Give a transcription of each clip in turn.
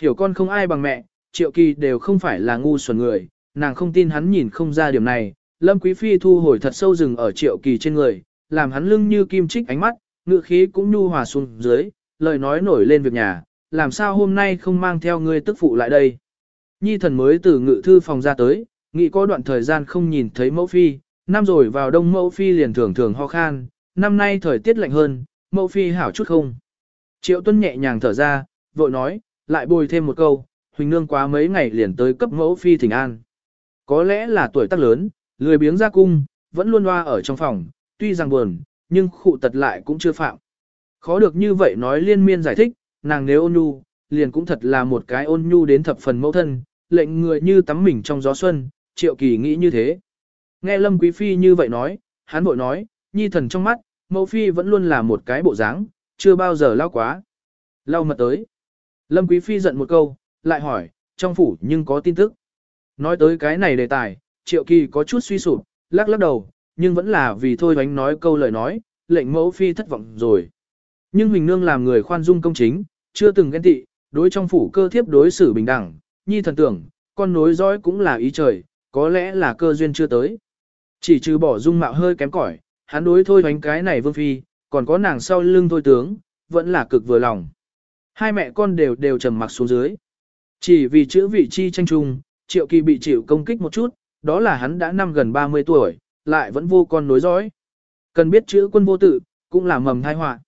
hiểu con không ai bằng mẹ, triệu kỳ đều không phải là ngu xuẩn người, nàng không tin hắn nhìn không ra điểm này, lâm quý phi thu hồi thật sâu rừng ở triệu kỳ trên người, làm hắn lưng như kim chích ánh mắt, ngựa khí cũng nhu hòa xuống dưới, lời nói nổi lên việc nhà, làm sao hôm nay không mang theo ngươi tức phụ lại đây. Nhi thần mới từ ngự thư phòng ra tới, nghĩ có đoạn thời gian không nhìn thấy mẫu phi, năm rồi vào đông mẫu phi liền thường thường ho khan, năm nay thời tiết lạnh hơn, mẫu phi hảo chút không. Triệu tuân nhẹ nhàng thở ra, vội nói, lại bồi thêm một câu, huỳnh nương quá mấy ngày liền tới cấp mẫu phi thỉnh an. Có lẽ là tuổi tác lớn, lười biếng ra cung, vẫn luôn loa ở trong phòng, tuy rằng buồn, nhưng khụ tật lại cũng chưa phạm. Khó được như vậy nói liên miên giải thích, nàng nếu ôn nhu, liền cũng thật là một cái ôn nhu đến thập phần mẫu thân, lệnh người như tắm mình trong gió xuân, triệu kỳ nghĩ như thế. Nghe Lâm Quý Phi như vậy nói, hắn bội nói, nhi thần trong mắt, mẫu phi vẫn luôn là một cái bộ dáng, chưa bao giờ lao quá. Lao mật tới. Lâm Quý Phi giận một câu, lại hỏi, trong phủ nhưng có tin tức. Nói tới cái này đề tài, triệu kỳ có chút suy sụp, lắc lắc đầu, nhưng vẫn là vì thôi bánh nói câu lời nói, lệnh mẫu phi thất vọng rồi. Nhưng Huỳnh Nương làm người khoan dung công chính, chưa từng ghen tị, đối trong phủ cơ thiếp đối xử bình đẳng, nhi thần tưởng, con nối dõi cũng là ý trời, có lẽ là cơ duyên chưa tới. Chỉ trừ bỏ dung mạo hơi kém cỏi, hắn đối thôi bánh cái này vương phi, còn có nàng sau lưng thôi tướng, vẫn là cực vừa lòng. Hai mẹ con đều đều trầm mặc xuống dưới. Chỉ vì chữ vị chi tranh trung, triệu kỳ bị chịu công kích một chút, đó là hắn đã năm gần 30 tuổi, lại vẫn vô con nối dõi. Cần biết chữ quân vô tử cũng là mầm thai họa.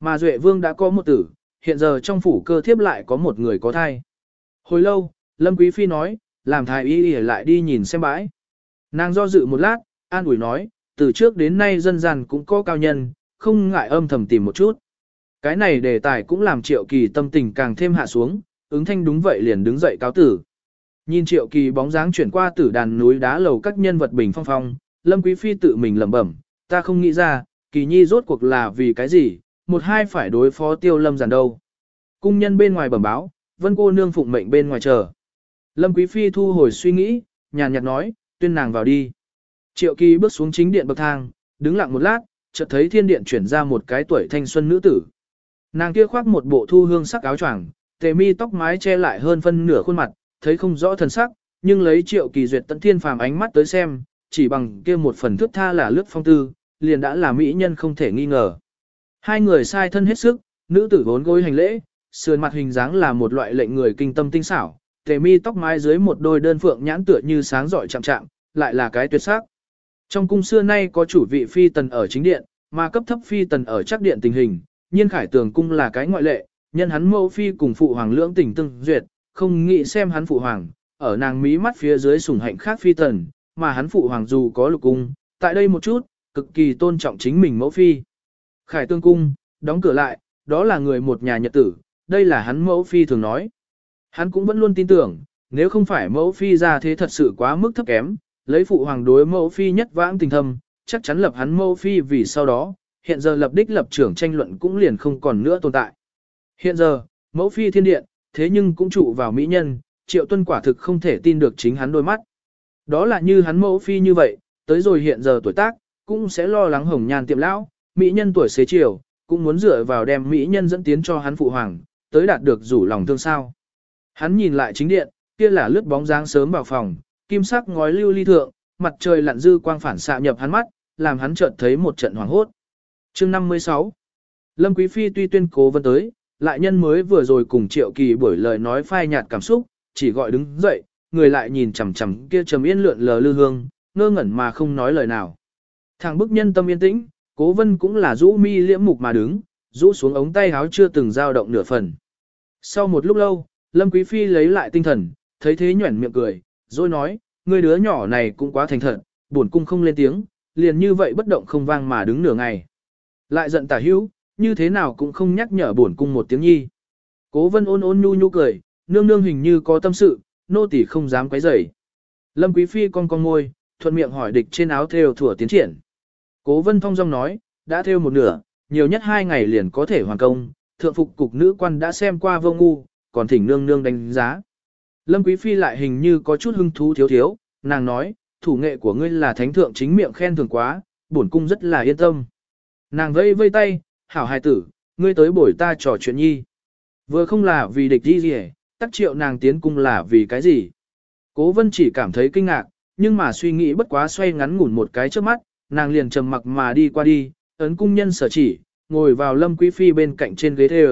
Mà Duệ Vương đã có một tử, hiện giờ trong phủ cơ thiếp lại có một người có thai. Hồi lâu, Lâm Quý Phi nói, làm thái y y lại đi nhìn xem bãi. Nàng do dự một lát, an ủi nói, từ trước đến nay dân gian cũng có cao nhân, không ngại âm thầm tìm một chút. Cái này đề tài cũng làm triệu kỳ tâm tình càng thêm hạ xuống, ứng thanh đúng vậy liền đứng dậy cáo tử. Nhìn triệu kỳ bóng dáng chuyển qua tử đàn núi đá lầu các nhân vật bình phong phong, Lâm Quý Phi tự mình lẩm bẩm, ta không nghĩ ra, kỳ nhi rốt cuộc là vì cái gì, một hai phải đối phó tiêu lâm giàn đâu. Cung nhân bên ngoài bẩm báo, vân cô nương phụng mệnh bên ngoài chờ. Lâm Quý Phi thu hồi suy nghĩ, nhàn nhạt nói, tuyên nàng vào đi. Triệu kỳ bước xuống chính điện bậc thang, đứng lặng một lát, chợt thấy thiên điện chuyển ra một cái tuổi thanh xuân nữ tử. Nàng kia khoác một bộ thu hương sắc áo choàng, tề mi tóc mái che lại hơn phân nửa khuôn mặt, thấy không rõ thần sắc, nhưng lấy triệu kỳ duyệt tận thiên phàm ánh mắt tới xem, chỉ bằng kia một phần thước tha là lướt phong tư, liền đã là mỹ nhân không thể nghi ngờ. Hai người sai thân hết sức, nữ tử vốn gối hành lễ, sườn mặt hình dáng là một loại lệnh người kinh tâm tinh xảo, tề mi tóc mái dưới một đôi đơn phượng nhãn tựa như sáng giỏi chạm chạm, lại là cái tuyệt sắc. Trong cung xưa nay có chủ vị phi tần ở chính điện, mà cấp thấp phi tần ở chắc điện tình hình, nhiên khải tường cung là cái ngoại lệ, nhân hắn mẫu phi cùng phụ hoàng lưỡng tình tương duyệt, không nghĩ xem hắn phụ hoàng, ở nàng mí mắt phía dưới sủng hạnh khác phi tần, mà hắn phụ hoàng dù có lục cung, tại đây một chút, cực kỳ tôn trọng chính mình mẫu phi. Khải tương cung, đóng cửa lại, đó là người một nhà nhật tử, đây là hắn mẫu phi thường nói. Hắn cũng vẫn luôn tin tưởng, nếu không phải mẫu phi ra thế thật sự quá mức thấp kém, lấy phụ hoàng đối mẫu phi nhất vãng tình thâm, chắc chắn lập hắn mẫu phi vì sau đó, hiện giờ lập đích lập trưởng tranh luận cũng liền không còn nữa tồn tại. Hiện giờ, mẫu phi thiên điện, thế nhưng cũng trụ vào mỹ nhân, triệu tuân quả thực không thể tin được chính hắn đôi mắt. Đó là như hắn mẫu phi như vậy, tới rồi hiện giờ tuổi tác, cũng sẽ lo lắng hồng nhan tiệm lão, mỹ nhân tuổi xế chiều, cũng muốn dựa vào đem mỹ nhân dẫn tiến cho hắn phụ hoàng, tới đạt được rủ lòng thương sao. Hắn nhìn lại chính điện, kia là lướt bóng dáng sớm vào phòng, kim sắc ngói lưu ly thượng, mặt trời lặn dư quang phản xạ nhập hắn mắt, làm hắn chợt thấy một trận hoảng hốt. Chương 56 Lâm Quý Phi tuy tuyên cố vân tới, lại nhân mới vừa rồi cùng Triệu Kỳ buổi lời nói phai nhạt cảm xúc, chỉ gọi đứng dậy, người lại nhìn chằm chằm kia trầm yên lượn lờ lư hương, ngơ ngẩn mà không nói lời nào. Thằng bức nhân tâm yên tĩnh, cố vân cũng là rũ mi liễm mục mà đứng, rũ xuống ống tay áo chưa từng dao động nửa phần. Sau một lúc lâu, Lâm Quý Phi lấy lại tinh thần, thấy thế nhuẩn miệng cười, rồi nói, người đứa nhỏ này cũng quá thành thật, buồn cung không lên tiếng, liền như vậy bất động không vang mà đứng nửa ngày. Lại giận tả hữu, như thế nào cũng không nhắc nhở bổn cung một tiếng nhi. Cố vân ôn ôn nhu nhu cười, nương nương hình như có tâm sự, nô tỳ không dám quấy rầy. Lâm Quý Phi con con môi, thuận miệng hỏi địch trên áo thêu thủa tiến triển. Cố vân thông dong nói, đã thêu một nửa, nhiều nhất hai ngày liền có thể hoàn công, thượng phục cục nữ quan đã xem qua vô ngu, còn thỉnh nương nương đánh giá. Lâm Quý Phi lại hình như có chút hưng thú thiếu thiếu, nàng nói, thủ nghệ của ngươi là thánh thượng chính miệng khen thường quá, bổn cung rất là yên tâm. Nàng vây vây tay, hảo hài tử, ngươi tới bổi ta trò chuyện nhi. Vừa không là vì địch đi gì tắc triệu nàng tiến cung là vì cái gì. Cố vân chỉ cảm thấy kinh ngạc, nhưng mà suy nghĩ bất quá xoay ngắn ngủn một cái trước mắt, nàng liền trầm mặc mà đi qua đi, ấn cung nhân sở chỉ, ngồi vào Lâm Quý Phi bên cạnh trên ghế thê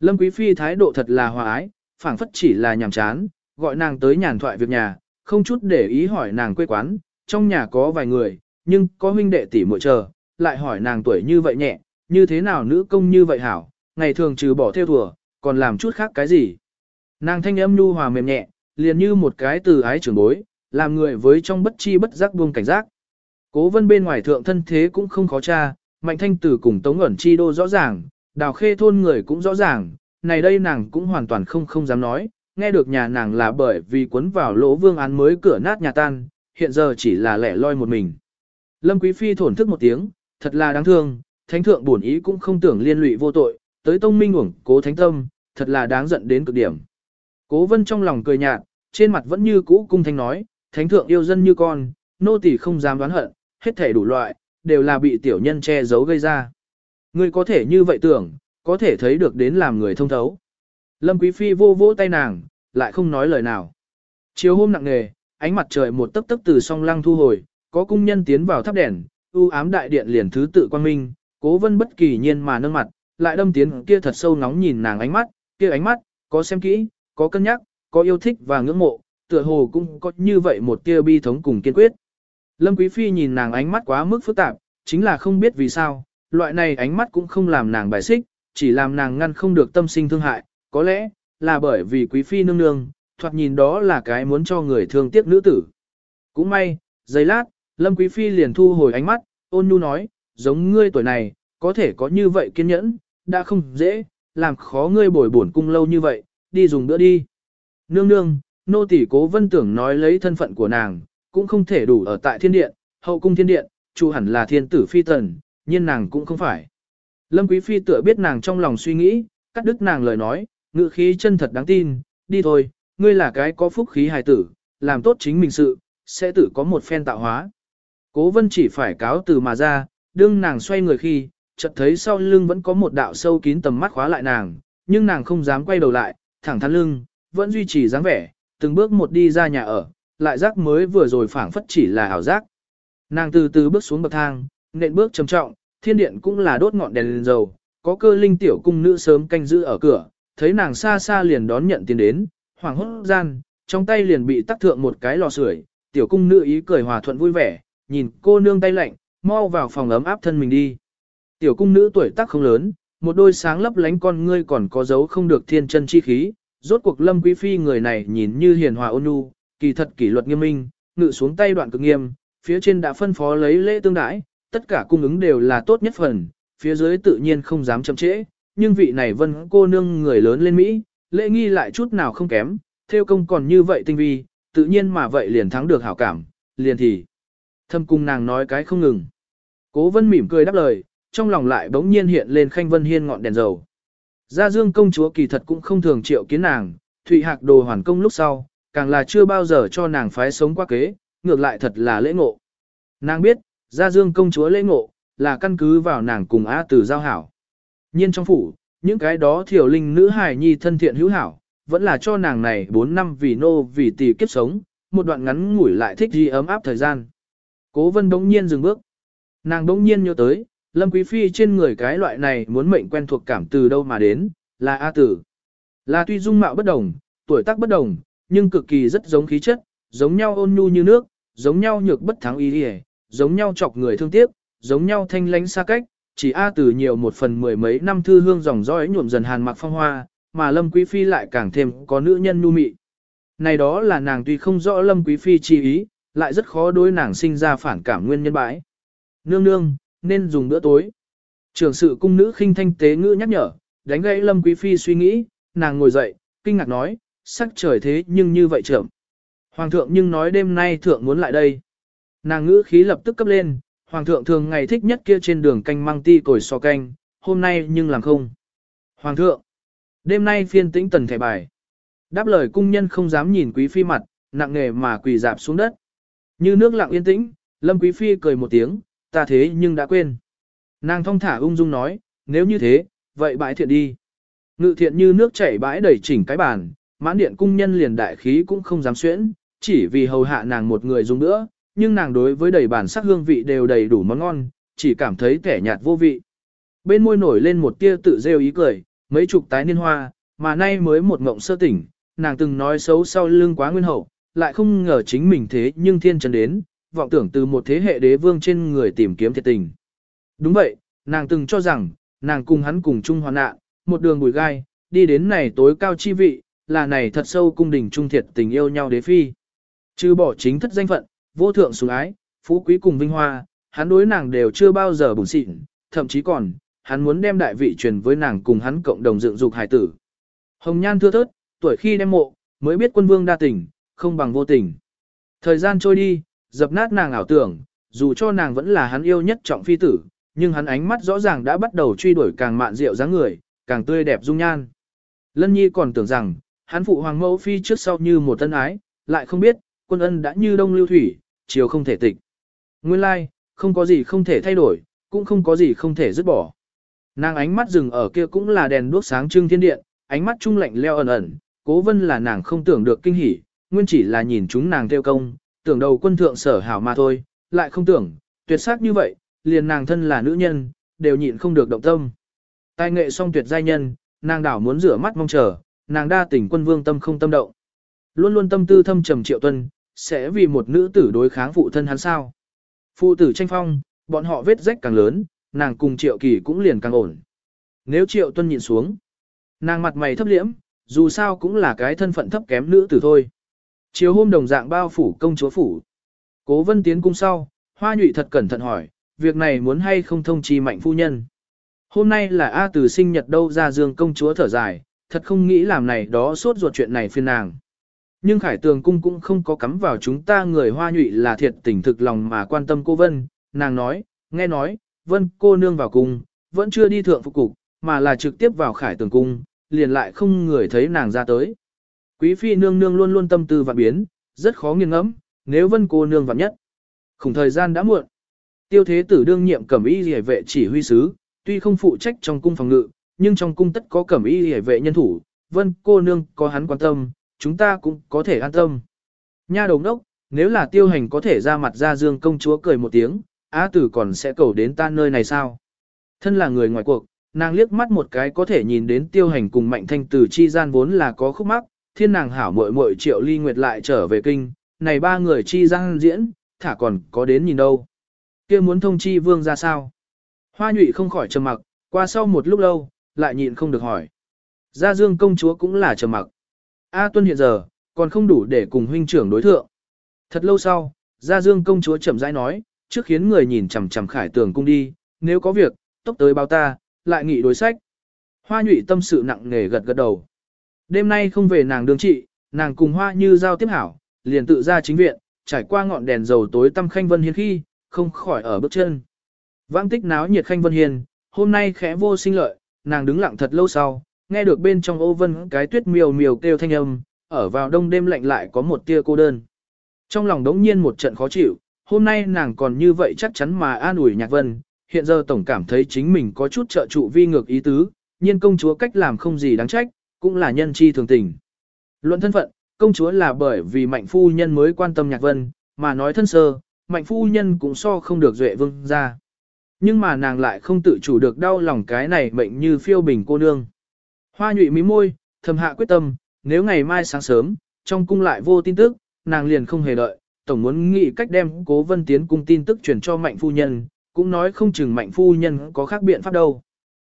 Lâm Quý Phi thái độ thật là hòa ái, phảng phất chỉ là nhàm chán, gọi nàng tới nhàn thoại việc nhà, không chút để ý hỏi nàng quê quán, trong nhà có vài người, nhưng có huynh đệ tỷ muội chờ, lại hỏi nàng tuổi như vậy nhẹ, như thế nào nữ công như vậy hảo, ngày thường trừ bỏ theo thùa, còn làm chút khác cái gì. Nàng thanh âm nhu hòa mềm nhẹ, liền như một cái từ ái trưởng bối, làm người với trong bất chi bất giác buông cảnh giác. Cố vân bên ngoài thượng thân thế cũng không khó tra, mạnh thanh tử cùng tống ẩn chi đô rõ ràng, đào khê thôn người cũng rõ ràng, này đây nàng cũng hoàn toàn không không dám nói, nghe được nhà nàng là bởi vì cuốn vào lỗ vương án mới cửa nát nhà tan, hiện giờ chỉ là lẻ loi một mình. Lâm Quý Phi thổn thức một tiếng, thật là đáng thương, thánh thượng buồn ý cũng không tưởng liên lụy vô tội, tới tông minh uổng cố thánh tâm, thật là đáng giận đến cực điểm. Cố vân trong lòng cười nhạt, trên mặt vẫn như cũ cung thanh nói, thánh thượng yêu dân như con, nô tỳ không dám đoán hận, hết thể đủ loại, đều là bị tiểu nhân che giấu gây ra. Ngươi có thể như vậy tưởng, có thể thấy được đến làm người thông thấu. Lâm Quý Phi vô vỗ tay nàng, lại không nói lời nào. Chiều hôm nặng nề, ánh mặt trời một tấp tấp từ song lăng thu hồi, có cung nhân tiến vào thắp đèn, u ám đại điện liền thứ tự quan minh, cố vân bất kỳ nhiên mà nâng mặt, lại đâm tiến kia thật sâu nóng nhìn nàng ánh mắt, kia ánh mắt, có xem kỹ, có cân nhắc, có yêu thích và ngưỡng mộ, tựa hồ cũng có như vậy một tia bi thống cùng kiên quyết. Lâm Quý Phi nhìn nàng ánh mắt quá mức phức tạp, chính là không biết vì sao, loại này ánh mắt cũng không làm nàng bài xích, chỉ làm nàng ngăn không được tâm sinh thương hại, có lẽ, là bởi vì Quý Phi nương nương, thoạt nhìn đó là cái muốn cho người thương tiếc nữ tử. Cũng may, giây lát, Lâm Quý Phi liền thu hồi ánh mắt, ôn nhu nói, giống ngươi tuổi này, có thể có như vậy kiên nhẫn, đã không dễ, làm khó ngươi bồi bổn cung lâu như vậy, đi dùng bữa đi. Nương nương, nô tỷ cố vân tưởng nói lấy thân phận của nàng, cũng không thể đủ ở tại thiên điện, hậu cung thiên điện, chủ hẳn là thiên tử phi tần, nhưng nàng cũng không phải. Lâm Quý Phi tựa biết nàng trong lòng suy nghĩ, cắt đứt nàng lời nói, ngữ khí chân thật đáng tin, đi thôi, ngươi là cái có phúc khí hài tử, làm tốt chính mình sự, sẽ tự có một phen tạo hóa. Cố vân chỉ phải cáo từ mà ra, đương nàng xoay người khi, chợt thấy sau lưng vẫn có một đạo sâu kín tầm mắt khóa lại nàng, nhưng nàng không dám quay đầu lại, thẳng thắn lưng, vẫn duy trì dáng vẻ, từng bước một đi ra nhà ở, lại giác mới vừa rồi phảng phất chỉ là ảo giác. Nàng từ từ bước xuống bậc thang, nện bước trầm trọng, thiên điện cũng là đốt ngọn đèn lên dầu, có cơ linh tiểu cung nữ sớm canh giữ ở cửa, thấy nàng xa xa liền đón nhận tiền đến, hoàng hốt gian, trong tay liền bị tắc thượng một cái lò sưởi, tiểu cung nữ ý cười hòa thuận vui vẻ, nhìn cô nương tay lạnh, mau vào phòng ấm áp thân mình đi. Tiểu cung nữ tuổi tác không lớn, một đôi sáng lấp lánh con ngươi còn có dấu không được thiên chân chi khí, rốt cuộc lâm quý phi người này nhìn như hiền hòa ôn nhu, kỳ thật kỷ luật nghiêm minh, ngự xuống tay đoạn cực nghiêm, phía trên đã phân phó lấy lễ tương đãi, tất cả cung ứng đều là tốt nhất phần, phía dưới tự nhiên không dám chậm trễ, nhưng vị này vân cô nương người lớn lên Mỹ, lễ nghi lại chút nào không kém, theo công còn như vậy tinh vi, tự nhiên mà vậy liền thắng được hảo cảm, liền thì. Thâm cung nàng nói cái không ngừng. Cố vân mỉm cười đáp lời, trong lòng lại bỗng nhiên hiện lên khanh vân hiên ngọn đèn dầu. Gia Dương công chúa kỳ thật cũng không thường triệu kiến nàng, Thụy Hạc đồ hoàn công lúc sau, càng là chưa bao giờ cho nàng phái sống qua kế, ngược lại thật là lễ ngộ. Nàng biết, Gia Dương công chúa lễ ngộ, là căn cứ vào nàng cùng Á Tử giao hảo. Nhiên trong phủ, những cái đó thiểu linh nữ hài nhi thân thiện hữu hảo, vẫn là cho nàng này 4 năm vì nô vì tỷ kiếp sống, một đoạn ngắn ngủi lại thích gì ấm áp thời gian. Cố vân đống nhiên dừng bước. Nàng đống nhiên nhớ tới, Lâm Quý Phi trên người cái loại này muốn mệnh quen thuộc cảm từ đâu mà đến, là A tử. Là tuy dung mạo bất đồng, tuổi tác bất đồng, nhưng cực kỳ rất giống khí chất, giống nhau ôn nhu như nước, giống nhau nhược bất thắng ý hề, giống nhau chọc người thương tiếc, giống nhau thanh lánh xa cách, chỉ A tử nhiều một phần mười mấy năm thư hương dòng dõi nhuộm dần hàn mặc phong hoa, mà Lâm Quý Phi lại càng thêm có nữ nhân nu mị. Này đó là nàng tuy không rõ Lâm Quý Phi chi ý, lại rất khó đối nàng sinh ra phản cảm nguyên nhân bãi. Nương nương, nên dùng bữa tối. Trưởng sự cung nữ khinh thanh tế ngữ nhắc nhở, đánh gãy Lâm Quý Phi suy nghĩ, nàng ngồi dậy, kinh ngạc nói, sắc trời thế nhưng như vậy trưởng. Hoàng thượng nhưng nói đêm nay thượng muốn lại đây. Nàng ngữ khí lập tức cấp lên, hoàng thượng thường ngày thích nhất kia trên đường canh mang ti cổi so canh, hôm nay nhưng làm không. Hoàng thượng, đêm nay phiên tĩnh tần thẻ bài. Đáp lời cung nhân không dám nhìn quý phi mặt, nặng nề mà quỳ dạp xuống đất. Như nước lặng yên tĩnh, lâm quý phi cười một tiếng, ta thế nhưng đã quên. Nàng thong thả ung dung nói, nếu như thế, vậy bãi thiện đi. Ngự thiện như nước chảy bãi đẩy chỉnh cái bàn, mãn điện cung nhân liền đại khí cũng không dám xuyễn, chỉ vì hầu hạ nàng một người dùng nữa, nhưng nàng đối với đầy bản sắc hương vị đều đầy đủ món ngon, chỉ cảm thấy kẻ nhạt vô vị. Bên môi nổi lên một tia tự rêu ý cười, mấy chục tái niên hoa, mà nay mới một ngộng sơ tỉnh, nàng từng nói xấu sau lưng quá nguyên hậu, lại không ngờ chính mình thế nhưng thiên trần đến, vọng tưởng từ một thế hệ đế vương trên người tìm kiếm thiệt tình. Đúng vậy, nàng từng cho rằng, nàng cùng hắn cùng chung hoàn nạn, một đường bùi gai, đi đến này tối cao chi vị, là này thật sâu cung đình trung thiệt tình yêu nhau đế phi. Chứ bỏ chính thất danh phận, vô thượng sủng ái, phú quý cùng vinh hoa, hắn đối nàng đều chưa bao giờ bùng xịn, thậm chí còn, hắn muốn đem đại vị truyền với nàng cùng hắn cộng đồng dựng dục hài tử. Hồng nhan thưa thớt, tuổi khi đem mộ, mới biết quân vương đa tình, không bằng vô tình. Thời gian trôi đi, dập nát nàng ảo tưởng, dù cho nàng vẫn là hắn yêu nhất trọng phi tử, nhưng hắn ánh mắt rõ ràng đã bắt đầu truy đuổi càng mạn rượu dáng người, càng tươi đẹp dung nhan. Lân Nhi còn tưởng rằng, hắn phụ hoàng mẫu phi trước sau như một tân ái, lại không biết, quân ân đã như đông lưu thủy, chiều không thể tịch. Nguyên lai, không có gì không thể thay đổi, cũng không có gì không thể dứt bỏ. Nàng ánh mắt dừng ở kia cũng là đèn đuốc sáng trưng thiên điện, ánh mắt trung lạnh leo ẩn ẩn, cố vân là nàng không tưởng được kinh hỉ, nguyên chỉ là nhìn chúng nàng theo công, tưởng đầu quân thượng sở hảo mà thôi, lại không tưởng, tuyệt sắc như vậy, liền nàng thân là nữ nhân, đều nhịn không được động tâm. Tài nghệ song tuyệt giai nhân, nàng đảo muốn rửa mắt mong chờ, nàng đa tình quân vương tâm không tâm động. Luôn luôn tâm tư thâm trầm triệu tuân, sẽ vì một nữ tử đối kháng phụ thân hắn sao. Phụ tử tranh phong, bọn họ vết rách càng lớn, nàng cùng triệu kỳ cũng liền càng ổn. Nếu triệu tuân nhìn xuống, nàng mặt mày thấp liễm, dù sao cũng là cái thân phận thấp kém nữ tử thôi. Chiều hôm đồng dạng bao phủ công chúa phủ. Cố vân tiến cung sau, hoa nhụy thật cẩn thận hỏi, việc này muốn hay không thông chi mạnh phu nhân. Hôm nay là A từ sinh nhật đâu ra dương công chúa thở dài, thật không nghĩ làm này đó sốt ruột chuyện này phiền nàng. Nhưng Khải Tường Cung cũng không có cắm vào chúng ta người hoa nhụy là thiệt tình thực lòng mà quan tâm cô Vân, nàng nói, nghe nói, Vân cô nương vào cung, vẫn chưa đi thượng phục cục, mà là trực tiếp vào Khải Tường Cung, liền lại không người thấy nàng ra tới. Quý phi nương nương luôn luôn tâm tư và biến, rất khó nghiêng ngẫm, nếu Vân cô nương vạn nhất. Khủng thời gian đã muộn. Tiêu thế tử đương nhiệm cẩm y liễu vệ chỉ huy sứ, tuy không phụ trách trong cung phòng ngự, nhưng trong cung tất có cẩm y liễu vệ nhân thủ, Vân cô nương có hắn quan tâm, chúng ta cũng có thể an tâm. Nha đồng đốc, nếu là tiêu hành có thể ra mặt ra dương công chúa cười một tiếng, á tử còn sẽ cầu đến ta nơi này sao? Thân là người ngoài cuộc, nàng liếc mắt một cái có thể nhìn đến tiêu hành cùng mạnh thanh tử chi gian vốn là có khúc mắc, thiên nàng hảo muội muội triệu ly nguyệt lại trở về kinh, này ba người chi giang diễn, thả còn có đến nhìn đâu. kia muốn thông chi vương ra sao? Hoa nhụy không khỏi trầm mặc, qua sau một lúc lâu, lại nhịn không được hỏi. Gia dương công chúa cũng là trầm mặc. A Tuân hiện giờ, còn không đủ để cùng huynh trưởng đối thượng. Thật lâu sau, Gia Dương công chúa chậm rãi nói, trước khiến người nhìn chằm chằm khải tường cung đi, nếu có việc, tốc tới báo ta, lại nghị đối sách. Hoa nhụy tâm sự nặng nề gật gật đầu. Đêm nay không về nàng đương trị, nàng cùng hoa như giao tiếp hảo, liền tự ra chính viện, trải qua ngọn đèn dầu tối tăm khanh vân hiên khi, không khỏi ở bước chân. Vãng tích náo nhiệt khanh vân hiên, hôm nay khẽ vô sinh lợi, nàng đứng lặng thật lâu sau, nghe được bên trong ô vân cái tuyết miều miều kêu thanh âm, ở vào đông đêm lạnh lại có một tia cô đơn. Trong lòng đống nhiên một trận khó chịu, hôm nay nàng còn như vậy chắc chắn mà an ủi nhạc vân, hiện giờ tổng cảm thấy chính mình có chút trợ trụ vi ngược ý tứ, nhiên công chúa cách làm không gì đáng trách, cũng là nhân chi thường tình. Luận thân phận, công chúa là bởi vì mạnh phu nhân mới quan tâm nhạc vân, mà nói thân sơ, mạnh phu nhân cũng so không được duệ vương ra. Nhưng mà nàng lại không tự chủ được đau lòng cái này mệnh như phiêu bình cô nương. Hoa nhụy mí môi, thầm hạ quyết tâm, nếu ngày mai sáng sớm, trong cung lại vô tin tức, nàng liền không hề đợi, tổng muốn nghĩ cách đem cố vân tiến cung tin tức truyền cho mạnh phu nhân, cũng nói không chừng mạnh phu nhân có khác biện pháp đâu.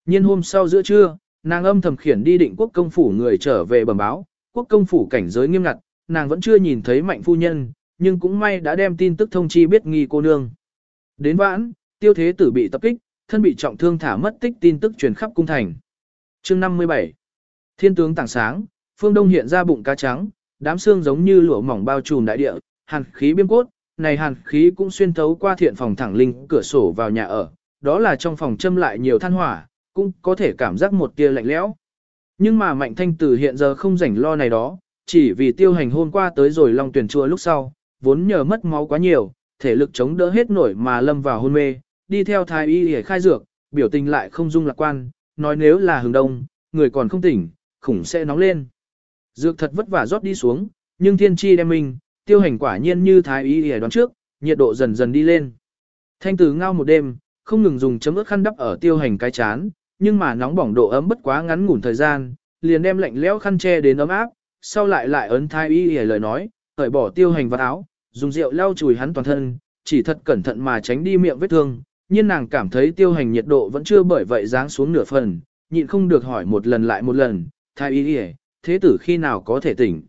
Nhiên hôm sau giữa trưa, nàng âm thầm khiển đi định quốc công phủ người trở về bẩm báo, quốc công phủ cảnh giới nghiêm ngặt, nàng vẫn chưa nhìn thấy mạnh phu nhân, nhưng cũng may đã đem tin tức thông chi biết nghi cô nương. Đến vãn, tiêu thế tử bị tập kích, thân bị trọng thương thả mất tích tin tức truyền khắp cung thành. Chương 57 Thiên tướng tảng sáng, phương đông hiện ra bụng cá trắng, đám xương giống như lụa mỏng bao trùm đại địa, hàn khí biêm cốt, này hàn khí cũng xuyên thấu qua thiện phòng thẳng linh cửa sổ vào nhà ở, đó là trong phòng châm lại nhiều than hỏa, cũng có thể cảm giác một tia lạnh lẽo. Nhưng mà mạnh thanh tử hiện giờ không rảnh lo này đó, chỉ vì tiêu hành hôm qua tới rồi long tuyển chua lúc sau, vốn nhờ mất máu quá nhiều, thể lực chống đỡ hết nổi mà lâm vào hôn mê, đi theo thái y để khai dược, biểu tình lại không dung lạc quan, nói nếu là hừng đông, người còn không tỉnh, khủng sẽ nóng lên. Dược thật vất vả rót đi xuống, nhưng thiên chi đem mình, tiêu hành quả nhiên như thái y để đoán trước, nhiệt độ dần dần đi lên. Thanh tử ngao một đêm, không ngừng dùng chấm ướt khăn đắp ở tiêu hành cái chán, nhưng mà nóng bỏng độ ấm bất quá ngắn ngủn thời gian, liền đem lạnh lẽo khăn che đến ấm áp, sau lại lại ấn thái y hề lời nói, cởi bỏ tiêu hành vào áo, dùng rượu lau chùi hắn toàn thân, chỉ thật cẩn thận mà tránh đi miệng vết thương, nhưng nàng cảm thấy tiêu hành nhiệt độ vẫn chưa bởi vậy giáng xuống nửa phần, nhịn không được hỏi một lần lại một lần, thái y hề, thế tử khi nào có thể tỉnh.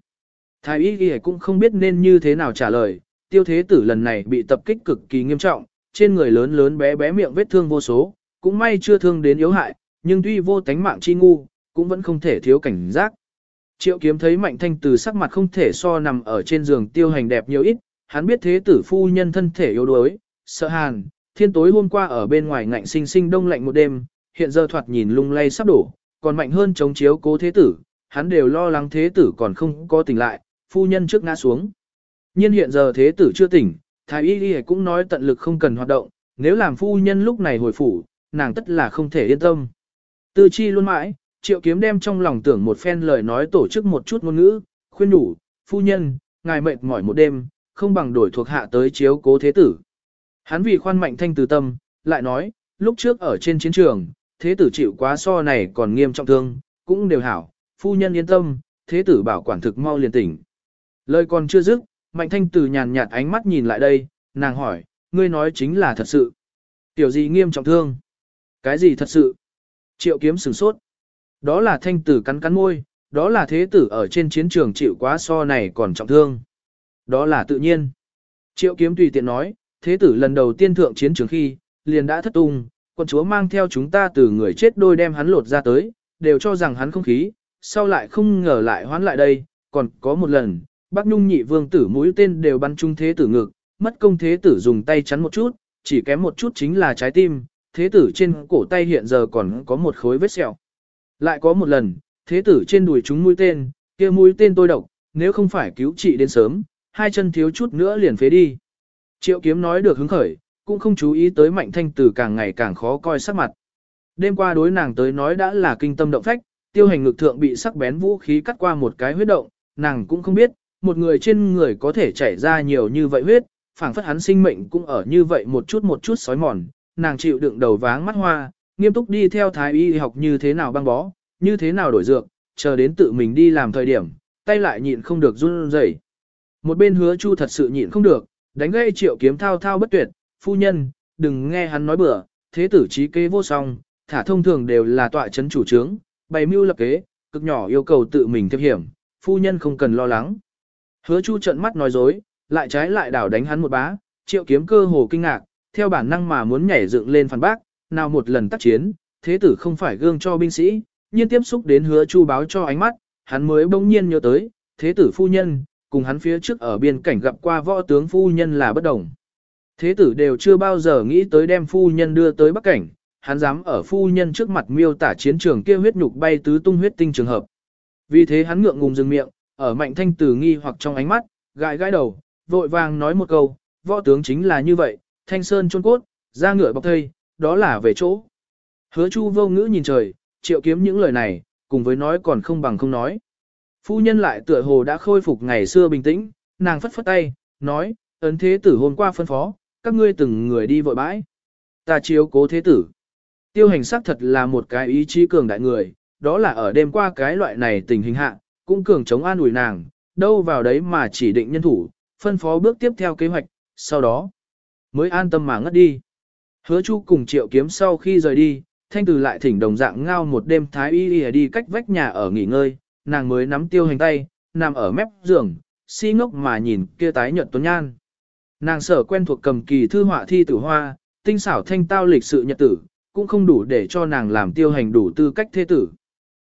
Thái y hề cũng không biết nên như thế nào trả lời, tiêu thế tử lần này bị tập kích cực kỳ nghiêm trọng, trên người lớn lớn bé bé miệng vết thương vô số, cũng may chưa thương đến yếu hại, nhưng tuy vô tánh mạng chi ngu, cũng vẫn không thể thiếu cảnh giác. Triệu kiếm thấy mạnh thanh từ sắc mặt không thể so nằm ở trên giường tiêu hành đẹp nhiều ít, hắn biết thế tử phu nhân thân thể yếu đuối, sợ hàn, thiên tối hôm qua ở bên ngoài ngạnh sinh sinh đông lạnh một đêm, hiện giờ thoạt nhìn lung lay sắp đổ, còn mạnh hơn chống chiếu cố thế tử, hắn đều lo lắng thế tử còn không có tỉnh lại, phu nhân trước ngã xuống. nhiên hiện giờ thế tử chưa tỉnh, thái y y cũng nói tận lực không cần hoạt động, nếu làm phu nhân lúc này hồi phủ, nàng tất là không thể yên tâm. Tư chi luôn mãi, triệu kiếm đem trong lòng tưởng một phen lời nói tổ chức một chút ngôn ngữ, khuyên đủ, phu nhân, ngài mệt mỏi một đêm, không bằng đổi thuộc hạ tới chiếu cố thế tử. Hắn vì khoan mạnh thanh từ tâm, lại nói, lúc trước ở trên chiến trường, thế tử chịu quá so này còn nghiêm trọng thương, cũng đều hảo, phu nhân yên tâm, thế tử bảo quản thực mau liền tỉnh. Lời còn chưa dứt, Mạnh Thanh từ nhàn nhạt ánh mắt nhìn lại đây, nàng hỏi, ngươi nói chính là thật sự. Tiểu gì nghiêm trọng thương? Cái gì thật sự? Triệu kiếm sửng sốt. Đó là thanh tử cắn cắn môi, đó là thế tử ở trên chiến trường chịu quá so này còn trọng thương. Đó là tự nhiên. Triệu kiếm tùy tiện nói, thế tử lần đầu tiên thượng chiến trường khi, liền đã thất tung, quân chúa mang theo chúng ta từ người chết đôi đem hắn lột ra tới, đều cho rằng hắn không khí, sau lại không ngờ lại hoán lại đây, còn có một lần, Bắc Nhung nhị vương tử mũi tên đều bắn trung thế tử ngực, mất công thế tử dùng tay chắn một chút, chỉ kém một chút chính là trái tim, thế tử trên cổ tay hiện giờ còn có một khối vết sẹo. Lại có một lần, thế tử trên đùi chúng mũi tên, kia mũi tên tôi độc, nếu không phải cứu trị đến sớm, hai chân thiếu chút nữa liền phế đi. Triệu kiếm nói được hứng khởi, cũng không chú ý tới mạnh thanh tử càng ngày càng khó coi sắc mặt. Đêm qua đối nàng tới nói đã là kinh tâm động phách, tiêu hành ngực thượng bị sắc bén vũ khí cắt qua một cái huyết động, nàng cũng không biết, một người trên người có thể chảy ra nhiều như vậy huyết, phảng phất hắn sinh mệnh cũng ở như vậy một chút một chút sói mòn, nàng chịu đựng đầu váng mắt hoa, nghiêm túc đi theo thái y học như thế nào băng bó, như thế nào đổi dược, chờ đến tự mình đi làm thời điểm, tay lại nhịn không được run rẩy. Một bên hứa chu thật sự nhịn không được, đánh gây triệu kiếm thao thao bất tuyệt, phu nhân, đừng nghe hắn nói bừa, thế tử trí kế vô song, thả thông thường đều là tọa chấn chủ trướng, bày mưu lập kế, cực nhỏ yêu cầu tự mình tiếp hiểm, phu nhân không cần lo lắng. Hứa Chu trận mắt nói dối, lại trái lại đảo đánh hắn một bá, triệu kiếm cơ hồ kinh ngạc, theo bản năng mà muốn nhảy dựng lên phản bác, nào một lần tác chiến, thế tử không phải gương cho binh sĩ, nhiên tiếp xúc đến hứa Chu báo cho ánh mắt, hắn mới bỗng nhiên nhớ tới, thế tử phu nhân, cùng hắn phía trước ở biên cảnh gặp qua võ tướng phu nhân là bất đồng. Thế tử đều chưa bao giờ nghĩ tới đem phu nhân đưa tới bắc cảnh, hắn dám ở phu nhân trước mặt miêu tả chiến trường kia huyết nhục bay tứ tung huyết tinh trường hợp. Vì thế hắn ngượng ngùng dừng miệng, ở mạnh thanh tử nghi hoặc trong ánh mắt, gãi gãi đầu, vội vàng nói một câu, võ tướng chính là như vậy, thanh sơn chôn cốt, ra ngựa bọc thây, đó là về chỗ. Hứa chu vô ngữ nhìn trời, triệu kiếm những lời này, cùng với nói còn không bằng không nói. Phu nhân lại tựa hồ đã khôi phục ngày xưa bình tĩnh, nàng phất phất tay, nói, ấn thế tử hôm qua phân phó, các ngươi từng người đi vội bãi. Ta chiếu cố thế tử. Tiêu hành sắc thật là một cái ý chí cường đại người, đó là ở đêm qua cái loại này tình hình hạ, cũng cường chống an ủi nàng, đâu vào đấy mà chỉ định nhân thủ, phân phó bước tiếp theo kế hoạch, sau đó mới an tâm mà ngất đi. Hứa Chu cùng Triệu Kiếm sau khi rời đi, Thanh Từ lại thỉnh đồng dạng ngao một đêm thái y y đi cách vách nhà ở nghỉ ngơi, nàng mới nắm tiêu hành tay, nằm ở mép giường, si ngốc mà nhìn kia tái nhợt tuấn nhan. Nàng sở quen thuộc cầm kỳ thư họa thi tử hoa, tinh xảo thanh tao lịch sự nhật tử, cũng không đủ để cho nàng làm tiêu hành đủ tư cách thế tử.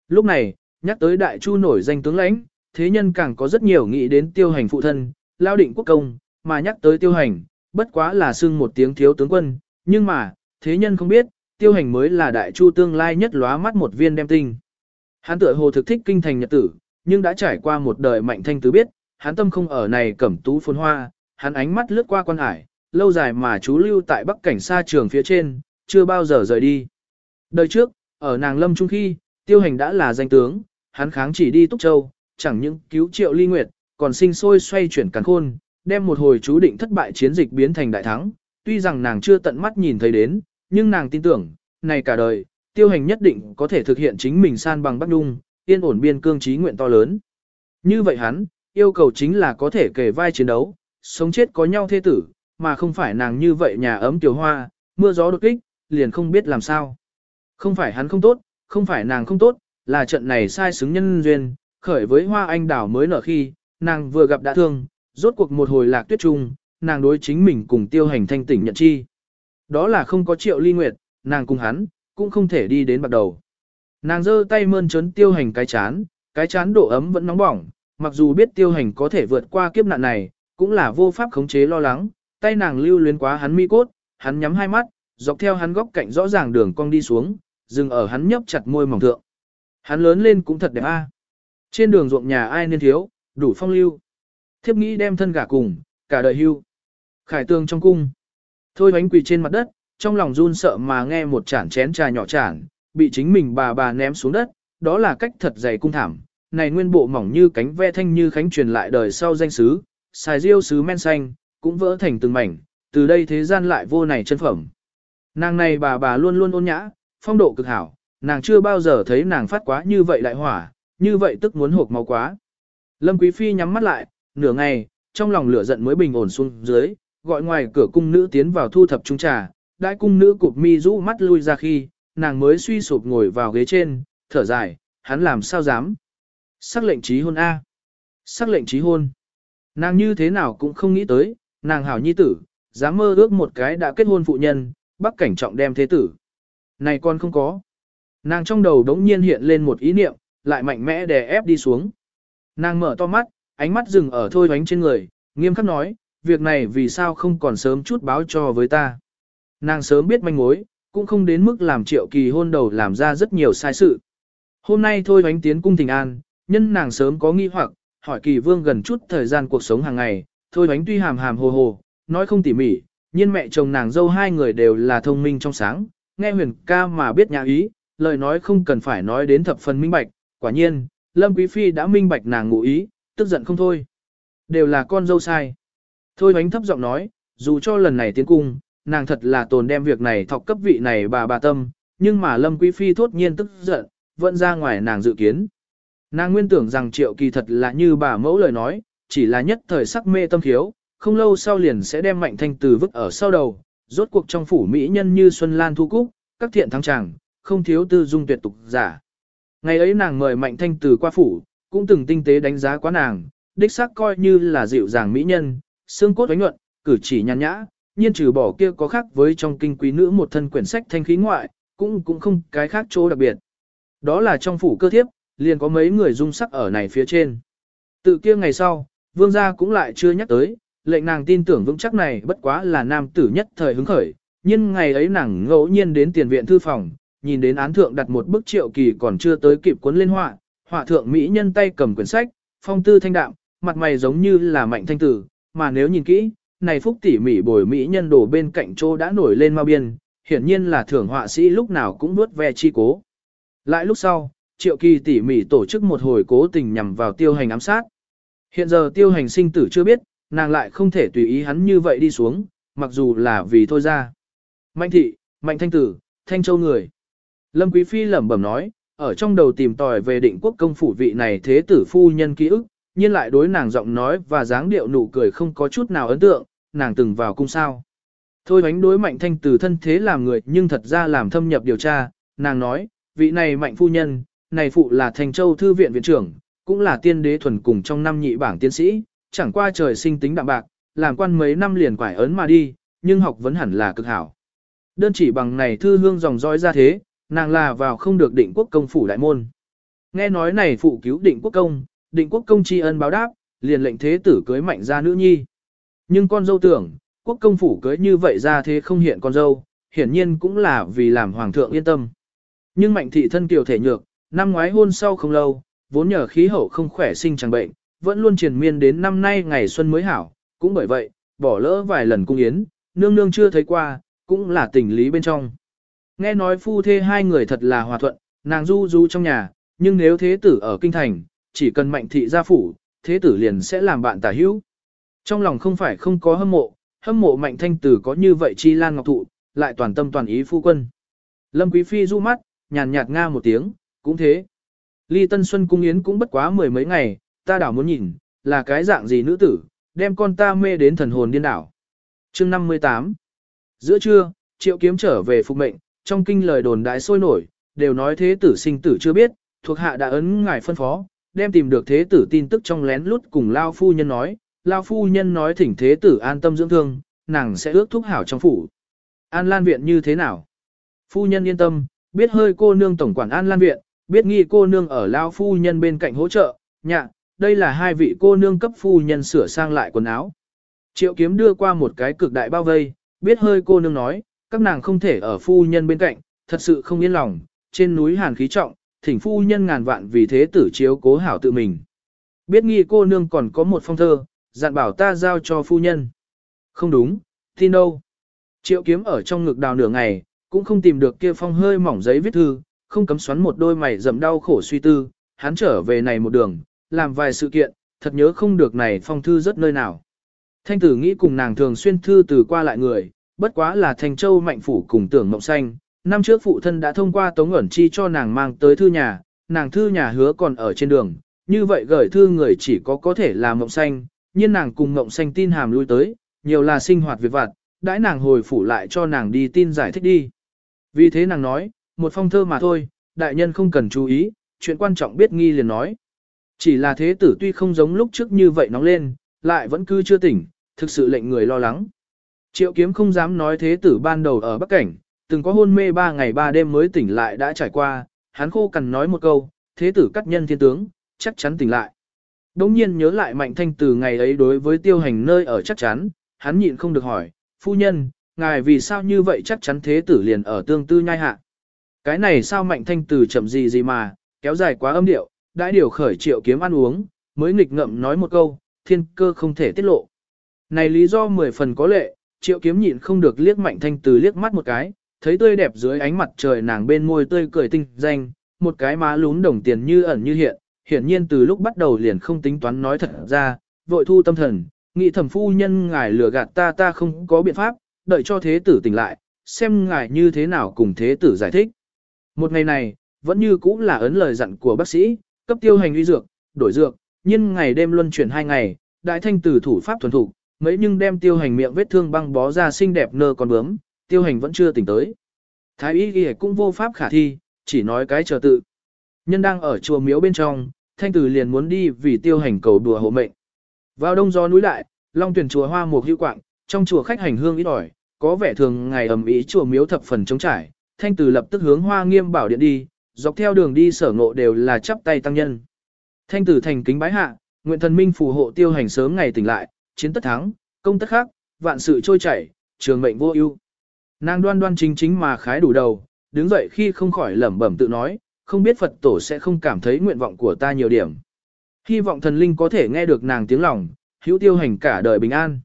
Lúc này, Nhắc tới đại chu nổi danh tướng lãnh, thế nhân càng có rất nhiều nghĩ đến tiêu hành phụ thân, lao định quốc công, mà nhắc tới tiêu hành, bất quá là xưng một tiếng thiếu tướng quân, nhưng mà, thế nhân không biết, tiêu hành mới là đại chu tương lai nhất lóa mắt một viên đem tinh. Hắn tựa hồ thực thích kinh thành nhật tử, nhưng đã trải qua một đời mạnh thanh tứ biết, hắn tâm không ở này cẩm tú phồn hoa, hắn ánh mắt lướt qua quan hải, lâu dài mà chú lưu tại bắc cảnh xa trường phía trên, chưa bao giờ rời đi. Đời trước, ở nàng lâm trung khi, tiêu hành đã là danh tướng, hắn kháng chỉ đi Túc Châu, chẳng những cứu triệu ly nguyệt, còn sinh sôi xoay chuyển càn khôn, đem một hồi chú định thất bại chiến dịch biến thành đại thắng. Tuy rằng nàng chưa tận mắt nhìn thấy đến, nhưng nàng tin tưởng, này cả đời, tiêu hành nhất định có thể thực hiện chính mình san bằng Bắc Nhung, yên ổn biên cương trí nguyện to lớn. Như vậy hắn, yêu cầu chính là có thể kể vai chiến đấu, sống chết có nhau thế tử, mà không phải nàng như vậy nhà ấm tiểu hoa, mưa gió đột kích, liền không biết làm sao. Không phải hắn không tốt, không phải nàng không tốt, là trận này sai xứng nhân duyên, khởi với hoa anh đảo mới nở khi, nàng vừa gặp đã thương, rốt cuộc một hồi lạc tuyết trung, nàng đối chính mình cùng tiêu hành thanh tỉnh nhận chi. Đó là không có triệu ly nguyệt, nàng cùng hắn, cũng không thể đi đến bắt đầu. Nàng giơ tay mơn trớn tiêu hành cái chán, cái chán độ ấm vẫn nóng bỏng, mặc dù biết tiêu hành có thể vượt qua kiếp nạn này, cũng là vô pháp khống chế lo lắng, tay nàng lưu luyến quá hắn mi cốt, hắn nhắm hai mắt, dọc theo hắn góc cạnh rõ ràng đường cong đi xuống, dừng ở hắn nhấp chặt môi mỏng thượng. Hắn lớn lên cũng thật đẹp a. Trên đường ruộng nhà ai nên thiếu, đủ phong lưu. Thiếp nghĩ đem thân gả cùng, cả đời hưu. Khải tường trong cung. Thôi bánh quỳ trên mặt đất, trong lòng run sợ mà nghe một chản chén trà nhỏ chản, bị chính mình bà bà ném xuống đất, đó là cách thật dày cung thảm. Này nguyên bộ mỏng như cánh ve thanh như khánh truyền lại đời sau danh sứ, xài diêu sứ men xanh, cũng vỡ thành từng mảnh, từ đây thế gian lại vô này chân phẩm. Nàng này bà bà luôn luôn ôn nhã, phong độ cực hảo, nàng chưa bao giờ thấy nàng phát quá như vậy lại hỏa, như vậy tức muốn hộp máu quá. Lâm Quý Phi nhắm mắt lại, nửa ngày, trong lòng lửa giận mới bình ổn xuống dưới, gọi ngoài cửa cung nữ tiến vào thu thập trung trà, đại cung nữ cụp mi rũ mắt lui ra khi, nàng mới suy sụp ngồi vào ghế trên, thở dài, hắn làm sao dám. Sắc lệnh trí hôn A. Sắc lệnh trí hôn. Nàng như thế nào cũng không nghĩ tới, nàng hảo nhi tử, dám mơ ước một cái đã kết hôn phụ nhân, bắc cảnh trọng đem thế tử. Này con không có. Nàng trong đầu đống nhiên hiện lên một ý niệm, lại mạnh mẽ đè ép đi xuống. Nàng mở to mắt, ánh mắt dừng ở thôi hoánh trên người, nghiêm khắc nói, việc này vì sao không còn sớm chút báo cho với ta. Nàng sớm biết manh mối, cũng không đến mức làm triệu kỳ hôn đầu làm ra rất nhiều sai sự. Hôm nay thôi hoánh tiến cung thỉnh an, nhân nàng sớm có nghi hoặc, hỏi kỳ vương gần chút thời gian cuộc sống hàng ngày, thôi hoánh tuy hàm hàm hồ hồ, nói không tỉ mỉ, nhưng mẹ chồng nàng dâu hai người đều là thông minh trong sáng, nghe huyền ca mà biết nhà ý, lời nói không cần phải nói đến thập phần minh bạch, quả nhiên, Lâm Quý Phi đã minh bạch nàng ngụ ý, tức giận không thôi. Đều là con dâu sai. Thôi bánh thấp giọng nói, dù cho lần này tiến cung, nàng thật là tồn đem việc này thọc cấp vị này bà bà tâm, nhưng mà Lâm Quý Phi thốt nhiên tức giận, vẫn ra ngoài nàng dự kiến. Nàng nguyên tưởng rằng triệu kỳ thật là như bà mẫu lời nói, chỉ là nhất thời sắc mê tâm thiếu, không lâu sau liền sẽ đem mạnh thanh từ vứt ở sau đầu, rốt cuộc trong phủ mỹ nhân như Xuân Lan Thu Cúc, các thiện thắng tràng, không thiếu tư dung tuyệt tục giả. Ngày ấy nàng mời mạnh thanh từ qua phủ, cũng từng tinh tế đánh giá quá nàng, đích xác coi như là dịu dàng mỹ nhân, xương cốt ánh nhuận, cử chỉ nhàn nhã, nhiên trừ bỏ kia có khác với trong kinh quý nữ một thân quyển sách thanh khí ngoại, cũng cũng không cái khác chỗ đặc biệt. Đó là trong phủ cơ thiếp, liền có mấy người dung sắc ở này phía trên. Tự kia ngày sau, vương gia cũng lại chưa nhắc tới, lệnh nàng tin tưởng vững chắc này bất quá là nam tử nhất thời hứng khởi, nhưng ngày ấy nàng ngẫu nhiên đến tiền viện thư phòng, nhìn đến án thượng đặt một bức triệu kỳ còn chưa tới kịp cuốn lên họa, họa thượng mỹ nhân tay cầm quyển sách, phong tư thanh đạm, mặt mày giống như là mạnh thanh tử, mà nếu nhìn kỹ, này phúc tỉ mỉ bồi mỹ nhân đổ bên cạnh chỗ đã nổi lên mau biên, hiển nhiên là thưởng họa sĩ lúc nào cũng nuốt ve chi cố. Lại lúc sau, triệu kỳ tỉ mỉ tổ chức một hồi cố tình nhằm vào tiêu hành ám sát. Hiện giờ tiêu hành sinh tử chưa biết, nàng lại không thể tùy ý hắn như vậy đi xuống, mặc dù là vì thôi ra. Mạnh thị, mạnh thanh tử, thanh châu người. Lâm Quý Phi lẩm bẩm nói, ở trong đầu tìm tòi về định quốc công phủ vị này thế tử phu nhân ký ức, nhiên lại đối nàng giọng nói và dáng điệu nụ cười không có chút nào ấn tượng, nàng từng vào cung sao. Thôi bánh đối mạnh thanh từ thân thế làm người nhưng thật ra làm thâm nhập điều tra, nàng nói, vị này mạnh phu nhân, này phụ là thành châu thư viện viện trưởng, cũng là tiên đế thuần cùng trong năm nhị bảng tiến sĩ, chẳng qua trời sinh tính đạm bạc, làm quan mấy năm liền quải ấn mà đi, nhưng học vẫn hẳn là cực hảo. Đơn chỉ bằng này thư hương dòng dõi ra thế, nàng là vào không được định quốc công phủ đại môn. Nghe nói này phụ cứu định quốc công, định quốc công tri ân báo đáp, liền lệnh thế tử cưới mạnh ra nữ nhi. Nhưng con dâu tưởng, quốc công phủ cưới như vậy ra thế không hiện con dâu, hiển nhiên cũng là vì làm hoàng thượng yên tâm. Nhưng mạnh thị thân kiều thể nhược, năm ngoái hôn sau không lâu, vốn nhờ khí hậu không khỏe sinh chẳng bệnh, vẫn luôn triền miên đến năm nay ngày xuân mới hảo, cũng bởi vậy, bỏ lỡ vài lần cung yến, nương nương chưa thấy qua, cũng là tình lý bên trong. Nghe nói phu thê hai người thật là hòa thuận, nàng du du trong nhà, nhưng nếu thế tử ở kinh thành, chỉ cần mạnh thị gia phủ, thế tử liền sẽ làm bạn tả hữu. Trong lòng không phải không có hâm mộ, hâm mộ mạnh thanh tử có như vậy chi lan ngọc thụ, lại toàn tâm toàn ý phu quân. Lâm Quý Phi du mắt, nhàn nhạt nga một tiếng, cũng thế. Ly Tân Xuân cung yến cũng bất quá mười mấy ngày, ta đảo muốn nhìn, là cái dạng gì nữ tử, đem con ta mê đến thần hồn điên đảo. Chương 58 Giữa trưa, triệu kiếm trở về phục mệnh, trong kinh lời đồn đại sôi nổi, đều nói thế tử sinh tử chưa biết, thuộc hạ đã ấn ngài phân phó, đem tìm được thế tử tin tức trong lén lút cùng Lao Phu Nhân nói, Lao Phu Nhân nói thỉnh thế tử an tâm dưỡng thương, nàng sẽ ước thúc hảo trong phủ. An Lan Viện như thế nào? Phu Nhân yên tâm, biết hơi cô nương tổng quản An Lan Viện, biết nghi cô nương ở Lao Phu Nhân bên cạnh hỗ trợ, nhạ, đây là hai vị cô nương cấp Phu Nhân sửa sang lại quần áo. Triệu kiếm đưa qua một cái cực đại bao vây, biết hơi cô nương nói, các nàng không thể ở Phu Nhân bên cạnh, thật sự không yên lòng, trên núi hàn khí trọng, thỉnh phu nhân ngàn vạn vì thế tử chiếu cố hảo tự mình. Biết nghi cô nương còn có một phong thơ, dặn bảo ta giao cho phu nhân. Không đúng, tin đâu. Triệu kiếm ở trong ngực đào nửa ngày, cũng không tìm được kia phong hơi mỏng giấy viết thư, không cấm xoắn một đôi mày rậm đau khổ suy tư, hắn trở về này một đường, làm vài sự kiện, thật nhớ không được này phong thư rất nơi nào. Thanh tử nghĩ cùng nàng thường xuyên thư từ qua lại người, bất quá là thành châu mạnh phủ cùng tưởng mộng xanh, năm trước phụ thân đã thông qua Tống ẩn chi cho nàng mang tới thư nhà, nàng thư nhà hứa còn ở trên đường, như vậy gửi thư người chỉ có có thể là mộng xanh, nhưng nàng cùng mộng xanh tin hàm lui tới, nhiều là sinh hoạt việc vặt, đãi nàng hồi phủ lại cho nàng đi tin giải thích đi. Vì thế nàng nói, một phong thơ mà thôi, đại nhân không cần chú ý, chuyện quan trọng biết nghi liền nói. Chỉ là thế tử tuy không giống lúc trước như vậy nóng lên, lại vẫn cứ chưa tỉnh, thực sự lệnh người lo lắng. Triệu kiếm không dám nói thế tử ban đầu ở Bắc Cảnh, từng có hôn mê ba ngày ba đêm mới tỉnh lại đã trải qua, hắn khô cằn nói một câu, thế tử cắt nhân thiên tướng, chắc chắn tỉnh lại. Đống nhiên nhớ lại mạnh thanh từ ngày ấy đối với tiêu hành nơi ở chắc chắn, hắn nhịn không được hỏi, phu nhân, ngài vì sao như vậy chắc chắn thế tử liền ở tương tư nhai hạ. Cái này sao mạnh thanh từ chậm gì gì mà, kéo dài quá âm điệu, đã điều khởi triệu kiếm ăn uống, mới nghịch ngậm nói một câu, thiên cơ không thể tiết lộ. Này lý do mười phần có lệ, triệu kiếm nhịn không được liếc mạnh thanh từ liếc mắt một cái, thấy tươi đẹp dưới ánh mặt trời nàng bên môi tươi cười tinh danh, một cái má lún đồng tiền như ẩn như hiện, hiển nhiên từ lúc bắt đầu liền không tính toán nói thật ra, vội thu tâm thần, nghĩ thẩm phu nhân ngài lừa gạt ta ta không có biện pháp, đợi cho thế tử tỉnh lại, xem ngài như thế nào cùng thế tử giải thích. Một ngày này, vẫn như cũng là ấn lời dặn của bác sĩ, cấp tiêu hành uy dược, đổi dược, nhưng ngày đêm luân chuyển hai ngày, đại thanh tử thủ pháp thuần thủ, mấy nhưng đem tiêu hành miệng vết thương băng bó ra xinh đẹp nơ con bướm, tiêu hành vẫn chưa tỉnh tới. Thái y ghi cũng vô pháp khả thi, chỉ nói cái chờ tự. Nhân đang ở chùa miếu bên trong, thanh tử liền muốn đi vì tiêu hành cầu đùa hộ mệnh. Vào đông gió núi lại long tuyển chùa hoa mục hữu quạng, trong chùa khách hành hương ít ỏi, có vẻ thường ngày ẩm ý chùa miếu thập phần trống trải, thanh tử lập tức hướng hoa nghiêm bảo điện đi, dọc theo đường đi sở ngộ đều là chắp tay tăng nhân. Thanh tử thành kính bái hạ, nguyện thần minh phù hộ tiêu hành sớm ngày tỉnh lại, chiến tất thắng, công tất khác, vạn sự trôi chảy, trường mệnh vô ưu. Nàng đoan đoan chính chính mà khái đủ đầu, đứng dậy khi không khỏi lẩm bẩm tự nói, không biết Phật tổ sẽ không cảm thấy nguyện vọng của ta nhiều điểm. Hy vọng thần linh có thể nghe được nàng tiếng lòng, hữu tiêu hành cả đời bình an.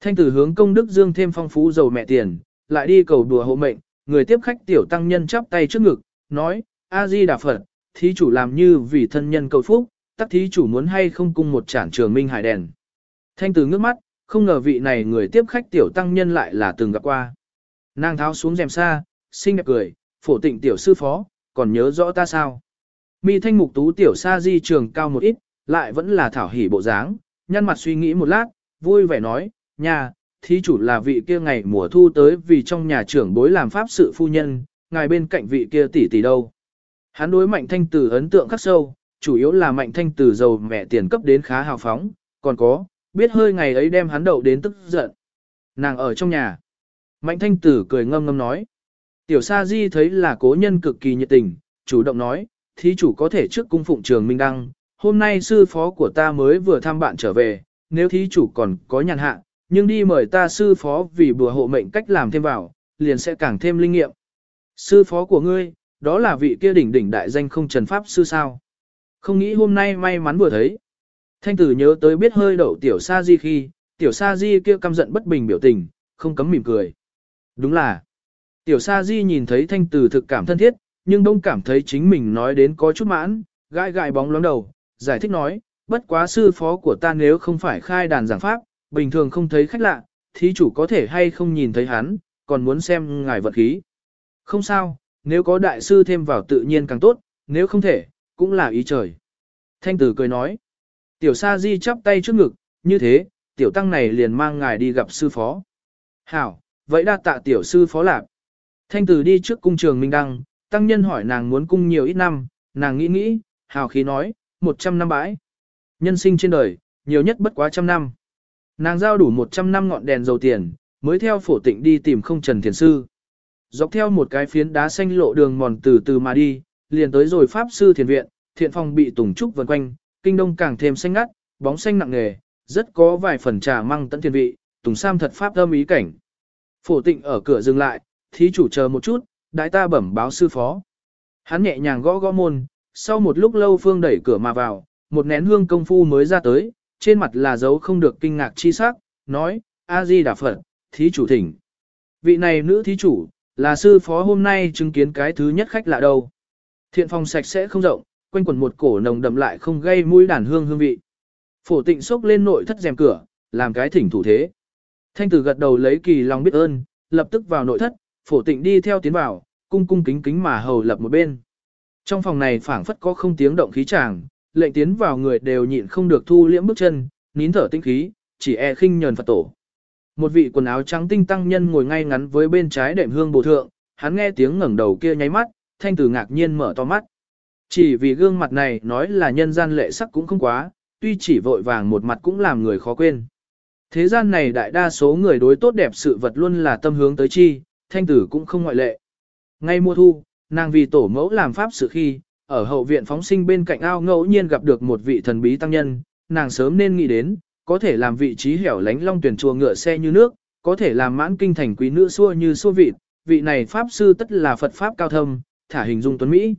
Thanh tử hướng công đức dương thêm phong phú giàu mẹ tiền, lại đi cầu đùa hộ mệnh, người tiếp khách tiểu tăng nhân chắp tay trước ngực, nói, A-di Đà Phật, thí chủ làm như vì thân nhân cầu phúc, tắc thí chủ muốn hay không cung một trản trường minh hải đèn. Thanh tử ngước mắt, không ngờ vị này người tiếp khách tiểu tăng nhân lại là từng gặp qua. Nàng tháo xuống rèm xa, xinh đẹp cười, phổ tịnh tiểu sư phó, còn nhớ rõ ta sao. Mi thanh mục tú tiểu sa di trường cao một ít, lại vẫn là thảo hỉ bộ dáng, nhăn mặt suy nghĩ một lát, vui vẻ nói, nhà, thí chủ là vị kia ngày mùa thu tới vì trong nhà trưởng bối làm pháp sự phu nhân, ngài bên cạnh vị kia tỷ tỷ đâu. Hắn đối mạnh thanh tử ấn tượng khắc sâu, chủ yếu là mạnh thanh tử giàu mẹ tiền cấp đến khá hào phóng, còn có, biết hơi ngày ấy đem hắn đậu đến tức giận. Nàng ở trong nhà. Mạnh thanh tử cười ngâm ngâm nói. Tiểu sa di thấy là cố nhân cực kỳ nhiệt tình, chủ động nói, thí chủ có thể trước cung phụng trường Minh Đăng, hôm nay sư phó của ta mới vừa thăm bạn trở về, nếu thí chủ còn có nhàn hạ, nhưng đi mời ta sư phó vì bùa hộ mệnh cách làm thêm vào, liền sẽ càng thêm linh nghiệm. Sư phó của ngươi, đó là vị kia đỉnh đỉnh đại danh không trần pháp sư sao. Không nghĩ hôm nay may mắn vừa thấy. Thanh tử nhớ tới biết hơi đậu tiểu sa di khi, tiểu sa di kia căm giận bất bình biểu tình, không cấm mỉm cười. Đúng là, tiểu sa di nhìn thấy thanh tử thực cảm thân thiết, nhưng đông cảm thấy chính mình nói đến có chút mãn, gãi gãi bóng loáng đầu, giải thích nói, bất quá sư phó của ta nếu không phải khai đàn giảng pháp, bình thường không thấy khách lạ, thí chủ có thể hay không nhìn thấy hắn, còn muốn xem ngài vật khí. Không sao, nếu có đại sư thêm vào tự nhiên càng tốt, nếu không thể, cũng là ý trời. Thanh tử cười nói, tiểu sa di chắp tay trước ngực, như thế, tiểu tăng này liền mang ngài đi gặp sư phó. Hảo, vậy đa tạ tiểu sư phó lạc. Thanh tử đi trước cung trường Minh Đăng, tăng nhân hỏi nàng muốn cung nhiều ít năm, nàng nghĩ nghĩ, hào khí nói, 100 năm bãi. Nhân sinh trên đời, nhiều nhất bất quá trăm năm. Nàng giao đủ 100 năm ngọn đèn dầu tiền, mới theo phổ tịnh đi tìm không trần thiền sư. Dọc theo một cái phiến đá xanh lộ đường mòn từ từ mà đi, liền tới rồi pháp sư thiền viện, thiện phòng bị tùng trúc vần quanh, kinh đông càng thêm xanh ngắt, bóng xanh nặng nề, rất có vài phần trà măng tận thiên vị, tùng sam thật pháp âm ý cảnh. Phổ tịnh ở cửa dừng lại, thí chủ chờ một chút, đại ta bẩm báo sư phó. Hắn nhẹ nhàng gõ gõ môn, sau một lúc lâu phương đẩy cửa mà vào, một nén hương công phu mới ra tới, trên mặt là dấu không được kinh ngạc chi sắc, nói, A-di Đà Phật, thí chủ thỉnh. Vị này nữ thí chủ, là sư phó hôm nay chứng kiến cái thứ nhất khách lạ đâu. Thiện phòng sạch sẽ không rộng, quanh quần một cổ nồng đậm lại không gây mũi đàn hương hương vị. Phổ tịnh xốc lên nội thất rèm cửa, làm cái thỉnh thủ thế. Thanh tử gật đầu lấy kỳ lòng biết ơn, lập tức vào nội thất, phổ tịnh đi theo tiến vào, cung cung kính kính mà hầu lập một bên. Trong phòng này phảng phất có không tiếng động khí tràng, lệnh tiến vào người đều nhịn không được thu liễm bước chân, nín thở tinh khí, chỉ e khinh nhờn Phật tổ. Một vị quần áo trắng tinh tăng nhân ngồi ngay ngắn với bên trái đệm hương bồ thượng, hắn nghe tiếng ngẩng đầu kia nháy mắt, thanh tử ngạc nhiên mở to mắt. Chỉ vì gương mặt này nói là nhân gian lệ sắc cũng không quá, tuy chỉ vội vàng một mặt cũng làm người khó quên. Thế gian này đại đa số người đối tốt đẹp sự vật luôn là tâm hướng tới chi, thanh tử cũng không ngoại lệ. Ngay mùa thu, nàng vì tổ mẫu làm pháp sự khi, ở hậu viện phóng sinh bên cạnh ao ngẫu nhiên gặp được một vị thần bí tăng nhân, nàng sớm nên nghĩ đến, có thể làm vị trí hẻo lánh long tuyển chùa ngựa xe như nước, có thể làm mãn kinh thành quý nữ xua như xua vịt, vị này pháp sư tất là Phật pháp cao thâm, thả hình dung tuấn Mỹ.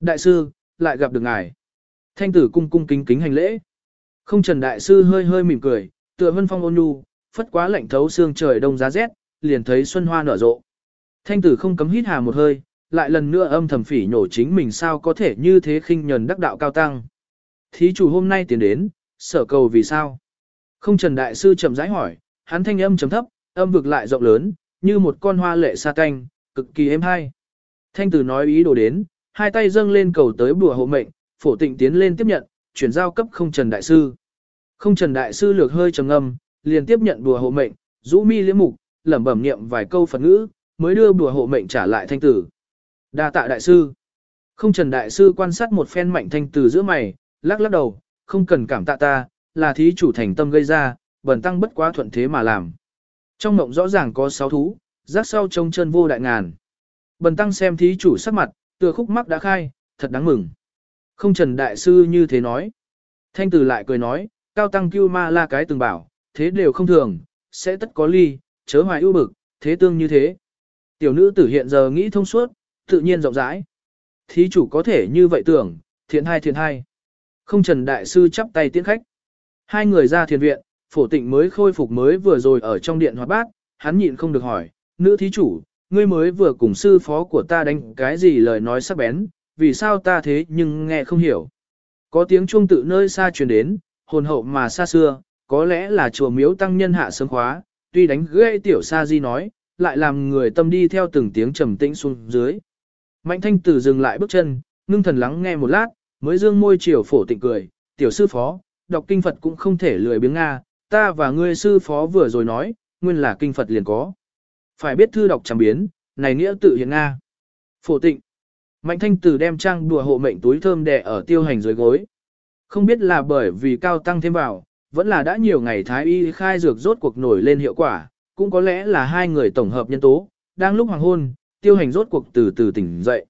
Đại sư, lại gặp được ngài. Thanh tử cung cung kính kính hành lễ. Không trần đại sư hơi hơi mỉm cười, tựa vân phong ôn nhu, phất quá lạnh thấu xương trời đông giá rét, liền thấy xuân hoa nở rộ. Thanh tử không cấm hít hà một hơi, lại lần nữa âm thầm phỉ nhổ chính mình sao có thể như thế khinh nhẫn đắc đạo cao tăng. Thí chủ hôm nay tiến đến, sở cầu vì sao? Không trần đại sư chậm rãi hỏi, hắn thanh âm chấm thấp, âm vực lại rộng lớn, như một con hoa lệ sa canh, cực kỳ êm hay. Thanh tử nói ý đồ đến, hai tay dâng lên cầu tới bùa hộ mệnh, phổ tịnh tiến lên tiếp nhận, chuyển giao cấp không trần đại sư. Không trần đại sư lược hơi trầm ngâm, liền tiếp nhận bùa hộ mệnh, rũ mi liễm mục, lẩm bẩm niệm vài câu Phật ngữ, mới đưa bùa hộ mệnh trả lại thanh tử. Đa tạ đại sư. Không trần đại sư quan sát một phen mạnh thanh tử giữa mày, lắc lắc đầu, không cần cảm tạ ta, là thí chủ thành tâm gây ra, bần tăng bất quá thuận thế mà làm. Trong mộng rõ ràng có sáu thú, rác sau trông chân vô đại ngàn. Bần tăng xem thí chủ sắc mặt, tựa khúc mắc đã khai, thật đáng mừng. Không trần đại sư như thế nói. Thanh tử lại cười nói, cao tăng cưu ma la cái từng bảo, thế đều không thường, sẽ tất có ly, chớ hoài ưu bực, thế tương như thế. Tiểu nữ tử hiện giờ nghĩ thông suốt, tự nhiên rộng rãi. Thí chủ có thể như vậy tưởng, thiện hai thiện hai. Không trần đại sư chắp tay tiễn khách. Hai người ra thiền viện, phổ tịnh mới khôi phục mới vừa rồi ở trong điện hoạt bát, hắn nhịn không được hỏi, nữ thí chủ, ngươi mới vừa cùng sư phó của ta đánh cái gì lời nói sắc bén, vì sao ta thế nhưng nghe không hiểu. Có tiếng chuông tự nơi xa truyền đến, hồn hậu mà xa xưa, có lẽ là chùa miếu tăng nhân hạ sớm khóa, tuy đánh gây tiểu sa di nói, lại làm người tâm đi theo từng tiếng trầm tĩnh xuống dưới. Mạnh thanh tử dừng lại bước chân, ngưng thần lắng nghe một lát, mới dương môi chiều phổ tịnh cười, tiểu sư phó, đọc kinh Phật cũng không thể lười biếng Nga, ta và ngươi sư phó vừa rồi nói, nguyên là kinh Phật liền có. Phải biết thư đọc chẳng biến, này nghĩa tự hiện Nga. Phổ tịnh. Mạnh thanh tử đem trang đùa hộ mệnh túi thơm đè ở tiêu hành dưới gối. Không biết là bởi vì cao tăng thêm vào, vẫn là đã nhiều ngày thái y khai dược rốt cuộc nổi lên hiệu quả, cũng có lẽ là hai người tổng hợp nhân tố, đang lúc hoàng hôn, tiêu hành rốt cuộc từ từ tỉnh dậy.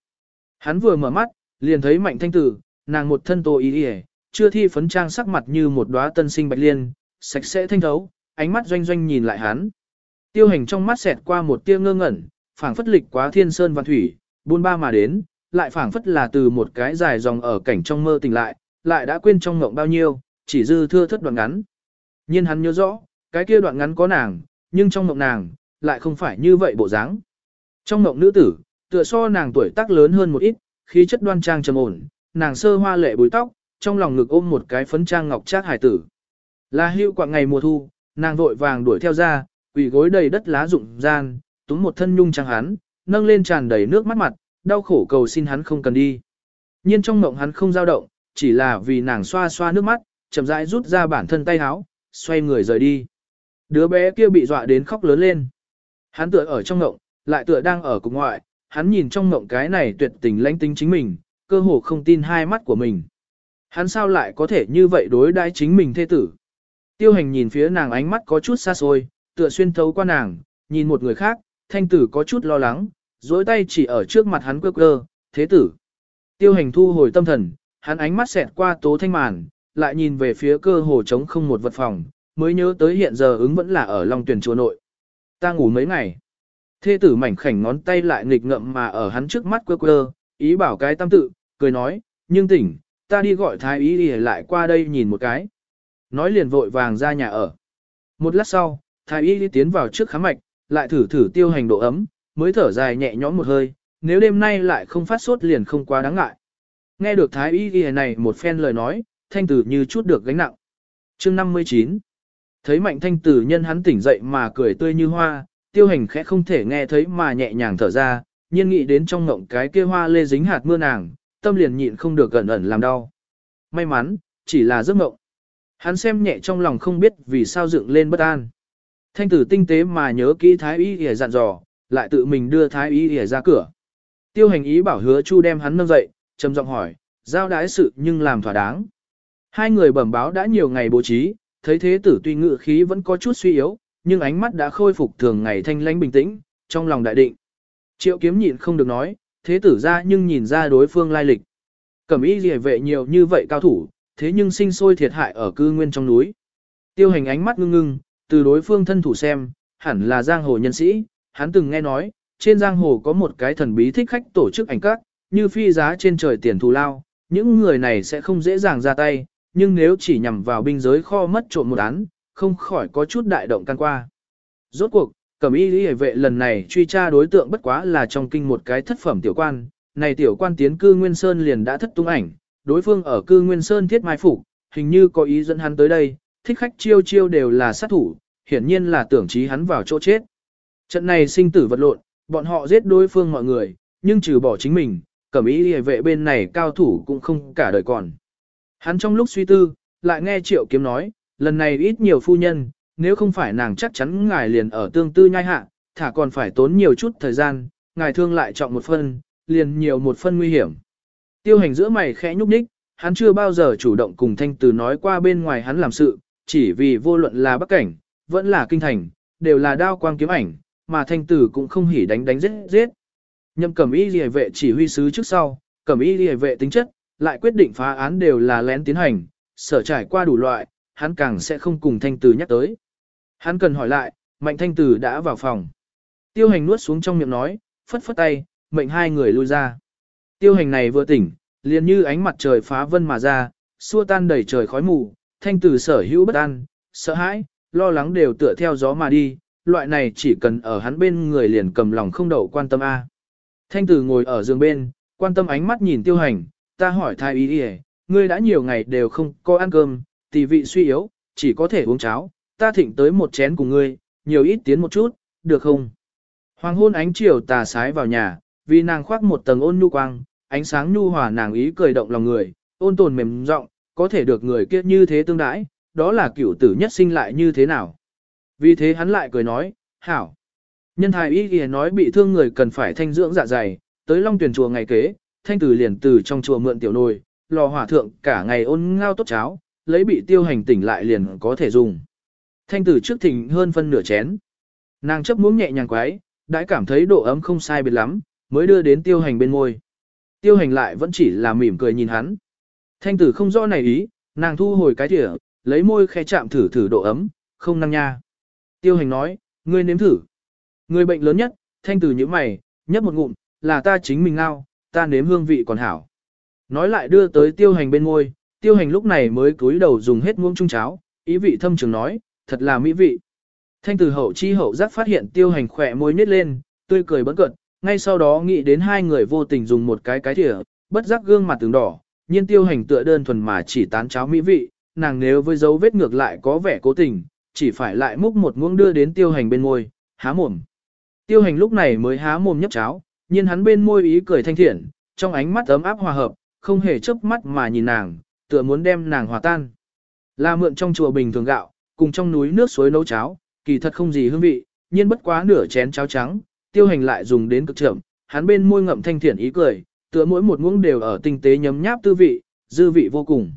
Hắn vừa mở mắt, liền thấy mạnh thanh tử, nàng một thân tô y y, chưa thi phấn trang sắc mặt như một đóa tân sinh bạch liên, sạch sẽ thanh thấu, ánh mắt doanh doanh nhìn lại hắn. Tiêu hành trong mắt xẹt qua một tia ngơ ngẩn, phảng phất lịch quá thiên sơn văn thủy, buôn ba mà đến, lại phảng phất là từ một cái dài dòng ở cảnh trong mơ tỉnh lại, lại đã quên trong ngộng bao nhiêu, chỉ dư thưa thất đoạn ngắn. nhiên hắn nhớ rõ, cái kia đoạn ngắn có nàng, nhưng trong ngộng nàng, lại không phải như vậy bộ dáng. Trong ngộng nữ tử, tựa so nàng tuổi tác lớn hơn một ít, khí chất đoan trang trầm ổn, nàng sơ hoa lệ búi tóc, trong lòng ngực ôm một cái phấn trang ngọc trác hải tử. Là hưu quạng ngày mùa thu, nàng vội vàng đuổi theo ra, quỳ gối đầy đất lá rụng gian, túm một thân nhung trắng hắn, nâng lên tràn đầy nước mắt mặt, đau khổ cầu xin hắn không cần đi. nhiên trong mộng hắn không dao động, chỉ là vì nàng xoa xoa nước mắt, chậm rãi rút ra bản thân tay háo, xoay người rời đi. Đứa bé kia bị dọa đến khóc lớn lên. Hắn tựa ở trong mộng, lại tựa đang ở cùng ngoại, hắn nhìn trong mộng cái này tuyệt tình lãnh tính chính mình, cơ hồ không tin hai mắt của mình. Hắn sao lại có thể như vậy đối đãi chính mình thê tử. Tiêu hành nhìn phía nàng ánh mắt có chút xa xôi, tựa xuyên thấu qua nàng, nhìn một người khác, thanh tử có chút lo lắng, dối tay chỉ ở trước mặt hắn quơ quơ, thế tử. Tiêu hành thu hồi tâm thần, hắn ánh mắt xẹt qua tố thanh màn, lại nhìn về phía cơ hồ trống không một vật phòng, mới nhớ tới hiện giờ ứng vẫn là ở Long Tuyển chùa nội. Ta ngủ mấy ngày. Thê tử mảnh khảnh ngón tay lại nghịch ngậm mà ở hắn trước mắt quơ quơ, ý bảo cái tâm tự, cười nói, nhưng tỉnh, ta đi gọi thái ý đi lại qua đây nhìn một cái. Nói liền vội vàng ra nhà ở. Một lát sau, thái y đi tiến vào trước khám mạch, lại thử thử tiêu hành độ ấm, mới thở dài nhẹ nhõm một hơi, nếu đêm nay lại không phát sốt liền không quá đáng ngại. Nghe được thái y đi này một phen lời nói, thanh tử như chút được gánh nặng. chương 59 Thấy mạnh thanh tử nhân hắn tỉnh dậy mà cười tươi như hoa, tiêu hành khẽ không thể nghe thấy mà nhẹ nhàng thở ra, nhiên nghĩ đến trong ngộng cái kia hoa lê dính hạt mưa nàng, tâm liền nhịn không được gần ẩn làm đau. May mắn, chỉ là giấc ngộng. Hắn xem nhẹ trong lòng không biết vì sao dựng lên bất an. Thanh tử tinh tế mà nhớ kỹ thái y ỉa dặn dò, lại tự mình đưa thái y ỉa ra cửa. Tiêu hành ý bảo hứa chu đem hắn nâng dậy, trầm giọng hỏi, giao đái sự nhưng làm thỏa đáng. Hai người bẩm báo đã nhiều ngày bố trí, thấy thế tử tuy ngự khí vẫn có chút suy yếu, nhưng ánh mắt đã khôi phục thường ngày thanh lãnh bình tĩnh, trong lòng đại định. Triệu kiếm nhịn không được nói, thế tử ra nhưng nhìn ra đối phương lai lịch. Cẩm y rìa vệ nhiều như vậy cao thủ, thế nhưng sinh sôi thiệt hại ở cư nguyên trong núi. Tiêu hành ánh mắt ngưng ngưng, từ đối phương thân thủ xem, hẳn là giang hồ nhân sĩ, hắn từng nghe nói, trên giang hồ có một cái thần bí thích khách tổ chức ảnh các, như phi giá trên trời tiền thù lao, những người này sẽ không dễ dàng ra tay, nhưng nếu chỉ nhằm vào binh giới kho mất trộm một án, không khỏi có chút đại động can qua. Rốt cuộc, cẩm y lý vệ lần này truy tra đối tượng bất quá là trong kinh một cái thất phẩm tiểu quan, này tiểu quan tiến cư Nguyên Sơn liền đã thất tung ảnh, đối phương ở cư Nguyên Sơn thiết mai phục, hình như có ý dẫn hắn tới đây, thích khách chiêu chiêu đều là sát thủ, hiển nhiên là tưởng trí hắn vào chỗ chết. Trận này sinh tử vật lộn, bọn họ giết đối phương mọi người, nhưng trừ bỏ chính mình, cẩm ý hề vệ bên này cao thủ cũng không cả đời còn. Hắn trong lúc suy tư, lại nghe triệu kiếm nói, lần này ít nhiều phu nhân, nếu không phải nàng chắc chắn ngài liền ở tương tư nhai hạ, thả còn phải tốn nhiều chút thời gian, ngài thương lại chọn một phân, liền nhiều một phân nguy hiểm. Tiêu hành giữa mày khẽ nhúc nhích, hắn chưa bao giờ chủ động cùng thanh từ nói qua bên ngoài hắn làm sự, chỉ vì vô luận là bắc cảnh, vẫn là kinh thành, đều là đao quang kiếm ảnh, mà thanh tử cũng không hỉ đánh đánh giết giết. Nhậm cẩm y liề vệ chỉ huy sứ trước sau, cẩm y liề vệ tính chất, lại quyết định phá án đều là lén tiến hành, sở trải qua đủ loại, hắn càng sẽ không cùng thanh tử nhắc tới. Hắn cần hỏi lại, mạnh thanh tử đã vào phòng. Tiêu hành nuốt xuống trong miệng nói, phất phất tay, mệnh hai người lui ra. Tiêu hành này vừa tỉnh, liền như ánh mặt trời phá vân mà ra, xua tan đầy trời khói mù, thanh tử sở hữu bất an, sợ hãi, lo lắng đều tựa theo gió mà đi, loại này chỉ cần ở hắn bên người liền cầm lòng không đậu quan tâm A. Thanh tử ngồi ở giường bên, quan tâm ánh mắt nhìn tiêu hành, ta hỏi thai ý đi ngươi đã nhiều ngày đều không có ăn cơm, tỷ vị suy yếu, chỉ có thể uống cháo, ta thịnh tới một chén cùng ngươi, nhiều ít tiến một chút, được không? Hoàng hôn ánh chiều tà sái vào nhà, vì nàng khoác một tầng ôn nhu quang, ánh sáng nhu hòa nàng ý cười động lòng người, ôn tồn mềm giọng, có thể được người kia như thế tương đãi, đó là cửu tử nhất sinh lại như thế nào. Vì thế hắn lại cười nói, hảo. Nhân thái y kìa nói bị thương người cần phải thanh dưỡng dạ dày, tới long tuyển chùa ngày kế, thanh tử liền từ trong chùa mượn tiểu nồi, lò hỏa thượng cả ngày ôn ngao tốt cháo, lấy bị tiêu hành tỉnh lại liền có thể dùng. Thanh tử trước thỉnh hơn phân nửa chén. Nàng chấp muỗng nhẹ nhàng quái, đã cảm thấy độ ấm không sai biệt lắm, mới đưa đến tiêu hành bên môi. Tiêu hành lại vẫn chỉ là mỉm cười nhìn hắn. Thanh tử không rõ này ý, nàng thu hồi cái thỉa, lấy môi khẽ chạm thử thử độ ấm, không năng nha. Tiêu hành nói, ngươi nếm thử. Người bệnh lớn nhất, thanh tử như mày, nhấp một ngụm, là ta chính mình ngao, ta nếm hương vị còn hảo. Nói lại đưa tới tiêu hành bên ngôi, tiêu hành lúc này mới cúi đầu dùng hết muỗng chung cháo, ý vị thâm trường nói, thật là mỹ vị. Thanh tử hậu chi hậu giác phát hiện tiêu hành khỏe môi nít lên, tươi cười bấn cận, ngay sau đó nghĩ đến hai người vô tình dùng một cái cái thỉa, bất giác gương mặt từng đỏ, nhiên tiêu hành tựa đơn thuần mà chỉ tán cháo mỹ vị, nàng nếu với dấu vết ngược lại có vẻ cố tình, chỉ phải lại múc một muỗng đưa đến tiêu hành bên môi, há mồm. Tiêu hành lúc này mới há mồm nhấp cháo, nhiên hắn bên môi ý cười thanh thiện, trong ánh mắt ấm áp hòa hợp, không hề chớp mắt mà nhìn nàng, tựa muốn đem nàng hòa tan. Là mượn trong chùa bình thường gạo, cùng trong núi nước suối nấu cháo, kỳ thật không gì hương vị, nhiên bất quá nửa chén cháo trắng, tiêu hành lại dùng đến cực trưởng, hắn bên môi ngậm thanh thiện ý cười, tựa mỗi một muỗng đều ở tinh tế nhấm nháp tư vị, dư vị vô cùng.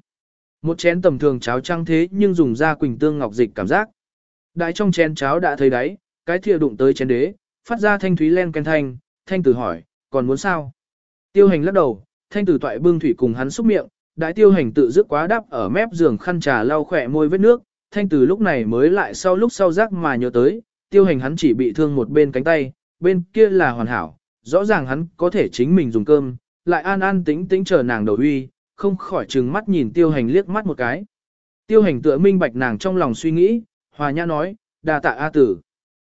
Một chén tầm thường cháo trăng thế nhưng dùng ra quỳnh tương ngọc dịch cảm giác. Đại trong chén cháo đã thấy đáy, cái thìa đụng tới chén đế, phát ra thanh thúy len ken thanh, thanh tử hỏi, còn muốn sao? Tiêu hành lắc đầu, thanh tử toại bưng thủy cùng hắn xúc miệng, đại tiêu hành tự dứt quá đắp ở mép giường khăn trà lau khỏe môi vết nước, thanh tử lúc này mới lại sau lúc sau rác mà nhớ tới, tiêu hành hắn chỉ bị thương một bên cánh tay, bên kia là hoàn hảo, rõ ràng hắn có thể chính mình dùng cơm, lại an an tĩnh tĩnh chờ nàng đầu uy, không khỏi trừng mắt nhìn tiêu hành liếc mắt một cái. Tiêu hành tựa minh bạch nàng trong lòng suy nghĩ, hòa nhã nói, đa tạ A tử.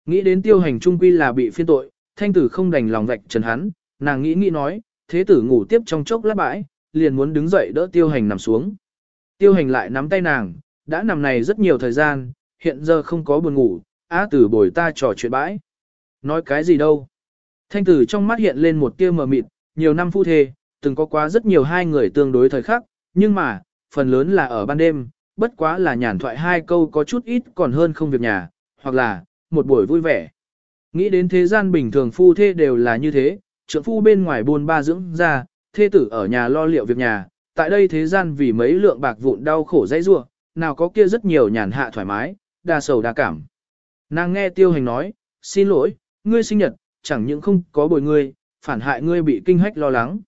Nghĩ đến tiêu hành trung quy là bị phiên tội, thanh tử không đành lòng vạch trần hắn, nàng nghĩ nghĩ nói, thế tử ngủ tiếp trong chốc lát bãi, liền muốn đứng dậy đỡ tiêu hành nằm xuống. Tiêu hành lại nắm tay nàng, đã nằm này rất nhiều thời gian, hiện giờ không có buồn ngủ, A tử bồi ta trò chuyện bãi. Nói cái gì đâu. Thanh tử trong mắt hiện lên một tia mờ mịt, nhiều năm phu thê, từng có quá rất nhiều hai người tương đối thời khắc, nhưng mà, phần lớn là ở ban đêm, bất quá là nhàn thoại hai câu có chút ít còn hơn không việc nhà, hoặc là, một buổi vui vẻ. Nghĩ đến thế gian bình thường phu thê đều là như thế, trưởng phu bên ngoài buôn ba dưỡng ra, thê tử ở nhà lo liệu việc nhà, tại đây thế gian vì mấy lượng bạc vụn đau khổ dãy rua, nào có kia rất nhiều nhàn hạ thoải mái, đa sầu đa cảm. Nàng nghe tiêu hành nói, xin lỗi, ngươi sinh nhật, chẳng những không có bồi ngươi, phản hại ngươi bị kinh hách lo lắng.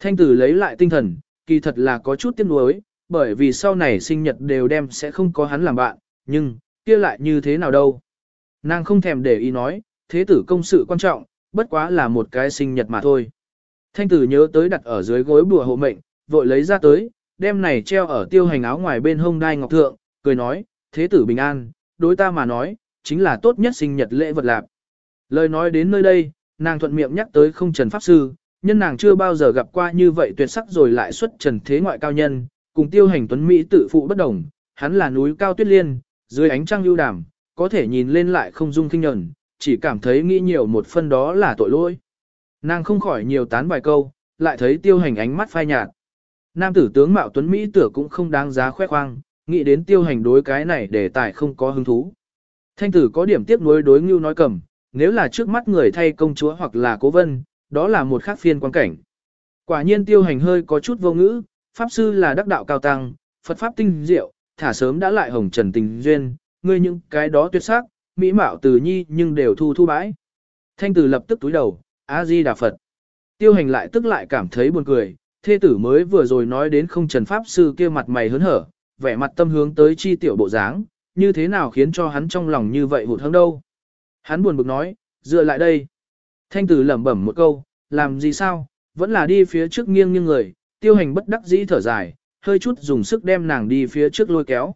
Thanh tử lấy lại tinh thần, kỳ thật là có chút tiếc nuối, bởi vì sau này sinh nhật đều đem sẽ không có hắn làm bạn, nhưng, kia lại như thế nào đâu. Nàng không thèm để ý nói, thế tử công sự quan trọng, bất quá là một cái sinh nhật mà thôi. Thanh tử nhớ tới đặt ở dưới gối bùa hộ mệnh, vội lấy ra tới, đem này treo ở tiêu hành áo ngoài bên hông đai ngọc thượng, cười nói, thế tử bình an, đối ta mà nói, chính là tốt nhất sinh nhật lễ vật lạp. Lời nói đến nơi đây, nàng thuận miệng nhắc tới không trần pháp sư, nhân nàng chưa bao giờ gặp qua như vậy tuyệt sắc rồi lại xuất trần thế ngoại cao nhân, cùng tiêu hành tuấn Mỹ tự phụ bất đồng, hắn là núi cao tuyết liên, dưới ánh trăng lưu đàm, có thể nhìn lên lại không dung kinh nhẫn, chỉ cảm thấy nghĩ nhiều một phân đó là tội lỗi. Nàng không khỏi nhiều tán vài câu, lại thấy tiêu hành ánh mắt phai nhạt. Nam tử tướng Mạo Tuấn Mỹ tử cũng không đáng giá khoe khoang, nghĩ đến tiêu hành đối cái này để tài không có hứng thú. Thanh tử có điểm tiếp nối đối ngưu nói cầm, nếu là trước mắt người thay công chúa hoặc là cố vân, đó là một khác phiên quan cảnh. Quả nhiên tiêu hành hơi có chút vô ngữ, Pháp sư là đắc đạo cao tăng, Phật Pháp tinh diệu, thả sớm đã lại hồng trần tình duyên, ngươi những cái đó tuyệt sắc, mỹ mạo từ nhi nhưng đều thu thu bãi. Thanh tử lập tức túi đầu, A-di Đà Phật. Tiêu hành lại tức lại cảm thấy buồn cười, thê tử mới vừa rồi nói đến không trần Pháp sư kia mặt mày hớn hở, vẻ mặt tâm hướng tới chi tiểu bộ dáng, như thế nào khiến cho hắn trong lòng như vậy hụt hẫng đâu. Hắn buồn bực nói, dựa lại đây. Thanh tử lẩm bẩm một câu, làm gì sao, vẫn là đi phía trước nghiêng nghiêng người, tiêu hành bất đắc dĩ thở dài, hơi chút dùng sức đem nàng đi phía trước lôi kéo.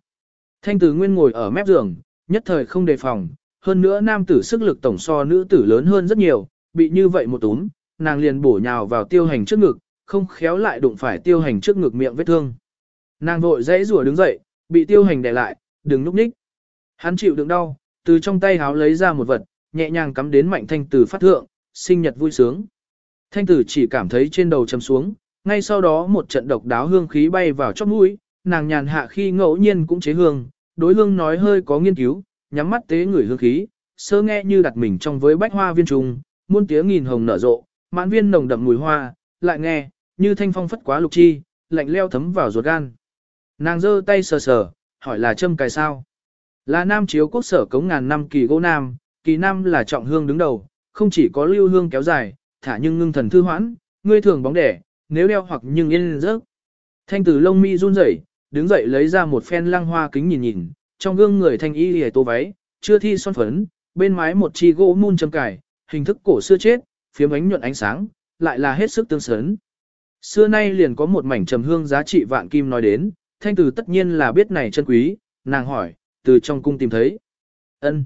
Thanh tử nguyên ngồi ở mép giường, nhất thời không đề phòng, hơn nữa nam tử sức lực tổng so nữ tử lớn hơn rất nhiều, bị như vậy một túm, nàng liền bổ nhào vào tiêu hành trước ngực, không khéo lại đụng phải tiêu hành trước ngực miệng vết thương. Nàng vội dãy rủa đứng dậy, bị tiêu hành đè lại, đừng núp ních. Hắn chịu đựng đau, từ trong tay háo lấy ra một vật, nhẹ nhàng cắm đến mạnh thanh tử phát thượng, sinh nhật vui sướng. Thanh tử chỉ cảm thấy trên đầu chấm xuống, ngay sau đó một trận độc đáo hương khí bay vào chóp mũi, nàng nhàn hạ khi ngẫu nhiên cũng chế hương, đối hương nói hơi có nghiên cứu, nhắm mắt tế người hương khí, sơ nghe như đặt mình trong với bách hoa viên trùng, muôn tiếng nghìn hồng nở rộ, mãn viên nồng đậm mùi hoa, lại nghe, như thanh phong phất quá lục chi, lạnh leo thấm vào ruột gan. Nàng giơ tay sờ sờ, hỏi là châm cài sao? Là nam chiếu quốc sở cống ngàn năm kỳ gỗ nam, kỳ nam là trọng hương đứng đầu, không chỉ có lưu hương kéo dài, thả nhưng ngưng thần thư hoãn, ngươi thường bóng đẻ, nếu đeo hoặc nhưng yên rớt. Thanh tử lông mi run rẩy, đứng dậy lấy ra một phen lăng hoa kính nhìn nhìn, trong gương người thanh y lìa tô váy, chưa thi son phấn, bên mái một chi gỗ mun châm cài, hình thức cổ xưa chết, phiếm ánh nhuận ánh sáng, lại là hết sức tương sớn. Xưa nay liền có một mảnh trầm hương giá trị vạn kim nói đến, thanh tử tất nhiên là biết này chân quý, nàng hỏi, từ trong cung tìm thấy. ân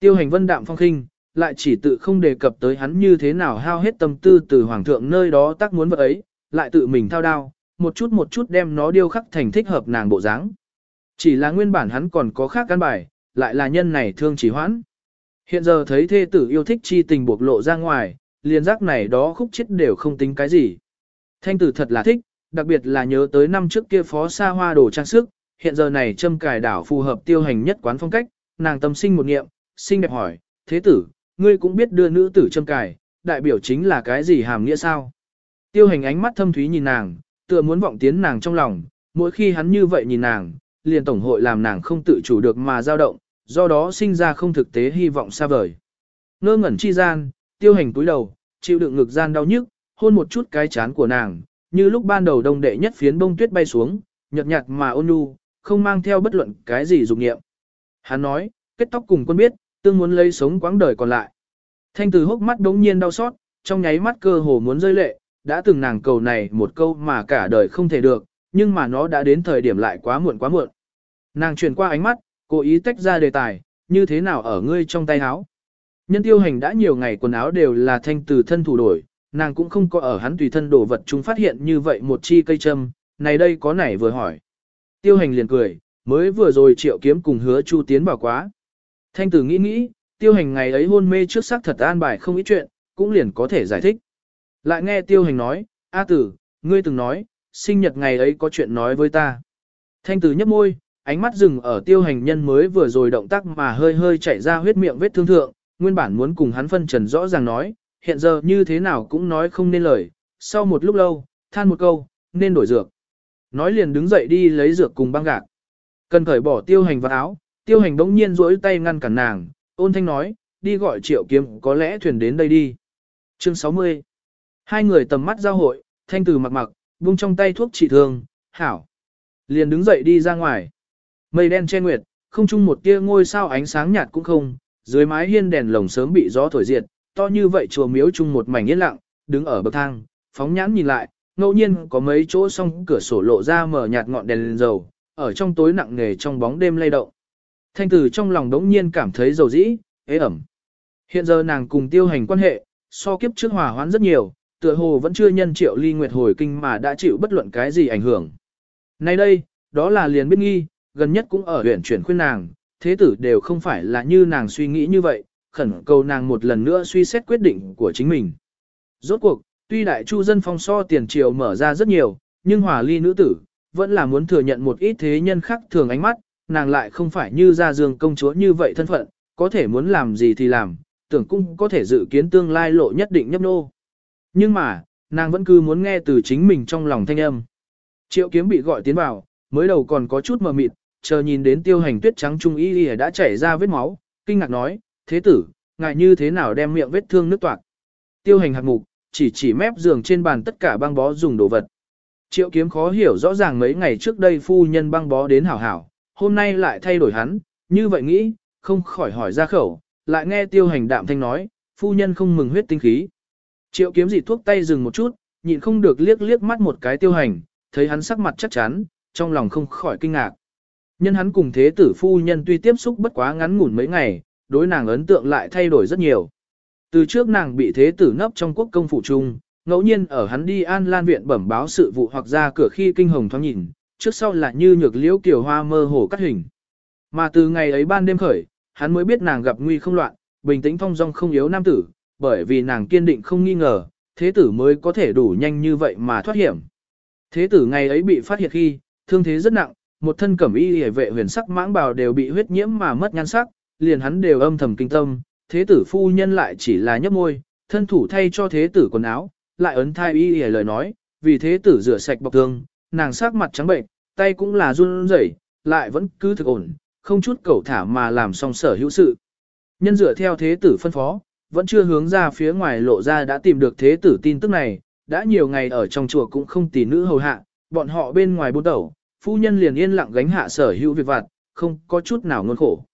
Tiêu hành vân đạm phong khinh, lại chỉ tự không đề cập tới hắn như thế nào hao hết tâm tư từ hoàng thượng nơi đó tác muốn vật ấy, lại tự mình thao đao, một chút một chút đem nó điêu khắc thành thích hợp nàng bộ dáng. Chỉ là nguyên bản hắn còn có khác căn bài, lại là nhân này thương chỉ hoãn. Hiện giờ thấy thê tử yêu thích chi tình bộc lộ ra ngoài, liền giác này đó khúc chết đều không tính cái gì. Thanh tử thật là thích, đặc biệt là nhớ tới năm trước kia phó xa hoa đồ trang sức, hiện giờ này châm cài đảo phù hợp tiêu hành nhất quán phong cách, nàng tâm sinh một niệm sinh đẹp hỏi, thế tử, ngươi cũng biết đưa nữ tử châm cài, đại biểu chính là cái gì hàm nghĩa sao? Tiêu hành ánh mắt thâm thúy nhìn nàng, tựa muốn vọng tiến nàng trong lòng, mỗi khi hắn như vậy nhìn nàng, liền tổng hội làm nàng không tự chủ được mà dao động, do đó sinh ra không thực tế hy vọng xa vời. Ngơ ngẩn chi gian, tiêu hành túi đầu, chịu đựng ngực gian đau nhức, hôn một chút cái chán của nàng, như lúc ban đầu đông đệ nhất phiến bông tuyết bay xuống, nhật nhạt mà ôn nhu, không mang theo bất luận cái gì dục nghiệm. Hắn nói, kết tóc cùng quân biết, tương muốn lấy sống quãng đời còn lại. Thanh từ hốc mắt đống nhiên đau xót, trong nháy mắt cơ hồ muốn rơi lệ, đã từng nàng cầu này một câu mà cả đời không thể được, nhưng mà nó đã đến thời điểm lại quá muộn quá muộn. Nàng chuyển qua ánh mắt, cố ý tách ra đề tài, như thế nào ở ngươi trong tay áo. Nhân tiêu hành đã nhiều ngày quần áo đều là thanh từ thân thủ đổi, nàng cũng không có ở hắn tùy thân đồ vật chúng phát hiện như vậy một chi cây châm, này đây có nảy vừa hỏi. Tiêu hành liền cười, mới vừa rồi triệu kiếm cùng hứa chu tiến bảo quá. Thanh tử nghĩ nghĩ, tiêu hành ngày ấy hôn mê trước xác thật an bài không ít chuyện, cũng liền có thể giải thích. Lại nghe tiêu hành nói, A tử, ngươi từng nói, sinh nhật ngày ấy có chuyện nói với ta. Thanh tử nhấp môi, ánh mắt dừng ở tiêu hành nhân mới vừa rồi động tác mà hơi hơi chảy ra huyết miệng vết thương thượng, nguyên bản muốn cùng hắn phân trần rõ ràng nói, hiện giờ như thế nào cũng nói không nên lời, sau một lúc lâu, than một câu, nên đổi dược. Nói liền đứng dậy đi lấy dược cùng băng gạc. Cần cởi bỏ tiêu hành vào áo, tiêu hành đống nhiên rỗi tay ngăn cản nàng, ôn thanh nói, đi gọi triệu kiếm có lẽ thuyền đến đây đi. Chương 60 Hai người tầm mắt giao hội, thanh từ mặc mặc, buông trong tay thuốc trị thương, hảo. Liền đứng dậy đi ra ngoài. Mây đen che nguyệt, không chung một tia ngôi sao ánh sáng nhạt cũng không, dưới mái hiên đèn lồng sớm bị gió thổi diệt, to như vậy chùa miếu chung một mảnh yên lặng, đứng ở bậc thang, phóng nhãn nhìn lại, ngẫu nhiên có mấy chỗ song cửa sổ lộ ra mở nhạt ngọn đèn lên dầu, ở trong tối nặng nề trong bóng đêm lay động. Thanh tử trong lòng đống nhiên cảm thấy dầu dĩ, ế ẩm. Hiện giờ nàng cùng tiêu hành quan hệ, so kiếp trước hòa hoãn rất nhiều, tựa hồ vẫn chưa nhân triệu ly nguyệt hồi kinh mà đã chịu bất luận cái gì ảnh hưởng. Nay đây, đó là liền biết nghi, gần nhất cũng ở huyện chuyển khuyên nàng, thế tử đều không phải là như nàng suy nghĩ như vậy, khẩn cầu nàng một lần nữa suy xét quyết định của chính mình. Rốt cuộc, tuy đại chu dân phong so tiền triều mở ra rất nhiều, nhưng hòa ly nữ tử, vẫn là muốn thừa nhận một ít thế nhân khác thường ánh mắt, nàng lại không phải như gia dương công chúa như vậy thân phận, có thể muốn làm gì thì làm, tưởng cũng có thể dự kiến tương lai lộ nhất định nhấp nô. Nhưng mà, nàng vẫn cứ muốn nghe từ chính mình trong lòng thanh âm. Triệu kiếm bị gọi tiến vào, mới đầu còn có chút mờ mịt, chờ nhìn đến tiêu hành tuyết trắng trung y y đã chảy ra vết máu, kinh ngạc nói, thế tử, ngại như thế nào đem miệng vết thương nước toạc. Tiêu hành hạt mục, chỉ chỉ mép giường trên bàn tất cả băng bó dùng đồ vật. Triệu kiếm khó hiểu rõ ràng mấy ngày trước đây phu nhân băng bó đến hảo hảo, hôm nay lại thay đổi hắn, như vậy nghĩ, không khỏi hỏi ra khẩu, lại nghe tiêu hành đạm thanh nói, phu nhân không mừng huyết tinh khí. Triệu kiếm dị thuốc tay dừng một chút, nhịn không được liếc liếc mắt một cái tiêu hành, thấy hắn sắc mặt chắc chắn, trong lòng không khỏi kinh ngạc. Nhân hắn cùng thế tử phu nhân tuy tiếp xúc bất quá ngắn ngủn mấy ngày, đối nàng ấn tượng lại thay đổi rất nhiều. Từ trước nàng bị thế tử nấp trong quốc công phủ trung, ngẫu nhiên ở hắn đi an lan viện bẩm báo sự vụ hoặc ra cửa khi kinh hồng thoáng nhìn, trước sau là như nhược liễu kiều hoa mơ hồ cắt hình. Mà từ ngày ấy ban đêm khởi, hắn mới biết nàng gặp nguy không loạn, bình tĩnh phong dong không yếu nam tử, bởi vì nàng kiên định không nghi ngờ, thế tử mới có thể đủ nhanh như vậy mà thoát hiểm. Thế tử ngày ấy bị phát hiện khi, thương thế rất nặng, một thân cẩm y hề vệ huyền sắc mãng bào đều bị huyết nhiễm mà mất nhan sắc, liền hắn đều âm thầm kinh tâm, thế tử phu nhân lại chỉ là nhấp môi, thân thủ thay cho thế tử quần áo, lại ấn thai y hề lời nói, vì thế tử rửa sạch bọc thương, nàng sắc mặt trắng bệnh, tay cũng là run rẩy, lại vẫn cứ thực ổn, không chút cầu thả mà làm xong sở hữu sự. Nhân dựa theo thế tử phân phó, vẫn chưa hướng ra phía ngoài lộ ra đã tìm được thế tử tin tức này, đã nhiều ngày ở trong chùa cũng không tỷ nữ hầu hạ, bọn họ bên ngoài buôn tẩu, phu nhân liền yên lặng gánh hạ sở hữu việc vặt, không có chút nào ngôn khổ.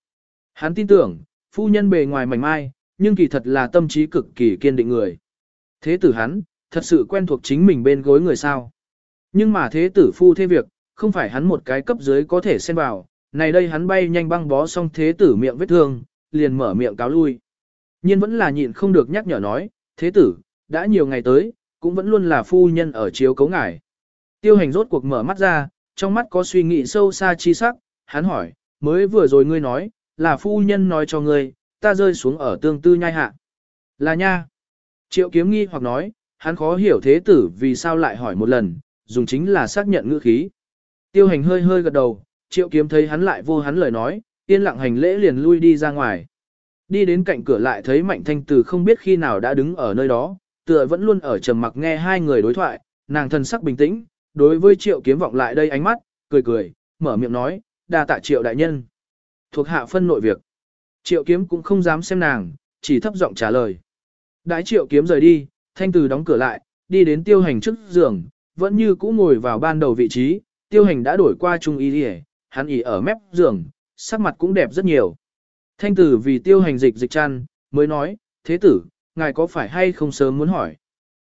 Hắn tin tưởng, phu nhân bề ngoài mảnh mai, nhưng kỳ thật là tâm trí cực kỳ kiên định người. Thế tử hắn, thật sự quen thuộc chính mình bên gối người sao. Nhưng mà thế tử phu thế việc, không phải hắn một cái cấp dưới có thể xen vào, này đây hắn bay nhanh băng bó xong thế tử miệng vết thương, liền mở miệng cáo lui. Nhưng vẫn là nhịn không được nhắc nhở nói, thế tử, đã nhiều ngày tới, cũng vẫn luôn là phu nhân ở chiếu cấu ngải. Tiêu hành rốt cuộc mở mắt ra, trong mắt có suy nghĩ sâu xa chi sắc, hắn hỏi, mới vừa rồi ngươi nói, là phu nhân nói cho ngươi, ta rơi xuống ở tương tư nhai hạ. Là nha. Triệu kiếm nghi hoặc nói, hắn khó hiểu thế tử vì sao lại hỏi một lần, dùng chính là xác nhận ngữ khí. Tiêu hành hơi hơi gật đầu, triệu kiếm thấy hắn lại vô hắn lời nói, yên lặng hành lễ liền lui đi ra ngoài. Đi đến cạnh cửa lại thấy mạnh thanh tử không biết khi nào đã đứng ở nơi đó, tựa vẫn luôn ở trầm mặc nghe hai người đối thoại, nàng thần sắc bình tĩnh, đối với triệu kiếm vọng lại đây ánh mắt, cười cười, mở miệng nói, đa tạ triệu đại nhân. Thuộc hạ phân nội việc. Triệu kiếm cũng không dám xem nàng, chỉ thấp giọng trả lời. Đãi triệu kiếm rời đi, thanh từ đóng cửa lại, đi đến tiêu hành trước giường, vẫn như cũ ngồi vào ban đầu vị trí, tiêu hành đã đổi qua trung y đi hắn ỉ ở mép giường, sắc mặt cũng đẹp rất nhiều. Thanh tử vì tiêu hành dịch dịch chăn, mới nói, thế tử, ngài có phải hay không sớm muốn hỏi.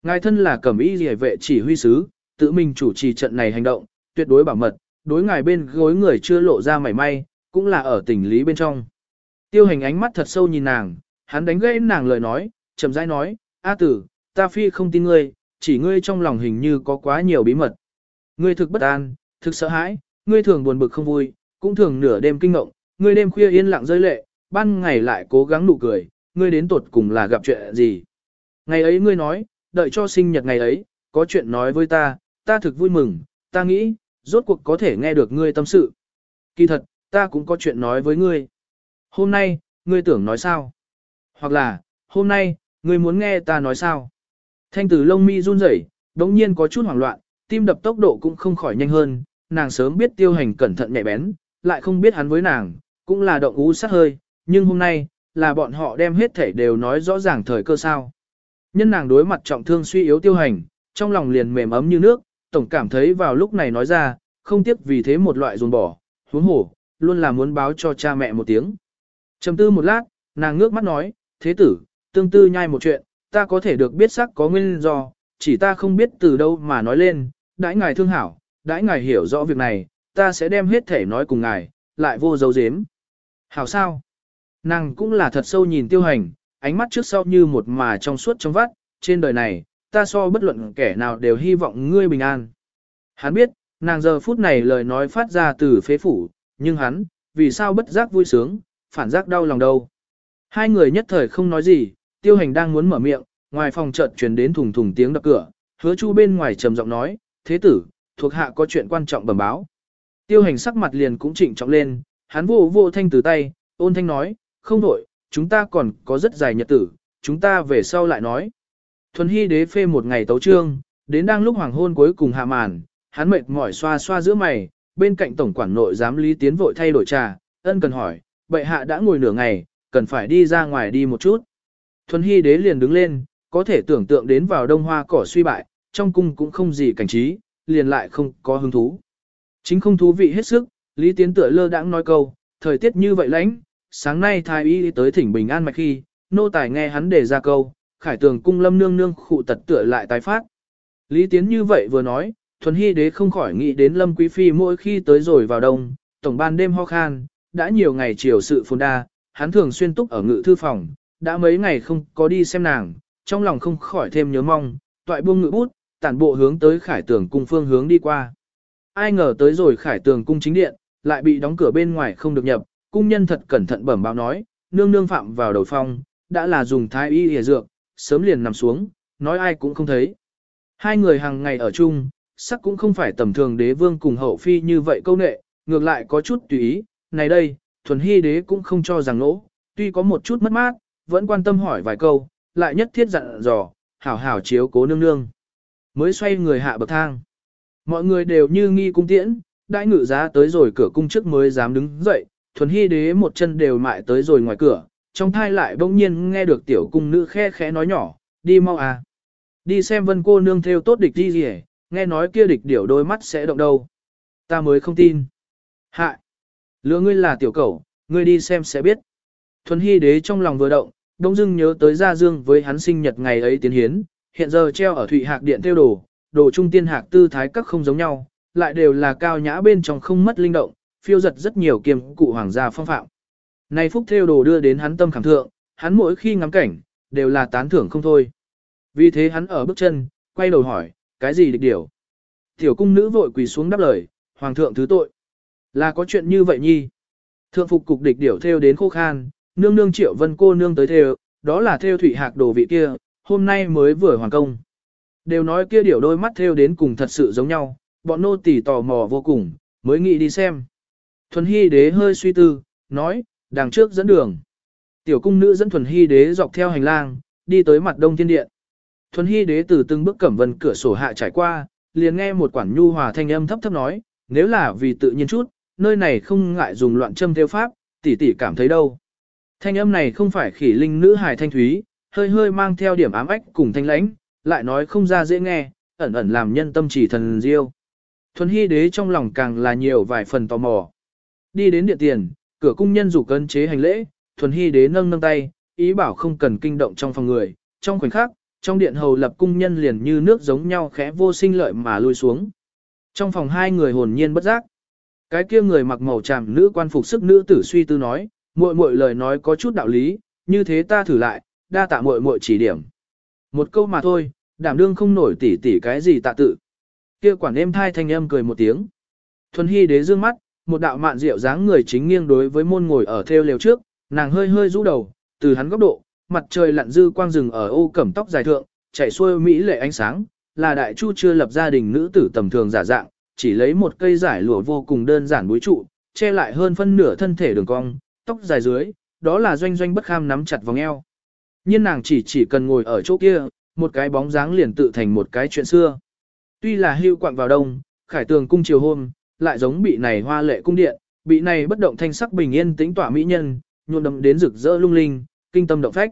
Ngài thân là cẩm y rỉa vệ chỉ huy sứ, tự mình chủ trì trận này hành động, tuyệt đối bảo mật, đối ngài bên gối người chưa lộ ra mảy may, cũng là ở tình lý bên trong. Tiêu hành ánh mắt thật sâu nhìn nàng, hắn đánh gãy nàng lời nói, chậm rãi nói, A tử, ta phi không tin ngươi, chỉ ngươi trong lòng hình như có quá nhiều bí mật. Ngươi thực bất an, thực sợ hãi, ngươi thường buồn bực không vui, cũng thường nửa đêm kinh ngộng, ngươi đêm khuya yên lặng rơi lệ, ban ngày lại cố gắng nụ cười, ngươi đến tuột cùng là gặp chuyện gì. Ngày ấy ngươi nói, đợi cho sinh nhật ngày ấy, có chuyện nói với ta, ta thực vui mừng, ta nghĩ, rốt cuộc có thể nghe được ngươi tâm sự. Kỳ thật, ta cũng có chuyện nói với ngươi. Hôm nay, ngươi tưởng nói sao? Hoặc là, hôm nay, ngươi muốn nghe ta nói sao? Thanh tử lông mi run rẩy, đống nhiên có chút hoảng loạn, tim đập tốc độ cũng không khỏi nhanh hơn, nàng sớm biết tiêu hành cẩn thận nhạy bén, lại không biết hắn với nàng, cũng là động ú sát hơi, nhưng hôm nay, là bọn họ đem hết thể đều nói rõ ràng thời cơ sao. Nhân nàng đối mặt trọng thương suy yếu tiêu hành, trong lòng liền mềm ấm như nước, tổng cảm thấy vào lúc này nói ra, không tiếc vì thế một loại dồn bỏ, huống hổ, luôn là muốn báo cho cha mẹ một tiếng. Trầm tư một lát, nàng ngước mắt nói, thế tử, tương tư nhai một chuyện, ta có thể được biết sắc có nguyên do, chỉ ta không biết từ đâu mà nói lên, đãi ngài thương hảo, đãi ngài hiểu rõ việc này, ta sẽ đem hết thể nói cùng ngài, lại vô dấu dếm. Hảo sao? Nàng cũng là thật sâu nhìn tiêu hành, ánh mắt trước sau như một mà trong suốt trong vắt, trên đời này, ta so bất luận kẻ nào đều hy vọng ngươi bình an. Hắn biết, nàng giờ phút này lời nói phát ra từ phế phủ, nhưng hắn, vì sao bất giác vui sướng, phản giác đau lòng đâu. Hai người nhất thời không nói gì, tiêu hành đang muốn mở miệng, ngoài phòng chợt truyền đến thùng thùng tiếng đập cửa, hứa chu bên ngoài trầm giọng nói, thế tử, thuộc hạ có chuyện quan trọng bẩm báo. Tiêu hành sắc mặt liền cũng chỉnh trọng lên, hắn vô vô thanh từ tay, ôn thanh nói, không đổi, chúng ta còn có rất dài nhật tử, chúng ta về sau lại nói. Thuần Hy đế phê một ngày tấu trương, đến đang lúc hoàng hôn cuối cùng hạ màn, hắn mệt mỏi xoa xoa giữa mày, bên cạnh tổng quản nội giám lý tiến vội thay đổi trà, ân cần hỏi, bệ hạ đã ngồi nửa ngày, cần phải đi ra ngoài đi một chút. Thuần Hy đế liền đứng lên, có thể tưởng tượng đến vào đông hoa cỏ suy bại, trong cung cũng không gì cảnh trí, liền lại không có hứng thú. Chính không thú vị hết sức, Lý Tiến tựa lơ đãng nói câu, thời tiết như vậy lãnh, sáng nay thái y tới thỉnh bình an mạch khi, nô tài nghe hắn đề ra câu, khải tường cung lâm nương nương khụ tật tựa lại tái phát. Lý Tiến như vậy vừa nói, thuần hy đế không khỏi nghĩ đến lâm quý phi mỗi khi tới rồi vào đông, tổng ban đêm ho khan, đã nhiều ngày chiều sự phồn đa, hắn thường xuyên túc ở ngự thư phòng, đã mấy ngày không có đi xem nàng, trong lòng không khỏi thêm nhớ mong, toại buông ngự bút, tản bộ hướng tới khải tường cung phương hướng đi qua. Ai ngờ tới rồi khải tường cung chính điện, lại bị đóng cửa bên ngoài không được nhập, cung nhân thật cẩn thận bẩm báo nói, nương nương phạm vào đầu phong, đã là dùng thái y hề dược, sớm liền nằm xuống, nói ai cũng không thấy. Hai người hàng ngày ở chung, sắc cũng không phải tầm thường đế vương cùng hậu phi như vậy câu nệ, ngược lại có chút tùy ý, này đây, thuần hy đế cũng không cho rằng nỗ, tuy có một chút mất mát, vẫn quan tâm hỏi vài câu, lại nhất thiết dặn dò, hảo hảo chiếu cố nương nương. Mới xoay người hạ bậc thang. Mọi người đều như nghi cung tiễn, đại ngự giá tới rồi cửa cung trước mới dám đứng dậy, thuần hy đế một chân đều mại tới rồi ngoài cửa, trong thai lại bỗng nhiên nghe được tiểu cung nữ khe khẽ nói nhỏ, đi mau à. Đi xem vân cô nương theo tốt địch đi gì hết, nghe nói kia địch điểu đôi mắt sẽ động đâu. Ta mới không tin. Hạ! Lựa ngươi là tiểu cẩu, ngươi đi xem sẽ biết. Thuần hy đế trong lòng vừa động, đông dưng nhớ tới gia dương với hắn sinh nhật ngày ấy tiến hiến, hiện giờ treo ở thụy hạc điện tiêu đồ, đồ trung tiên hạc tư thái các không giống nhau, lại đều là cao nhã bên trong không mất linh động, phiêu giật rất nhiều kiềm cụ hoàng gia phong phạm. Này phúc theo đồ đưa đến hắn tâm cảm thượng, hắn mỗi khi ngắm cảnh, đều là tán thưởng không thôi. Vì thế hắn ở bước chân, quay đầu hỏi, cái gì địch điểu? Tiểu cung nữ vội quỳ xuống đáp lời, hoàng thượng thứ tội. Là có chuyện như vậy nhi. Thượng phục cục địch điểu theo đến khô khan, nương nương triệu vân cô nương tới theo, đó là theo thủy hạc đồ vị kia, hôm nay mới vừa hoàn công. Đều nói kia điểu đôi mắt theo đến cùng thật sự giống nhau, bọn nô tỳ tò mò vô cùng, mới nghĩ đi xem. Thuần Hy đế hơi suy tư, nói, đằng trước dẫn đường. Tiểu cung nữ dẫn Thuần Hy đế dọc theo hành lang, đi tới mặt đông thiên điện. Thuần Hy đế từ từng bước cẩm vân cửa sổ hạ trải qua, liền nghe một quản nhu hòa thanh âm thấp thấp nói, nếu là vì tự nhiên chút, nơi này không ngại dùng loạn châm theo pháp, tỷ tỷ cảm thấy đâu. Thanh âm này không phải khỉ linh nữ hài thanh thúy, hơi hơi mang theo điểm ám ách cùng thanh lãnh, lại nói không ra dễ nghe, ẩn ẩn làm nhân tâm chỉ thần diêu. Thuần Hy đế trong lòng càng là nhiều vài phần tò mò. Đi đến điện tiền, cửa cung nhân rủ cân chế hành lễ, Thuần Hy đế nâng nâng tay, ý bảo không cần kinh động trong phòng người, trong khoảnh khắc, trong điện hầu lập cung nhân liền như nước giống nhau khẽ vô sinh lợi mà lui xuống. Trong phòng hai người hồn nhiên bất giác. Cái kia người mặc màu tràm nữ quan phục sức nữ tử suy tư nói, muội muội lời nói có chút đạo lý, như thế ta thử lại, đa tạ muội muội chỉ điểm. Một câu mà thôi, đảm đương không nổi tỉ tỉ cái gì tạ tự. Kia quản êm thai thanh âm cười một tiếng. Thuần Hy đế dương mắt, một đạo mạn rượu dáng người chính nghiêng đối với môn ngồi ở theo lều trước, nàng hơi hơi rũ đầu, từ hắn góc độ, mặt trời lặn dư quang rừng ở ô cẩm tóc dài thượng, chảy xuôi mỹ lệ ánh sáng, là đại chu chưa lập gia đình nữ tử tầm thường giả dạng, chỉ lấy một cây giải lụa vô cùng đơn giản bối trụ, che lại hơn phân nửa thân thể đường cong, tóc dài dưới, đó là doanh doanh bất kham nắm chặt vòng eo. Nhưng nàng chỉ chỉ cần ngồi ở chỗ kia, một cái bóng dáng liền tự thành một cái chuyện xưa. Tuy là hưu quạng vào đông, khải tường cung chiều hôm, lại giống bị này hoa lệ cung điện, bị này bất động thanh sắc bình yên tĩnh tỏa mỹ nhân, nhuộm đậm đến rực rỡ lung linh, kinh tâm động phách.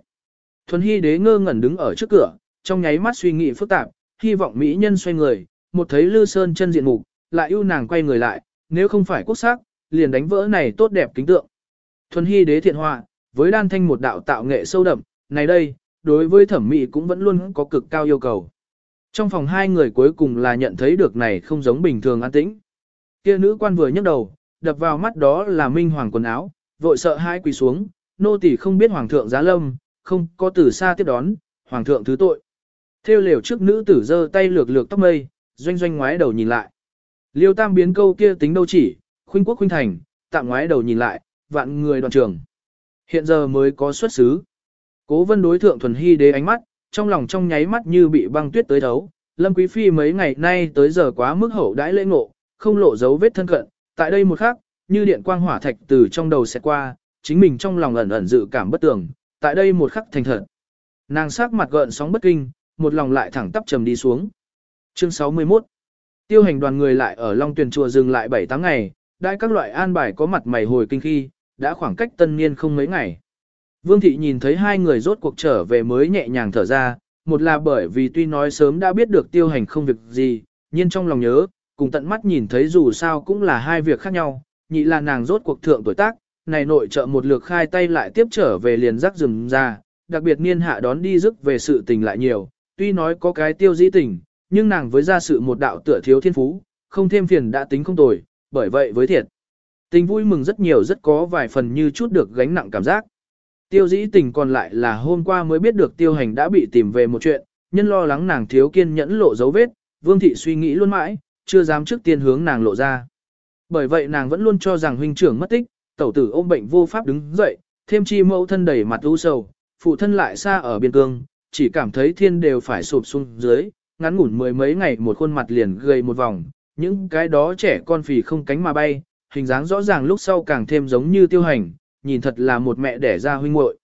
Thuần Hy đế ngơ ngẩn đứng ở trước cửa, trong nháy mắt suy nghĩ phức tạp, hy vọng mỹ nhân xoay người, một thấy Lư Sơn chân diện mục, lại ưu nàng quay người lại, nếu không phải quốc sắc, liền đánh vỡ này tốt đẹp kính tượng. Thuần Hy đế thiện họa, với đan thanh một đạo tạo nghệ sâu đậm, này đây, đối với thẩm mỹ cũng vẫn luôn có cực cao yêu cầu. Trong phòng hai người cuối cùng là nhận thấy được này không giống bình thường an tĩnh. Kia nữ quan vừa nhấc đầu, đập vào mắt đó là minh hoàng quần áo, vội sợ hai quỳ xuống, nô tỳ không biết hoàng thượng giá lâm, không có từ xa tiếp đón, hoàng thượng thứ tội. Theo liều trước nữ tử giơ tay lược lược tóc mây, doanh doanh ngoái đầu nhìn lại. Liêu tam biến câu kia tính đâu chỉ, khuynh quốc khuynh thành, tạm ngoái đầu nhìn lại, vạn người đoàn trường. Hiện giờ mới có xuất xứ. Cố vân đối thượng thuần hy đế ánh mắt, trong lòng trong nháy mắt như bị băng tuyết tới thấu. Lâm Quý Phi mấy ngày nay tới giờ quá mức hậu đãi lễ ngộ, không lộ dấu vết thân cận. Tại đây một khắc, như điện quang hỏa thạch từ trong đầu sẽ qua, chính mình trong lòng ẩn ẩn dự cảm bất tường. Tại đây một khắc thành thật. Nàng sắc mặt gợn sóng bất kinh, một lòng lại thẳng tắp trầm đi xuống. Chương 61 Tiêu hành đoàn người lại ở Long Tuyền Chùa dừng lại 7-8 ngày, đại các loại an bài có mặt mày hồi kinh khi, đã khoảng cách tân niên không mấy ngày. Vương thị nhìn thấy hai người rốt cuộc trở về mới nhẹ nhàng thở ra, một là bởi vì tuy nói sớm đã biết được tiêu hành không việc gì, nhưng trong lòng nhớ, cùng tận mắt nhìn thấy dù sao cũng là hai việc khác nhau, nhị là nàng rốt cuộc thượng tuổi tác, này nội trợ một lượt khai tay lại tiếp trở về liền rắc rừng ra, đặc biệt niên hạ đón đi dứt về sự tình lại nhiều, tuy nói có cái tiêu dĩ tình, nhưng nàng với gia sự một đạo tựa thiếu thiên phú, không thêm phiền đã tính không tồi, bởi vậy với thiệt. Tình vui mừng rất nhiều rất có vài phần như chút được gánh nặng cảm giác. Tiêu dĩ tình còn lại là hôm qua mới biết được tiêu hành đã bị tìm về một chuyện, nhân lo lắng nàng thiếu kiên nhẫn lộ dấu vết, vương thị suy nghĩ luôn mãi, chưa dám trước tiên hướng nàng lộ ra. Bởi vậy nàng vẫn luôn cho rằng huynh trưởng mất tích, tẩu tử ôm bệnh vô pháp đứng dậy, thêm chi mẫu thân đầy mặt u sầu, phụ thân lại xa ở biên cương, chỉ cảm thấy thiên đều phải sụp xuống dưới, ngắn ngủn mười mấy ngày một khuôn mặt liền gầy một vòng, những cái đó trẻ con phì không cánh mà bay, hình dáng rõ ràng lúc sau càng thêm giống như tiêu hành, nhìn thật là một mẹ đẻ ra huynh muội.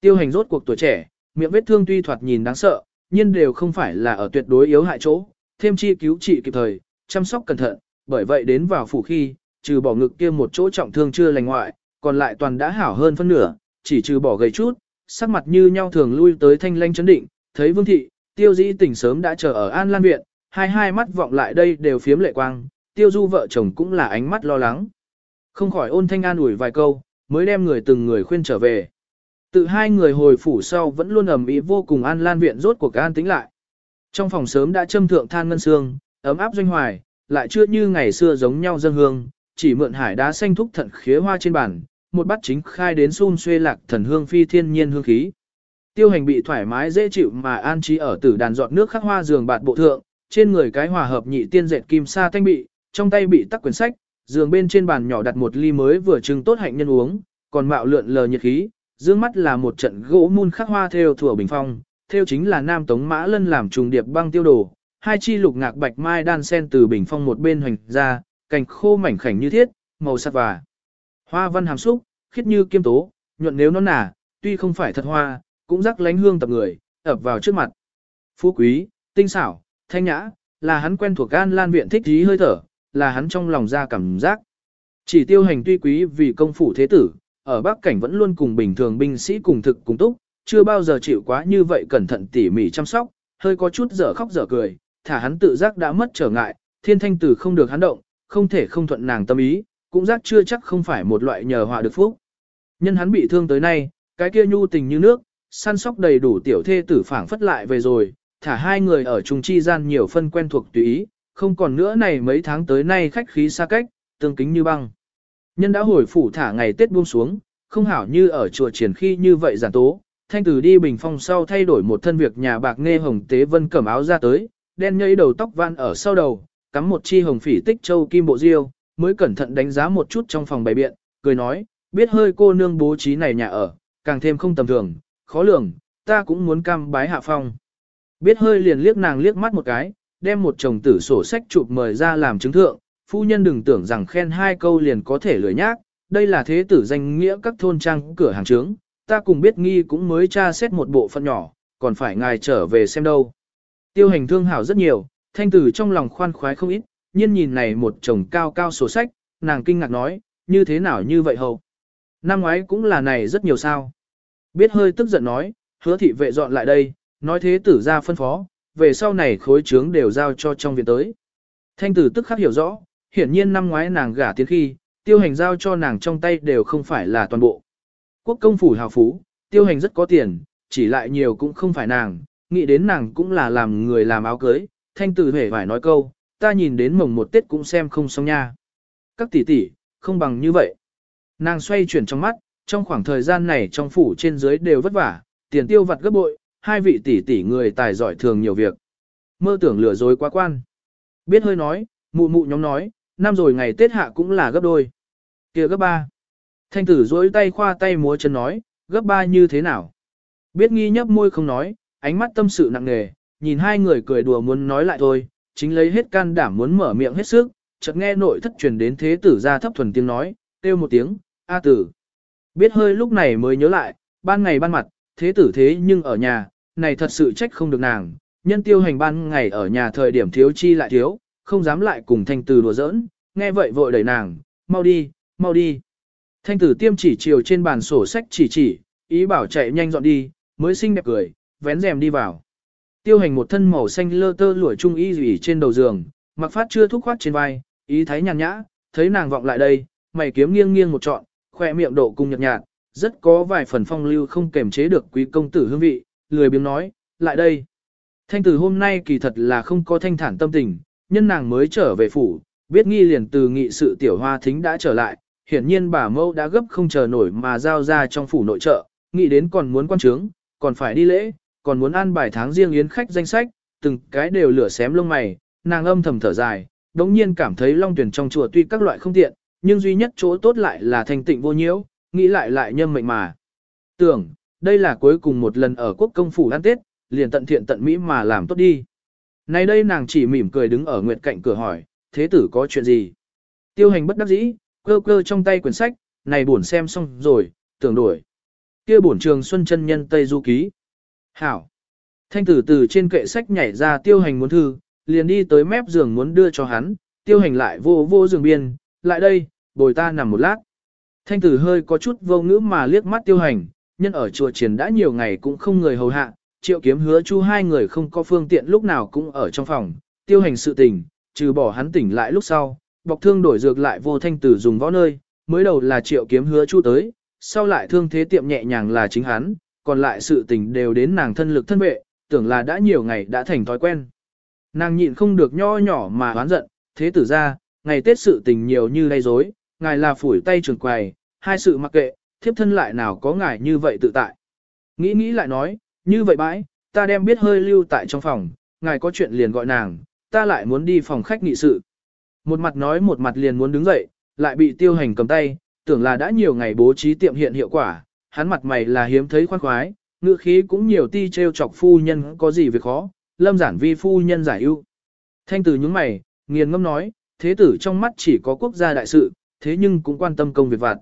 Tiêu hành rốt cuộc tuổi trẻ, miệng vết thương tuy thoạt nhìn đáng sợ, nhưng đều không phải là ở tuyệt đối yếu hại chỗ, thêm chi cứu trị kịp thời, chăm sóc cẩn thận, bởi vậy đến vào phủ khi, trừ bỏ ngực kia một chỗ trọng thương chưa lành ngoại, còn lại toàn đã hảo hơn phân nửa, chỉ trừ bỏ gầy chút, sắc mặt như nhau thường lui tới thanh lanh chấn định, thấy vương thị, tiêu dĩ tỉnh sớm đã chờ ở An Lan Viện, hai hai mắt vọng lại đây đều phiếm lệ quang, tiêu du vợ chồng cũng là ánh mắt lo lắng. Không khỏi ôn thanh an ủi vài câu, mới đem người từng người khuyên trở về. Tự hai người hồi phủ sau vẫn luôn ầm ĩ vô cùng An Lan Viện rốt cuộc an tính lại. Trong phòng sớm đã châm thượng than ngân xương, ấm áp doanh hoài, lại chưa như ngày xưa giống nhau dân hương, chỉ mượn hải đá xanh thúc thận khía hoa trên bàn, một bát chính khai đến xun xuê lạc thần hương phi thiên nhiên hương khí. Tiêu hành bị thoải mái dễ chịu mà an trí ở tử đàn giọt nước khắc hoa giường bạt bộ thượng, trên người cái hòa hợp nhị tiên dệt kim sa thanh bị, trong tay bị tắc quyển sách, giường bên trên bàn nhỏ đặt một ly mới vừa trưng tốt hạnh nhân uống, còn mạo lượn lờ nhiệt khí, dương mắt là một trận gỗ mun khắc hoa theo thủa bình phong, theo chính là nam tống mã lân làm trùng điệp băng tiêu đồ, hai chi lục ngạc bạch mai đan sen từ bình phong một bên hoành ra, cành khô mảnh khảnh như thiết, màu sắc và hoa văn hàm xúc, khiết như kiêm tố, nhuận nếu nó nả, tuy không phải thật hoa, cũng rắc lánh hương tập người, ập vào trước mặt. Phú quý, tinh xảo, thanh nhã, là hắn quen thuộc gan lan viện thích trí hơi thở, là hắn trong lòng ra cảm giác. Chỉ tiêu hành tuy quý vì công phủ thế tử, ở Bắc Cảnh vẫn luôn cùng bình thường binh sĩ cùng thực cùng túc, chưa bao giờ chịu quá như vậy cẩn thận tỉ mỉ chăm sóc, hơi có chút dở khóc dở cười, thả hắn tự giác đã mất trở ngại, thiên thanh tử không được hắn động, không thể không thuận nàng tâm ý, cũng giác chưa chắc không phải một loại nhờ họa được phúc. Nhân hắn bị thương tới nay, cái kia nhu tình như nước, săn sóc đầy đủ tiểu thê tử phảng phất lại về rồi, thả hai người ở chung chi gian nhiều phân quen thuộc tùy ý, không còn nữa này mấy tháng tới nay khách khí xa cách, tương kính như băng. Nhân đã hồi phủ thả ngày Tết buông xuống, không hảo như ở chùa triển khi như vậy giản tố, thanh tử đi bình phong sau thay đổi một thân việc nhà bạc nghe hồng tế vân cẩm áo ra tới, đen nhây đầu tóc van ở sau đầu, cắm một chi hồng phỉ tích châu kim bộ diêu, mới cẩn thận đánh giá một chút trong phòng bày biện, cười nói, biết hơi cô nương bố trí này nhà ở, càng thêm không tầm thường, khó lường, ta cũng muốn cam bái hạ phong. Biết hơi liền liếc nàng liếc mắt một cái, đem một chồng tử sổ sách chụp mời ra làm chứng thượng, phu nhân đừng tưởng rằng khen hai câu liền có thể lười nhác, đây là thế tử danh nghĩa các thôn trang cửa hàng trướng, ta cùng biết nghi cũng mới tra xét một bộ phận nhỏ, còn phải ngài trở về xem đâu. Tiêu hành thương hảo rất nhiều, thanh tử trong lòng khoan khoái không ít, nhiên nhìn này một chồng cao cao sổ sách, nàng kinh ngạc nói, như thế nào như vậy hầu. Năm ngoái cũng là này rất nhiều sao. Biết hơi tức giận nói, hứa thị vệ dọn lại đây, nói thế tử ra phân phó, về sau này khối trướng đều giao cho trong viện tới. Thanh tử tức khắc hiểu rõ, hiển nhiên năm ngoái nàng gả tiến khi, tiêu hành giao cho nàng trong tay đều không phải là toàn bộ. Quốc công phủ hào phú, tiêu hành rất có tiền, chỉ lại nhiều cũng không phải nàng, nghĩ đến nàng cũng là làm người làm áo cưới, thanh tử hề phải nói câu, ta nhìn đến mồng một tết cũng xem không xong nha. Các tỷ tỷ, không bằng như vậy. Nàng xoay chuyển trong mắt, trong khoảng thời gian này trong phủ trên dưới đều vất vả, tiền tiêu vặt gấp bội, hai vị tỷ tỷ người tài giỏi thường nhiều việc. Mơ tưởng lừa dối quá quan. Biết hơi nói, mụ mụ nhóm nói, năm rồi ngày Tết hạ cũng là gấp đôi. kia gấp ba. Thanh tử dối tay khoa tay múa chân nói, gấp ba như thế nào? Biết nghi nhấp môi không nói, ánh mắt tâm sự nặng nề, nhìn hai người cười đùa muốn nói lại thôi, chính lấy hết can đảm muốn mở miệng hết sức, chợt nghe nội thất truyền đến thế tử ra thấp thuần tiếng nói, kêu một tiếng, A tử. Biết hơi lúc này mới nhớ lại, ban ngày ban mặt, thế tử thế nhưng ở nhà, này thật sự trách không được nàng, nhân tiêu hành ban ngày ở nhà thời điểm thiếu chi lại thiếu, không dám lại cùng thanh tử đùa giỡn, nghe vậy vội đẩy nàng, mau đi, mau đi. Thanh tử tiêm chỉ chiều trên bàn sổ sách chỉ chỉ, ý bảo chạy nhanh dọn đi, mới xinh đẹp cười, vén rèm đi vào. Tiêu hành một thân màu xanh lơ tơ lụa trung y rỉ trên đầu giường, mặc phát chưa thúc khoát trên vai, ý thái nhàn nhã, thấy nàng vọng lại đây, mày kiếm nghiêng nghiêng một trọn, khoe miệng độ cung nhợt nhạt, rất có vài phần phong lưu không kềm chế được quý công tử hương vị, lười biếng nói, lại đây. Thanh tử hôm nay kỳ thật là không có thanh thản tâm tình, nhân nàng mới trở về phủ, biết nghi liền từ nghị sự tiểu hoa thính đã trở lại, hiển nhiên bà mâu đã gấp không chờ nổi mà giao ra trong phủ nội trợ, nghĩ đến còn muốn quan trướng, còn phải đi lễ, còn muốn ăn bài tháng riêng yến khách danh sách, từng cái đều lửa xém lông mày, nàng âm thầm thở dài, đống nhiên cảm thấy long tuyển trong chùa tuy các loại không tiện, nhưng duy nhất chỗ tốt lại là thanh tịnh vô nhiễu, nghĩ lại lại nhâm mệnh mà. Tưởng, đây là cuối cùng một lần ở quốc công phủ ăn Tết, liền tận thiện tận mỹ mà làm tốt đi. Nay đây nàng chỉ mỉm cười đứng ở nguyệt cạnh cửa hỏi, thế tử có chuyện gì? Tiêu hành bất đắc dĩ, cơ cơ trong tay quyển sách, này buồn xem xong rồi, tưởng đổi. kia buồn trường Xuân chân nhân Tây Du Ký. Hảo. Thanh tử từ trên kệ sách nhảy ra tiêu hành muốn thư, liền đi tới mép giường muốn đưa cho hắn, tiêu hành lại vô vô giường biên, lại đây, bồi ta nằm một lát. Thanh tử hơi có chút vô ngữ mà liếc mắt tiêu hành, nhân ở chùa triển đã nhiều ngày cũng không người hầu hạ, triệu kiếm hứa chu hai người không có phương tiện lúc nào cũng ở trong phòng, tiêu hành sự tình, trừ bỏ hắn tỉnh lại lúc sau, bọc thương đổi dược lại vô thanh tử dùng võ nơi, mới đầu là triệu kiếm hứa chu tới, sau lại thương thế tiệm nhẹ nhàng là chính hắn, còn lại sự tình đều đến nàng thân lực thân vệ, tưởng là đã nhiều ngày đã thành thói quen. Nàng nhịn không được nho nhỏ mà oán giận, thế tử ra, ngày Tết sự tình nhiều như lay dối, ngài là phủi tay trường quầy, hai sự mặc kệ, thiếp thân lại nào có ngài như vậy tự tại. Nghĩ nghĩ lại nói, như vậy bãi, ta đem biết hơi lưu tại trong phòng, ngài có chuyện liền gọi nàng, ta lại muốn đi phòng khách nghị sự. Một mặt nói một mặt liền muốn đứng dậy, lại bị tiêu hành cầm tay, tưởng là đã nhiều ngày bố trí tiệm hiện hiệu quả, hắn mặt mày là hiếm thấy khoan khoái, ngựa khí cũng nhiều ti treo chọc phu nhân có gì việc khó, lâm giản vi phu nhân giải ưu. Thanh tử những mày, nghiền ngâm nói, thế tử trong mắt chỉ có quốc gia đại sự, thế nhưng cũng quan tâm công việc vặt.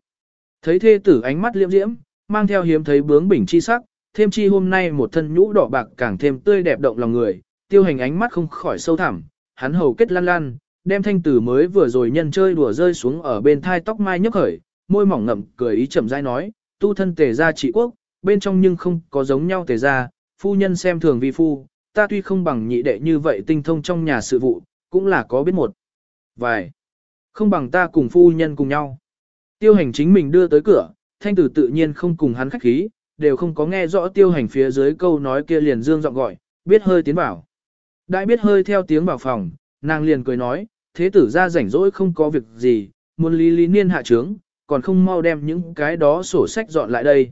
Thấy thế tử ánh mắt liễm diễm, mang theo hiếm thấy bướng bỉnh chi sắc, thêm chi hôm nay một thân nhũ đỏ bạc càng thêm tươi đẹp động lòng người, tiêu hành ánh mắt không khỏi sâu thẳm, hắn hầu kết lan lan, đem thanh tử mới vừa rồi nhân chơi đùa rơi xuống ở bên thai tóc mai nhấp khởi, môi mỏng ngậm cười ý chậm rãi nói, tu thân tề gia trị quốc, bên trong nhưng không có giống nhau tề gia, phu nhân xem thường vi phu, ta tuy không bằng nhị đệ như vậy tinh thông trong nhà sự vụ, cũng là có biết một. Vài, không bằng ta cùng phu nhân cùng nhau. Tiêu hành chính mình đưa tới cửa, thanh tử tự nhiên không cùng hắn khách khí, đều không có nghe rõ tiêu hành phía dưới câu nói kia liền dương giọng gọi, biết hơi tiến vào. Đại biết hơi theo tiếng vào phòng, nàng liền cười nói, thế tử ra rảnh rỗi không có việc gì, muốn lý lý niên hạ trướng, còn không mau đem những cái đó sổ sách dọn lại đây.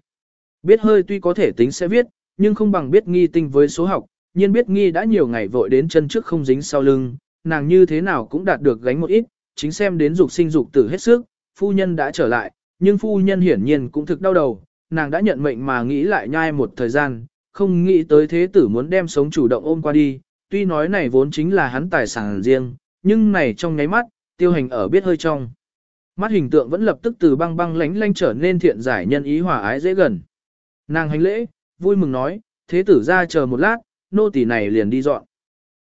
Biết hơi tuy có thể tính sẽ viết, nhưng không bằng biết nghi tinh với số học, nhiên biết nghi đã nhiều ngày vội đến chân trước không dính sau lưng, nàng như thế nào cũng đạt được gánh một ít, chính xem đến dục sinh dục tử hết sức, phu nhân đã trở lại, nhưng phu nhân hiển nhiên cũng thực đau đầu, nàng đã nhận mệnh mà nghĩ lại nhai một thời gian, không nghĩ tới thế tử muốn đem sống chủ động ôm qua đi, tuy nói này vốn chính là hắn tài sản riêng, nhưng này trong nháy mắt, tiêu hành ở biết hơi trong. Mắt hình tượng vẫn lập tức từ băng băng lánh lánh trở nên thiện giải nhân ý hòa ái dễ gần. Nàng hành lễ, vui mừng nói, thế tử ra chờ một lát, nô tỳ này liền đi dọn.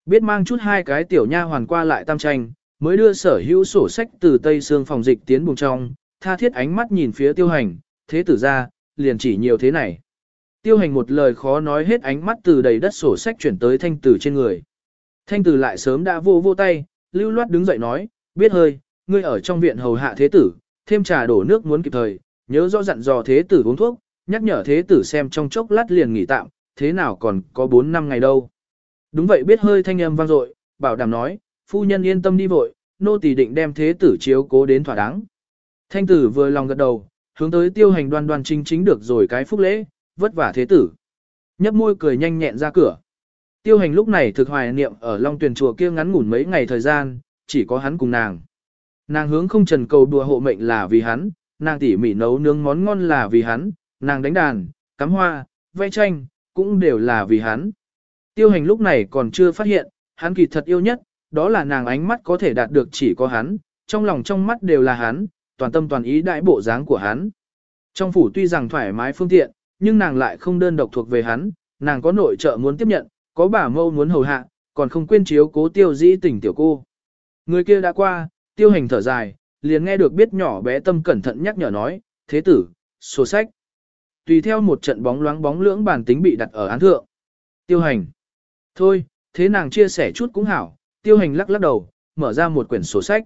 Biết mang chút hai cái tiểu nha hoàn qua lại tam tranh, mới đưa sở hữu sổ sách từ tây xương phòng dịch tiến buồng trong, tha thiết ánh mắt nhìn phía tiêu hành, thế tử ra, liền chỉ nhiều thế này. Tiêu hành một lời khó nói hết ánh mắt từ đầy đất sổ sách chuyển tới thanh tử trên người. Thanh tử lại sớm đã vô vô tay, lưu loát đứng dậy nói, biết hơi, ngươi ở trong viện hầu hạ thế tử, thêm trà đổ nước muốn kịp thời, nhớ rõ dặn dò thế tử uống thuốc, nhắc nhở thế tử xem trong chốc lát liền nghỉ tạm, thế nào còn có 4 năm ngày đâu. Đúng vậy biết hơi thanh âm vang dội, bảo đảm nói, phu nhân yên tâm đi vội, nô tỳ định đem thế tử chiếu cố đến thỏa đáng. Thanh tử vừa lòng gật đầu, hướng tới tiêu hành đoan đoan chính chính được rồi cái phúc lễ, vất vả thế tử. Nhấp môi cười nhanh nhẹn ra cửa. Tiêu hành lúc này thực hoài niệm ở Long Tuyền chùa kia ngắn ngủn mấy ngày thời gian, chỉ có hắn cùng nàng. Nàng hướng không trần cầu đùa hộ mệnh là vì hắn, nàng tỉ mỉ nấu nướng món ngon là vì hắn, nàng đánh đàn, cắm hoa, vẽ tranh, cũng đều là vì hắn. Tiêu hành lúc này còn chưa phát hiện, hắn kỳ thật yêu nhất, đó là nàng ánh mắt có thể đạt được chỉ có hắn, trong lòng trong mắt đều là hắn, toàn tâm toàn ý đại bộ dáng của hắn. Trong phủ tuy rằng thoải mái phương tiện, nhưng nàng lại không đơn độc thuộc về hắn, nàng có nội trợ muốn tiếp nhận, có bà mâu muốn hầu hạ, còn không quên chiếu cố tiêu dĩ tỉnh tiểu cô. Người kia đã qua, tiêu hành thở dài, liền nghe được biết nhỏ bé tâm cẩn thận nhắc nhở nói, thế tử, sổ sách. Tùy theo một trận bóng loáng bóng lưỡng bản tính bị đặt ở án thượng. Tiêu hành. Thôi, thế nàng chia sẻ chút cũng hảo, tiêu hành lắc lắc đầu, mở ra một quyển sổ sách.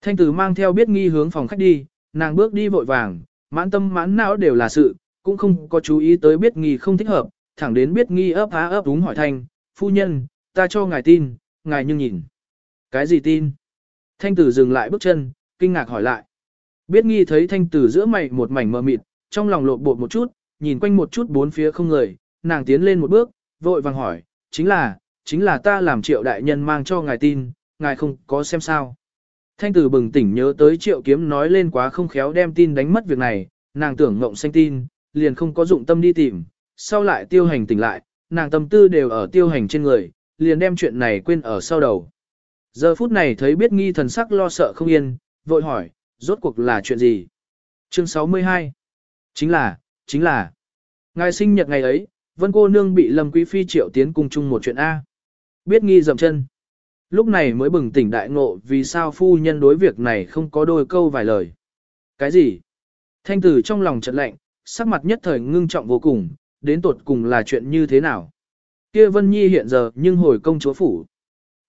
Thanh tử mang theo biết nghi hướng phòng khách đi, nàng bước đi vội vàng, mãn tâm mãn não đều là sự, cũng không có chú ý tới biết nghi không thích hợp, thẳng đến biết nghi ấp há ấp đúng hỏi thanh, phu nhân, ta cho ngài tin, ngài nhưng nhìn. Cái gì tin? Thanh tử dừng lại bước chân, kinh ngạc hỏi lại. Biết nghi thấy thanh tử giữa mày một mảnh mờ mịt, trong lòng lộn bột một chút, nhìn quanh một chút bốn phía không người, nàng tiến lên một bước, vội vàng hỏi, chính là, chính là ta làm triệu đại nhân mang cho ngài tin, ngài không có xem sao. Thanh tử bừng tỉnh nhớ tới triệu kiếm nói lên quá không khéo đem tin đánh mất việc này, nàng tưởng ngộng xanh tin, liền không có dụng tâm đi tìm, sau lại tiêu hành tỉnh lại, nàng tâm tư đều ở tiêu hành trên người, liền đem chuyện này quên ở sau đầu. Giờ phút này thấy biết nghi thần sắc lo sợ không yên, vội hỏi, rốt cuộc là chuyện gì? Chương 62 Chính là, chính là, ngài sinh nhật ngày ấy, vân cô nương bị lâm quý phi triệu tiến cung chung một chuyện A. Biết nghi dậm chân. Lúc này mới bừng tỉnh đại ngộ vì sao phu nhân đối việc này không có đôi câu vài lời. Cái gì? Thanh tử trong lòng chợt lạnh, sắc mặt nhất thời ngưng trọng vô cùng, đến tột cùng là chuyện như thế nào? Kia Vân Nhi hiện giờ nhưng hồi công chúa phủ.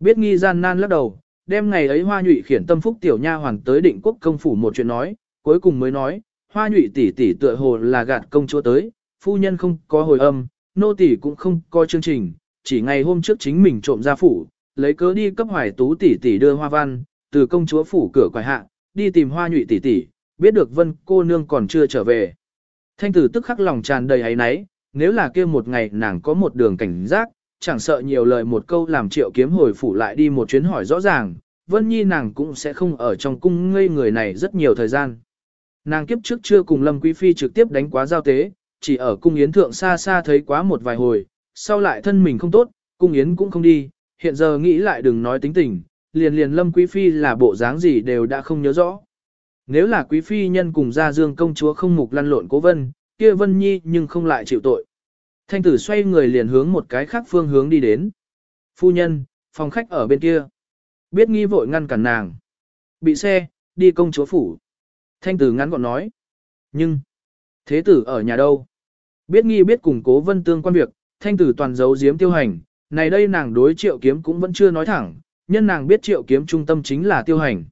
Biết nghi gian nan lắc đầu, đem ngày ấy hoa nhụy khiển tâm phúc tiểu nha hoàng tới định quốc công phủ một chuyện nói, cuối cùng mới nói, hoa nhụy tỷ tỷ tựa hồ là gạt công chúa tới, phu nhân không có hồi âm, nô tỷ cũng không có chương trình, chỉ ngày hôm trước chính mình trộm ra phủ, lấy cớ đi cấp hoài tú tỷ tỷ đưa hoa văn, từ công chúa phủ cửa quải hạ, đi tìm hoa nhụy tỷ tỷ, biết được vân cô nương còn chưa trở về. Thanh tử tức khắc lòng tràn đầy ấy náy, nếu là kia một ngày nàng có một đường cảnh giác, chẳng sợ nhiều lời một câu làm triệu kiếm hồi phủ lại đi một chuyến hỏi rõ ràng, Vân Nhi nàng cũng sẽ không ở trong cung ngây người này rất nhiều thời gian. Nàng kiếp trước chưa cùng Lâm Quý Phi trực tiếp đánh quá giao tế, chỉ ở cung yến thượng xa xa thấy quá một vài hồi, sau lại thân mình không tốt, cung yến cũng không đi, hiện giờ nghĩ lại đừng nói tính tình, liền liền Lâm Quý Phi là bộ dáng gì đều đã không nhớ rõ. Nếu là Quý Phi nhân cùng gia dương công chúa không mục lăn lộn cố vân, kia Vân Nhi nhưng không lại chịu tội. Thanh tử xoay người liền hướng một cái khác phương hướng đi đến. Phu nhân, phòng khách ở bên kia. Biết nghi vội ngăn cản nàng. Bị xe, đi công chúa phủ. Thanh tử ngắn gọn nói. Nhưng, thế tử ở nhà đâu? Biết nghi biết cùng cố vân tương quan việc, thanh tử toàn giấu giếm tiêu hành. Này đây nàng đối triệu kiếm cũng vẫn chưa nói thẳng, nhân nàng biết triệu kiếm trung tâm chính là tiêu hành.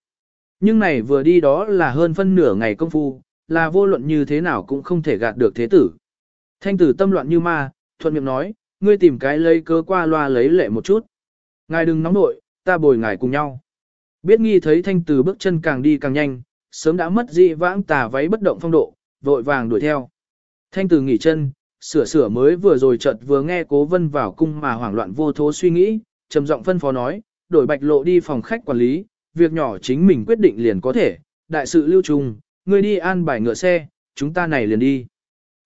Nhưng này vừa đi đó là hơn phân nửa ngày công phu, là vô luận như thế nào cũng không thể gạt được thế tử. Thanh tử tâm loạn như ma, thuận miệng nói, ngươi tìm cái lấy cớ qua loa lấy lệ một chút. Ngài đừng nóng nội, ta bồi ngài cùng nhau. Biết nghi thấy thanh tử bước chân càng đi càng nhanh, sớm đã mất dị vãng tà váy bất động phong độ, vội vàng đuổi theo. Thanh tử nghỉ chân, sửa sửa mới vừa rồi chợt vừa nghe cố vân vào cung mà hoảng loạn vô thố suy nghĩ, trầm giọng phân phó nói, đổi bạch lộ đi phòng khách quản lý, việc nhỏ chính mình quyết định liền có thể, đại sự lưu trùng, ngươi đi an bài ngựa xe, chúng ta này liền đi.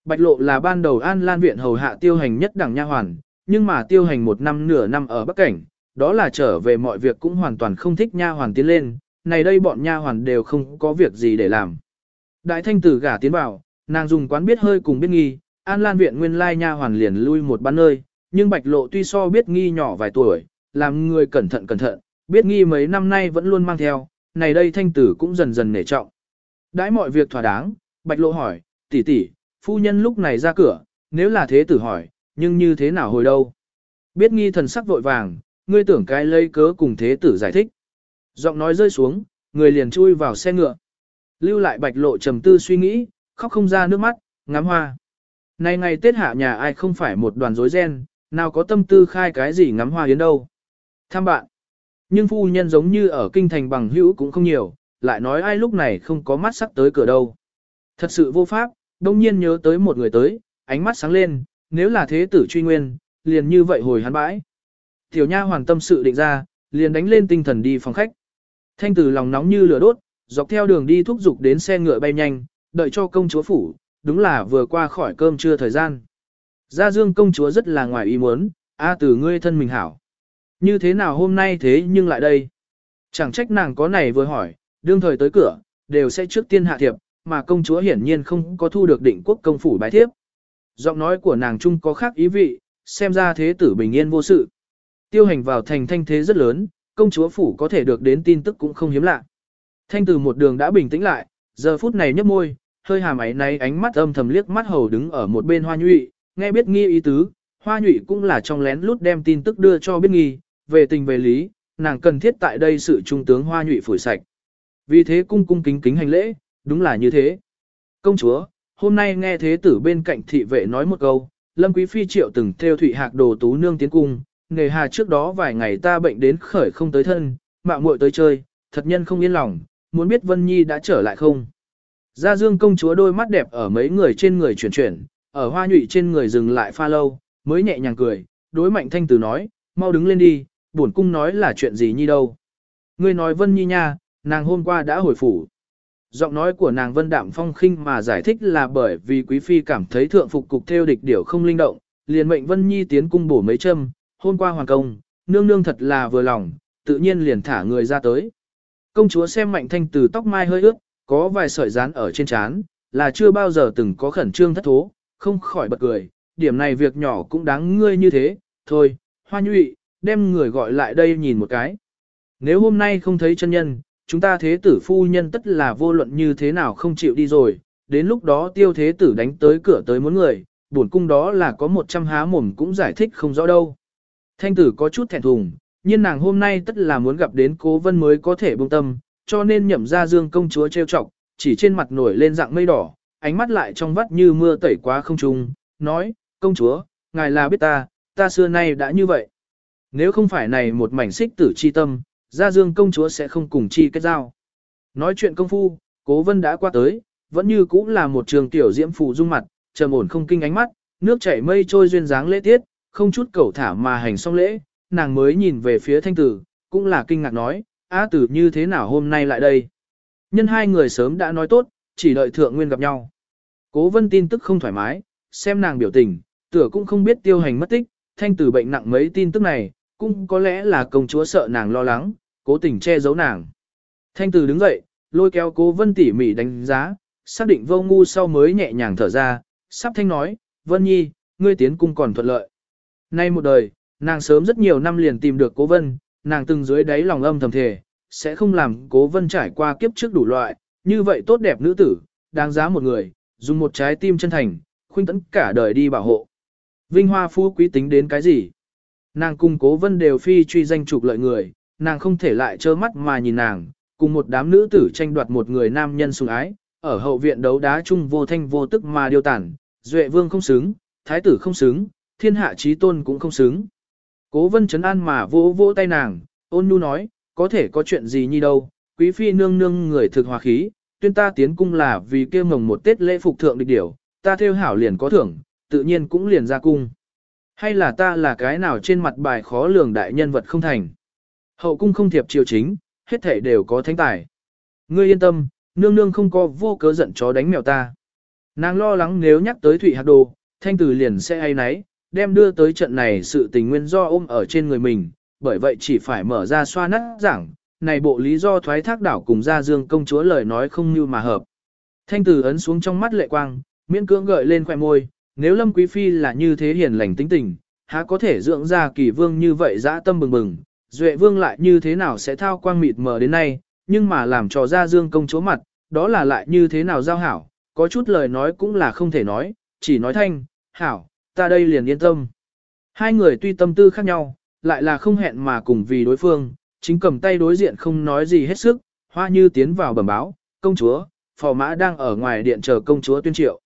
Bạch lộ là ban đầu an lan viện hầu hạ tiêu hành nhất đẳng nha hoàn, nhưng mà tiêu hành một năm nửa năm ở Bắc Cảnh, đó là trở về mọi việc cũng hoàn toàn không thích nha hoàn tiến lên, này đây bọn nha hoàn đều không có việc gì để làm. Đại thanh tử gả tiến vào, nàng dùng quán biết hơi cùng biết nghi, an lan viện nguyên lai nha hoàn liền lui một bán nơi, nhưng bạch lộ tuy so biết nghi nhỏ vài tuổi, làm người cẩn thận cẩn thận, biết nghi mấy năm nay vẫn luôn mang theo, này đây thanh tử cũng dần dần nể trọng. Đãi mọi việc thỏa đáng, bạch lộ hỏi, tỷ tỷ, phu nhân lúc này ra cửa, nếu là thế tử hỏi, nhưng như thế nào hồi đâu? Biết nghi thần sắc vội vàng, ngươi tưởng cái lấy cớ cùng thế tử giải thích. Giọng nói rơi xuống, người liền chui vào xe ngựa. Lưu lại bạch lộ trầm tư suy nghĩ, khóc không ra nước mắt, ngắm hoa. Này ngày Tết hạ nhà ai không phải một đoàn rối ren, nào có tâm tư khai cái gì ngắm hoa yến đâu. Tham bạn. Nhưng phu nhân giống như ở kinh thành bằng hữu cũng không nhiều, lại nói ai lúc này không có mắt sắc tới cửa đâu. Thật sự vô pháp, đông nhiên nhớ tới một người tới, ánh mắt sáng lên, nếu là thế tử truy nguyên, liền như vậy hồi hắn bãi. Tiểu nha hoàn tâm sự định ra, liền đánh lên tinh thần đi phòng khách. Thanh tử lòng nóng như lửa đốt, dọc theo đường đi thúc giục đến xe ngựa bay nhanh, đợi cho công chúa phủ, đúng là vừa qua khỏi cơm trưa thời gian. Gia Dương công chúa rất là ngoài ý muốn, a từ ngươi thân mình hảo. Như thế nào hôm nay thế nhưng lại đây? Chẳng trách nàng có này vừa hỏi, đương thời tới cửa, đều sẽ trước tiên hạ thiệp, mà công chúa hiển nhiên không có thu được định quốc công phủ bái thiếp. Giọng nói của nàng trung có khác ý vị, xem ra thế tử bình yên vô sự. Tiêu hành vào thành thanh thế rất lớn, công chúa phủ có thể được đến tin tức cũng không hiếm lạ. Thanh từ một đường đã bình tĩnh lại, giờ phút này nhấp môi, hơi hàm ấy náy ánh mắt âm thầm liếc mắt hầu đứng ở một bên hoa nhụy, nghe biết nghi ý tứ, hoa nhụy cũng là trong lén lút đem tin tức đưa cho biết nghi, về tình về lý, nàng cần thiết tại đây sự trung tướng hoa nhụy phủi sạch. Vì thế cung cung kính kính hành lễ, đúng là như thế. Công chúa, hôm nay nghe thế tử bên cạnh thị vệ nói một câu, Lâm Quý Phi triệu từng theo thủy hạc đồ tú nương tiến cung, nghề hà trước đó vài ngày ta bệnh đến khởi không tới thân, mạo muội tới chơi, thật nhân không yên lòng, muốn biết Vân Nhi đã trở lại không. Gia Dương công chúa đôi mắt đẹp ở mấy người trên người chuyển chuyển, ở hoa nhụy trên người dừng lại pha lâu, mới nhẹ nhàng cười, đối mạnh thanh tử nói, mau đứng lên đi, bổn cung nói là chuyện gì nhi đâu. Ngươi nói Vân Nhi nha, nàng hôm qua đã hồi phủ. Giọng nói của nàng Vân Đạm Phong khinh mà giải thích là bởi vì Quý Phi cảm thấy thượng phục cục theo địch điểu không linh động, liền mệnh Vân Nhi tiến cung bổ mấy châm, hôm qua hoàng công, nương nương thật là vừa lòng, tự nhiên liền thả người ra tới. Công chúa xem mạnh thanh từ tóc mai hơi ướt, có vài sợi dán ở trên trán, là chưa bao giờ từng có khẩn trương thất thố, không khỏi bật cười, điểm này việc nhỏ cũng đáng ngươi như thế, thôi, hoa nhụy, đem người gọi lại đây nhìn một cái. Nếu hôm nay không thấy chân nhân, chúng ta thế tử phu nhân tất là vô luận như thế nào không chịu đi rồi, đến lúc đó tiêu thế tử đánh tới cửa tới muốn người, buồn cung đó là có một trăm há mồm cũng giải thích không rõ đâu. Thanh tử có chút thẹn thùng, nhưng nàng hôm nay tất là muốn gặp đến cố vân mới có thể buông tâm, cho nên nhậm ra dương công chúa trêu chọc, chỉ trên mặt nổi lên dạng mây đỏ, ánh mắt lại trong vắt như mưa tẩy quá không trung, nói, công chúa, ngài là biết ta, ta xưa nay đã như vậy. Nếu không phải này một mảnh xích tử chi tâm, gia dương công chúa sẽ không cùng chi kết giao. Nói chuyện công phu, cố vân đã qua tới, vẫn như cũng là một trường tiểu diễm phụ dung mặt, trầm ổn không kinh ánh mắt, nước chảy mây trôi duyên dáng lễ tiết, không chút cầu thả mà hành xong lễ, nàng mới nhìn về phía thanh tử, cũng là kinh ngạc nói, á tử như thế nào hôm nay lại đây. Nhân hai người sớm đã nói tốt, chỉ đợi thượng nguyên gặp nhau. Cố vân tin tức không thoải mái, xem nàng biểu tình, tựa cũng không biết tiêu hành mất tích, thanh tử bệnh nặng mấy tin tức này, cũng có lẽ là công chúa sợ nàng lo lắng, cố tình che giấu nàng. Thanh từ đứng dậy, lôi kéo cố vân tỉ mỉ đánh giá, xác định vô ngu sau mới nhẹ nhàng thở ra, sắp thanh nói, vân nhi, ngươi tiến cung còn thuận lợi. Nay một đời, nàng sớm rất nhiều năm liền tìm được cố vân, nàng từng dưới đáy lòng âm thầm thề, sẽ không làm cố vân trải qua kiếp trước đủ loại, như vậy tốt đẹp nữ tử, đáng giá một người, dùng một trái tim chân thành, khuyên tấn cả đời đi bảo hộ. Vinh hoa phú quý tính đến cái gì? Nàng cùng cố vân đều phi truy danh trục lợi người, nàng không thể lại trơ mắt mà nhìn nàng, cùng một đám nữ tử tranh đoạt một người nam nhân sủng ái, ở hậu viện đấu đá chung vô thanh vô tức mà điều tản, duệ vương không xứng, thái tử không xứng, thiên hạ trí tôn cũng không xứng. Cố vân chấn an mà vỗ vỗ tay nàng, ôn nhu nói, có thể có chuyện gì như đâu, quý phi nương nương người thực hòa khí, tuyên ta tiến cung là vì kêu mồng một tết lễ phục thượng địch điểu, ta theo hảo liền có thưởng, tự nhiên cũng liền ra cung. Hay là ta là cái nào trên mặt bài khó lường đại nhân vật không thành. Hậu cung không thiệp triều chính, hết thể đều có thánh tài. Ngươi yên tâm, nương nương không có vô cớ giận chó đánh mèo ta. Nàng lo lắng nếu nhắc tới Thụy Hạc Đồ, thanh tử liền sẽ hay nấy, đem đưa tới trận này sự tình nguyên do ôm ở trên người mình, bởi vậy chỉ phải mở ra xoa nát giảng, này bộ lý do thoái thác đảo cùng ra dương công chúa lời nói không như mà hợp. Thanh tử ấn xuống trong mắt lệ quang, miễn cưỡng gợi lên khoẻ môi, nếu Lâm Quý Phi là như thế hiền lành tính tình, há có thể dưỡng ra kỳ vương như vậy dã tâm bừng bừng, duệ vương lại như thế nào sẽ thao quang mịt mờ đến nay, nhưng mà làm trò ra dương công chúa mặt, đó là lại như thế nào giao hảo, có chút lời nói cũng là không thể nói, chỉ nói thanh, hảo, ta đây liền yên tâm. Hai người tuy tâm tư khác nhau, lại là không hẹn mà cùng vì đối phương, chính cầm tay đối diện không nói gì hết sức, hoa như tiến vào bẩm báo, công chúa, phò mã đang ở ngoài điện chờ công chúa tuyên triệu.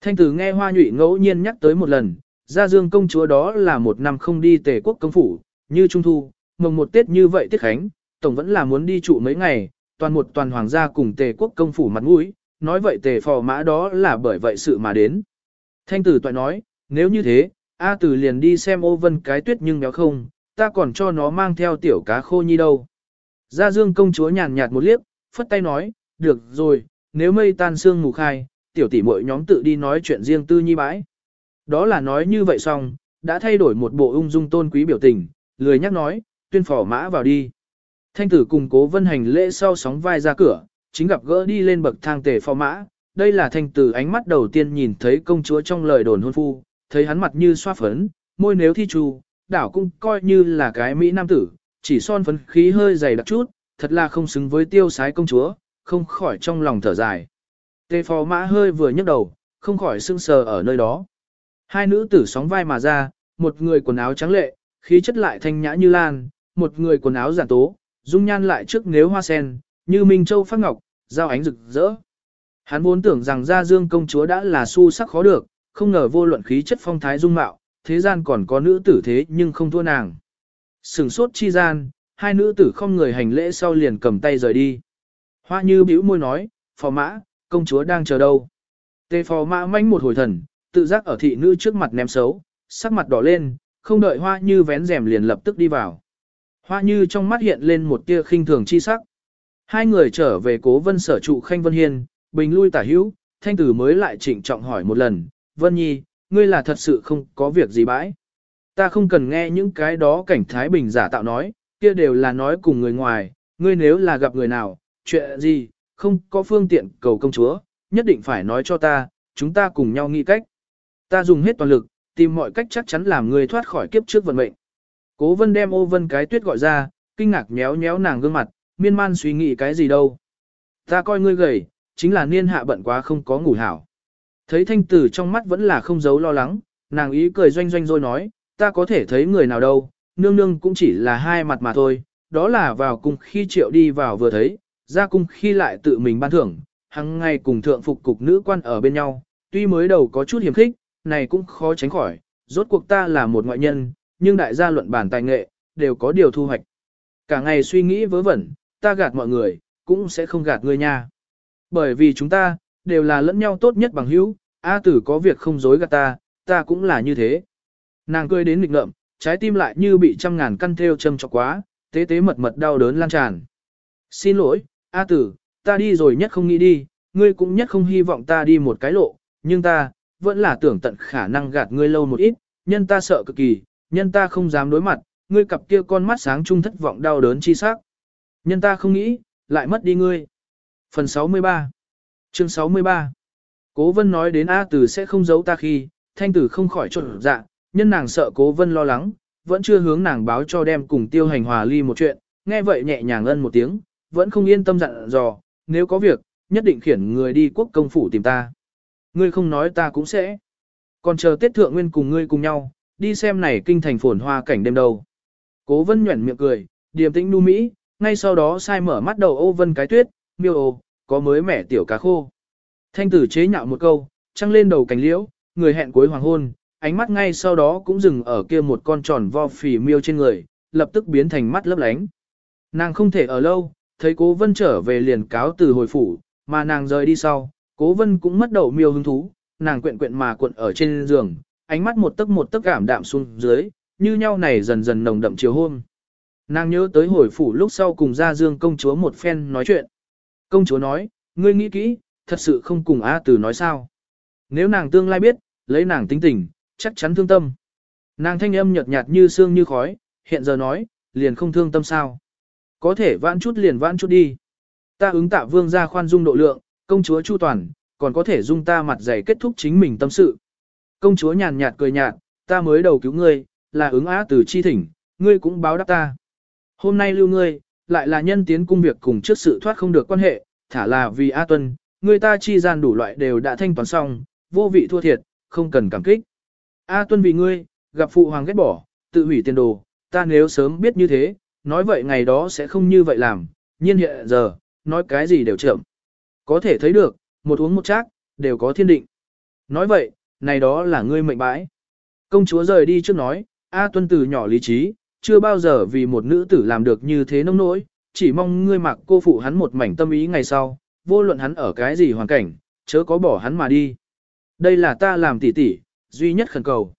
Thanh tử nghe hoa nhụy ngẫu nhiên nhắc tới một lần, gia dương công chúa đó là một năm không đi tề quốc công phủ, như trung thu, mồng một tết như vậy tiết khánh, tổng vẫn là muốn đi trụ mấy ngày, toàn một toàn hoàng gia cùng tề quốc công phủ mặt mũi, nói vậy tề phò mã đó là bởi vậy sự mà đến. Thanh tử toại nói, nếu như thế, A tử liền đi xem ô vân cái tuyết nhưng béo không, ta còn cho nó mang theo tiểu cá khô nhi đâu. Gia dương công chúa nhàn nhạt một liếc, phất tay nói, được rồi, nếu mây tan sương mù khai, tiểu tỷ muội nhóm tự đi nói chuyện riêng tư nhi bãi. Đó là nói như vậy xong, đã thay đổi một bộ ung dung tôn quý biểu tình, lười nhắc nói, tuyên phỏ mã vào đi. Thanh tử cùng cố vân hành lễ sau sóng vai ra cửa, chính gặp gỡ đi lên bậc thang tề phò mã. Đây là thanh tử ánh mắt đầu tiên nhìn thấy công chúa trong lời đồn hôn phu, thấy hắn mặt như xoa phấn, môi nếu thi trù, đảo cũng coi như là cái Mỹ nam tử, chỉ son phấn khí hơi dày đặc chút, thật là không xứng với tiêu sái công chúa, không khỏi trong lòng thở dài. Tề phò mã hơi vừa nhấc đầu, không khỏi sưng sờ ở nơi đó. Hai nữ tử sóng vai mà ra, một người quần áo trắng lệ, khí chất lại thanh nhã như lan, một người quần áo giản tố, dung nhan lại trước nếu hoa sen, như Minh Châu phát ngọc, giao ánh rực rỡ. Hắn vốn tưởng rằng gia dương công chúa đã là su sắc khó được, không ngờ vô luận khí chất phong thái dung mạo, thế gian còn có nữ tử thế nhưng không thua nàng. Sừng sốt chi gian, hai nữ tử không người hành lễ sau liền cầm tay rời đi. Hoa như bĩu môi nói, phò mã, công chúa đang chờ đâu. Tề phò mã manh một hồi thần, tự giác ở thị nữ trước mặt ném xấu, sắc mặt đỏ lên, không đợi hoa như vén rèm liền lập tức đi vào. Hoa như trong mắt hiện lên một tia khinh thường chi sắc. Hai người trở về cố vân sở trụ khanh vân hiên, bình lui tả hữu, thanh tử mới lại trịnh trọng hỏi một lần, vân nhi, ngươi là thật sự không có việc gì bãi. Ta không cần nghe những cái đó cảnh thái bình giả tạo nói, kia đều là nói cùng người ngoài, ngươi nếu là gặp người nào, chuyện gì, không có phương tiện cầu công chúa, nhất định phải nói cho ta, chúng ta cùng nhau nghĩ cách. Ta dùng hết toàn lực, tìm mọi cách chắc chắn làm ngươi thoát khỏi kiếp trước vận mệnh. Cố vân đem ô vân cái tuyết gọi ra, kinh ngạc nhéo nhéo nàng gương mặt, miên man suy nghĩ cái gì đâu. Ta coi ngươi gầy, chính là niên hạ bận quá không có ngủ hảo. Thấy thanh tử trong mắt vẫn là không giấu lo lắng, nàng ý cười doanh doanh rồi nói, ta có thể thấy người nào đâu, nương nương cũng chỉ là hai mặt mà thôi, đó là vào cùng khi triệu đi vào vừa thấy, ra cung khi lại tự mình ban thưởng, hằng ngày cùng thượng phục cục nữ quan ở bên nhau, tuy mới đầu có chút hiểm khích, này cũng khó tránh khỏi, rốt cuộc ta là một ngoại nhân, nhưng đại gia luận bản tài nghệ, đều có điều thu hoạch. Cả ngày suy nghĩ vớ vẩn, ta gạt mọi người, cũng sẽ không gạt ngươi nha. Bởi vì chúng ta, đều là lẫn nhau tốt nhất bằng hữu, A tử có việc không dối gạt ta, ta cũng là như thế. Nàng cười đến nghịch ngợm, trái tim lại như bị trăm ngàn căn theo châm chọc quá, tế tế mật mật đau đớn lan tràn. Xin lỗi, A tử, ta đi rồi nhất không nghĩ đi, ngươi cũng nhất không hy vọng ta đi một cái lộ, nhưng ta, vẫn là tưởng tận khả năng gạt ngươi lâu một ít, nhân ta sợ cực kỳ, nhân ta không dám đối mặt, ngươi cặp kia con mắt sáng trung thất vọng đau đớn chi sắc. Nhân ta không nghĩ, lại mất đi ngươi. Phần 63 Chương 63 Cố vân nói đến A tử sẽ không giấu ta khi, thanh tử không khỏi trộn dạ, nhân nàng sợ cố vân lo lắng, vẫn chưa hướng nàng báo cho đem cùng tiêu hành hòa ly một chuyện, nghe vậy nhẹ nhàng ân một tiếng, vẫn không yên tâm dặn dò, nếu có việc, nhất định khiển người đi quốc công phủ tìm ta. Ngươi không nói ta cũng sẽ. Còn chờ Tết Thượng Nguyên cùng ngươi cùng nhau, đi xem này kinh thành phồn hoa cảnh đêm đầu. Cố vân nhuẩn miệng cười, điềm tĩnh nu mỹ, ngay sau đó sai mở mắt đầu ô vân cái tuyết, miêu ô, có mới mẻ tiểu cá khô. Thanh tử chế nhạo một câu, trăng lên đầu cánh liễu, người hẹn cuối hoàng hôn, ánh mắt ngay sau đó cũng dừng ở kia một con tròn vo phì miêu trên người, lập tức biến thành mắt lấp lánh. Nàng không thể ở lâu, thấy cố vân trở về liền cáo từ hồi phủ, mà nàng rời đi sau, cố vân cũng mất đầu miêu hứng thú, nàng quyện quyện mà cuộn ở trên giường, ánh mắt một tấc một tấc cảm đạm xuống dưới, như nhau này dần dần nồng đậm chiều hôm. Nàng nhớ tới hồi phủ lúc sau cùng ra dương công chúa một phen nói chuyện. Công chúa nói, ngươi nghĩ kỹ, thật sự không cùng A Tử nói sao. Nếu nàng tương lai biết, lấy nàng tính tình, chắc chắn thương tâm. Nàng thanh âm nhợt nhạt như xương như khói, hiện giờ nói, liền không thương tâm sao. Có thể vãn chút liền vãn chút đi. Ta ứng tạ vương ra khoan dung độ lượng, công chúa chu toàn, còn có thể dung ta mặt dày kết thúc chính mình tâm sự. Công chúa nhàn nhạt cười nhạt, ta mới đầu cứu ngươi, là ứng á từ chi thỉnh, ngươi cũng báo đáp ta. Hôm nay lưu ngươi, lại là nhân tiến cung việc cùng trước sự thoát không được quan hệ, thả là vì A Tuân, người ta chi gian đủ loại đều đã thanh toán xong, vô vị thua thiệt, không cần cảm kích. A Tuân vì ngươi, gặp phụ hoàng ghét bỏ, tự hủy tiền đồ, ta nếu sớm biết như thế, nói vậy ngày đó sẽ không như vậy làm, nhiên hiện giờ, nói cái gì đều chậm. Có thể thấy được, một uống một chác, đều có thiên định. Nói vậy, này đó là ngươi mệnh bãi. Công chúa rời đi trước nói, A Tuân từ nhỏ lý trí, chưa bao giờ vì một nữ tử làm được như thế nông nỗi, chỉ mong ngươi mặc cô phụ hắn một mảnh tâm ý ngày sau, vô luận hắn ở cái gì hoàn cảnh, chớ có bỏ hắn mà đi. Đây là ta làm tỉ tỉ, duy nhất khẩn cầu.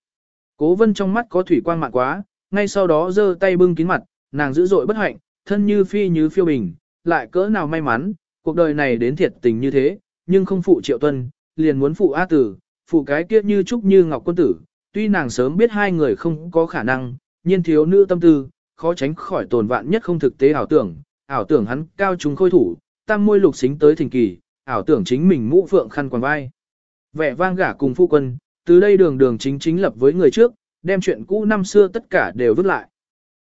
Cố vân trong mắt có thủy quang mạn quá, ngay sau đó giơ tay bưng kín mặt, nàng dữ dội bất hạnh, thân như phi như phiêu bình, lại cỡ nào may mắn, cuộc đời này đến thiệt tình như thế, nhưng không phụ triệu tuân, liền muốn phụ A tử, phụ cái kiếp như trúc như ngọc quân tử, tuy nàng sớm biết hai người không có khả năng, nhiên thiếu nữ tâm tư, khó tránh khỏi tồn vạn nhất không thực tế ảo tưởng, ảo tưởng hắn cao chúng khôi thủ, tam môi lục xính tới thỉnh kỳ, ảo tưởng chính mình mũ phượng khăn quàng vai. Vẻ vang gả cùng phu quân, từ đây đường đường chính chính lập với người trước, đem chuyện cũ năm xưa tất cả đều vứt lại.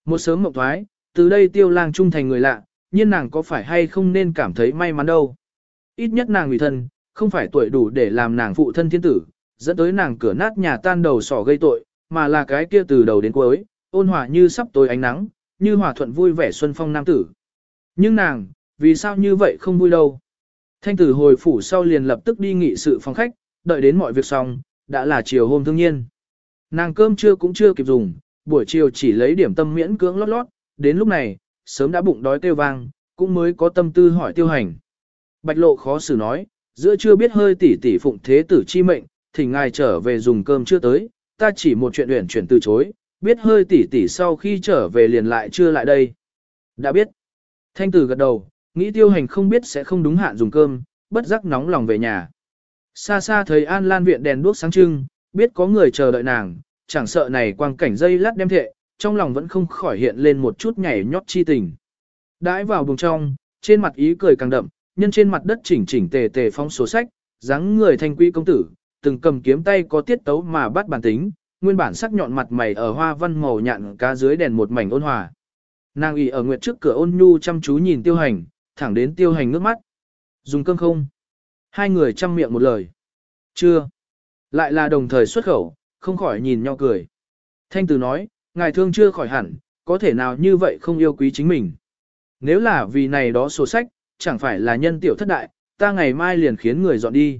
Một sớm mộng thoái, từ đây tiêu lang trung thành người lạ, nhưng nàng có phải hay không nên cảm thấy may mắn đâu. Ít nhất nàng vì thân, không phải tuổi đủ để làm nàng phụ thân thiên tử, dẫn tới nàng cửa nát nhà tan đầu sỏ gây tội, mà là cái kia từ đầu đến cuối, ôn hòa như sắp tối ánh nắng, như hòa thuận vui vẻ xuân phong nam tử. Nhưng nàng, vì sao như vậy không vui đâu? Thanh tử hồi phủ sau liền lập tức đi nghị sự phòng khách, đợi đến mọi việc xong, đã là chiều hôm thương nhiên. Nàng cơm trưa cũng chưa kịp dùng, buổi chiều chỉ lấy điểm tâm miễn cưỡng lót lót, đến lúc này, sớm đã bụng đói kêu vang, cũng mới có tâm tư hỏi tiêu hành. Bạch lộ khó xử nói, giữa chưa biết hơi tỉ tỉ phụng thế tử chi mệnh, thỉnh ngài trở về dùng cơm chưa tới, ta chỉ một chuyện uyển chuyển từ chối, biết hơi tỉ tỉ sau khi trở về liền lại chưa lại đây. Đã biết. Thanh tử gật đầu, nghĩ tiêu hành không biết sẽ không đúng hạn dùng cơm, bất giác nóng lòng về nhà. Xa xa thấy An Lan viện đèn đuốc sáng trưng, biết có người chờ đợi nàng, chẳng sợ này quang cảnh dây lát đem thệ, trong lòng vẫn không khỏi hiện lên một chút nhảy nhót chi tình. Đãi vào buồng trong, trên mặt ý cười càng đậm, nhân trên mặt đất chỉnh chỉnh tề tề phong số sách, dáng người thanh quý công tử, từng cầm kiếm tay có tiết tấu mà bắt bản tính, nguyên bản sắc nhọn mặt mày ở hoa văn màu nhạn cá dưới đèn một mảnh ôn hòa. Nàng ủy ở nguyệt trước cửa ôn nhu chăm chú nhìn tiêu hành, thẳng đến tiêu hành nước mắt. Dùng cơm không? Hai người chăm miệng một lời. Chưa. Lại là đồng thời xuất khẩu, không khỏi nhìn nhau cười. Thanh tử nói, ngài thương chưa khỏi hẳn, có thể nào như vậy không yêu quý chính mình. Nếu là vì này đó sổ sách, chẳng phải là nhân tiểu thất đại, ta ngày mai liền khiến người dọn đi.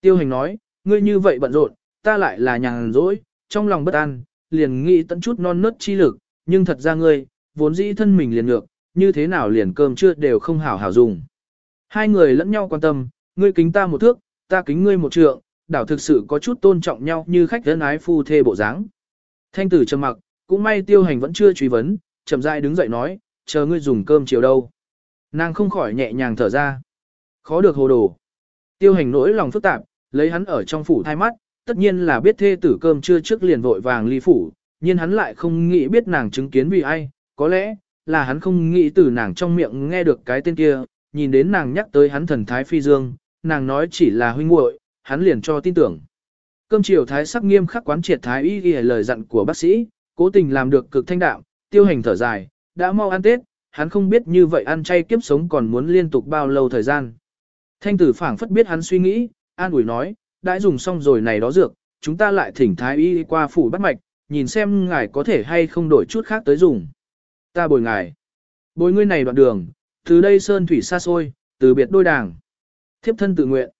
Tiêu hành nói, ngươi như vậy bận rộn, ta lại là nhàn rỗi, trong lòng bất an, liền nghĩ tận chút non nớt chi lực, nhưng thật ra ngươi, vốn dĩ thân mình liền ngược, như thế nào liền cơm chưa đều không hảo hảo dùng. Hai người lẫn nhau quan tâm, ngươi kính ta một thước, ta kính ngươi một trượng, đảo thực sự có chút tôn trọng nhau như khách dân ái phu thê bộ dáng. Thanh tử trầm mặc, cũng may tiêu hành vẫn chưa truy vấn, chậm rãi đứng dậy nói, chờ ngươi dùng cơm chiều đâu. Nàng không khỏi nhẹ nhàng thở ra. Khó được hồ đồ. Tiêu hành nỗi lòng phức tạp, lấy hắn ở trong phủ thay mắt, tất nhiên là biết thê tử cơm chưa trước liền vội vàng ly phủ, nhưng hắn lại không nghĩ biết nàng chứng kiến vì ai, có lẽ là hắn không nghĩ từ nàng trong miệng nghe được cái tên kia, nhìn đến nàng nhắc tới hắn thần thái phi dương, nàng nói chỉ là huynh muội, hắn liền cho tin tưởng. Cơm chiều thái sắc nghiêm khắc quán triệt thái y ghi lời dặn của bác sĩ, cố tình làm được cực thanh đạo, tiêu hành thở dài, đã mau ăn Tết, hắn không biết như vậy ăn chay kiếp sống còn muốn liên tục bao lâu thời gian. Thanh tử phảng phất biết hắn suy nghĩ, an ủi nói, đã dùng xong rồi này đó dược, chúng ta lại thỉnh thái y qua phủ bắt mạch, nhìn xem ngài có thể hay không đổi chút khác tới dùng. Ta bồi ngài. Bồi ngươi này đoạn đường, từ đây sơn thủy xa xôi, từ biệt đôi đảng. Thiếp thân tự nguyện.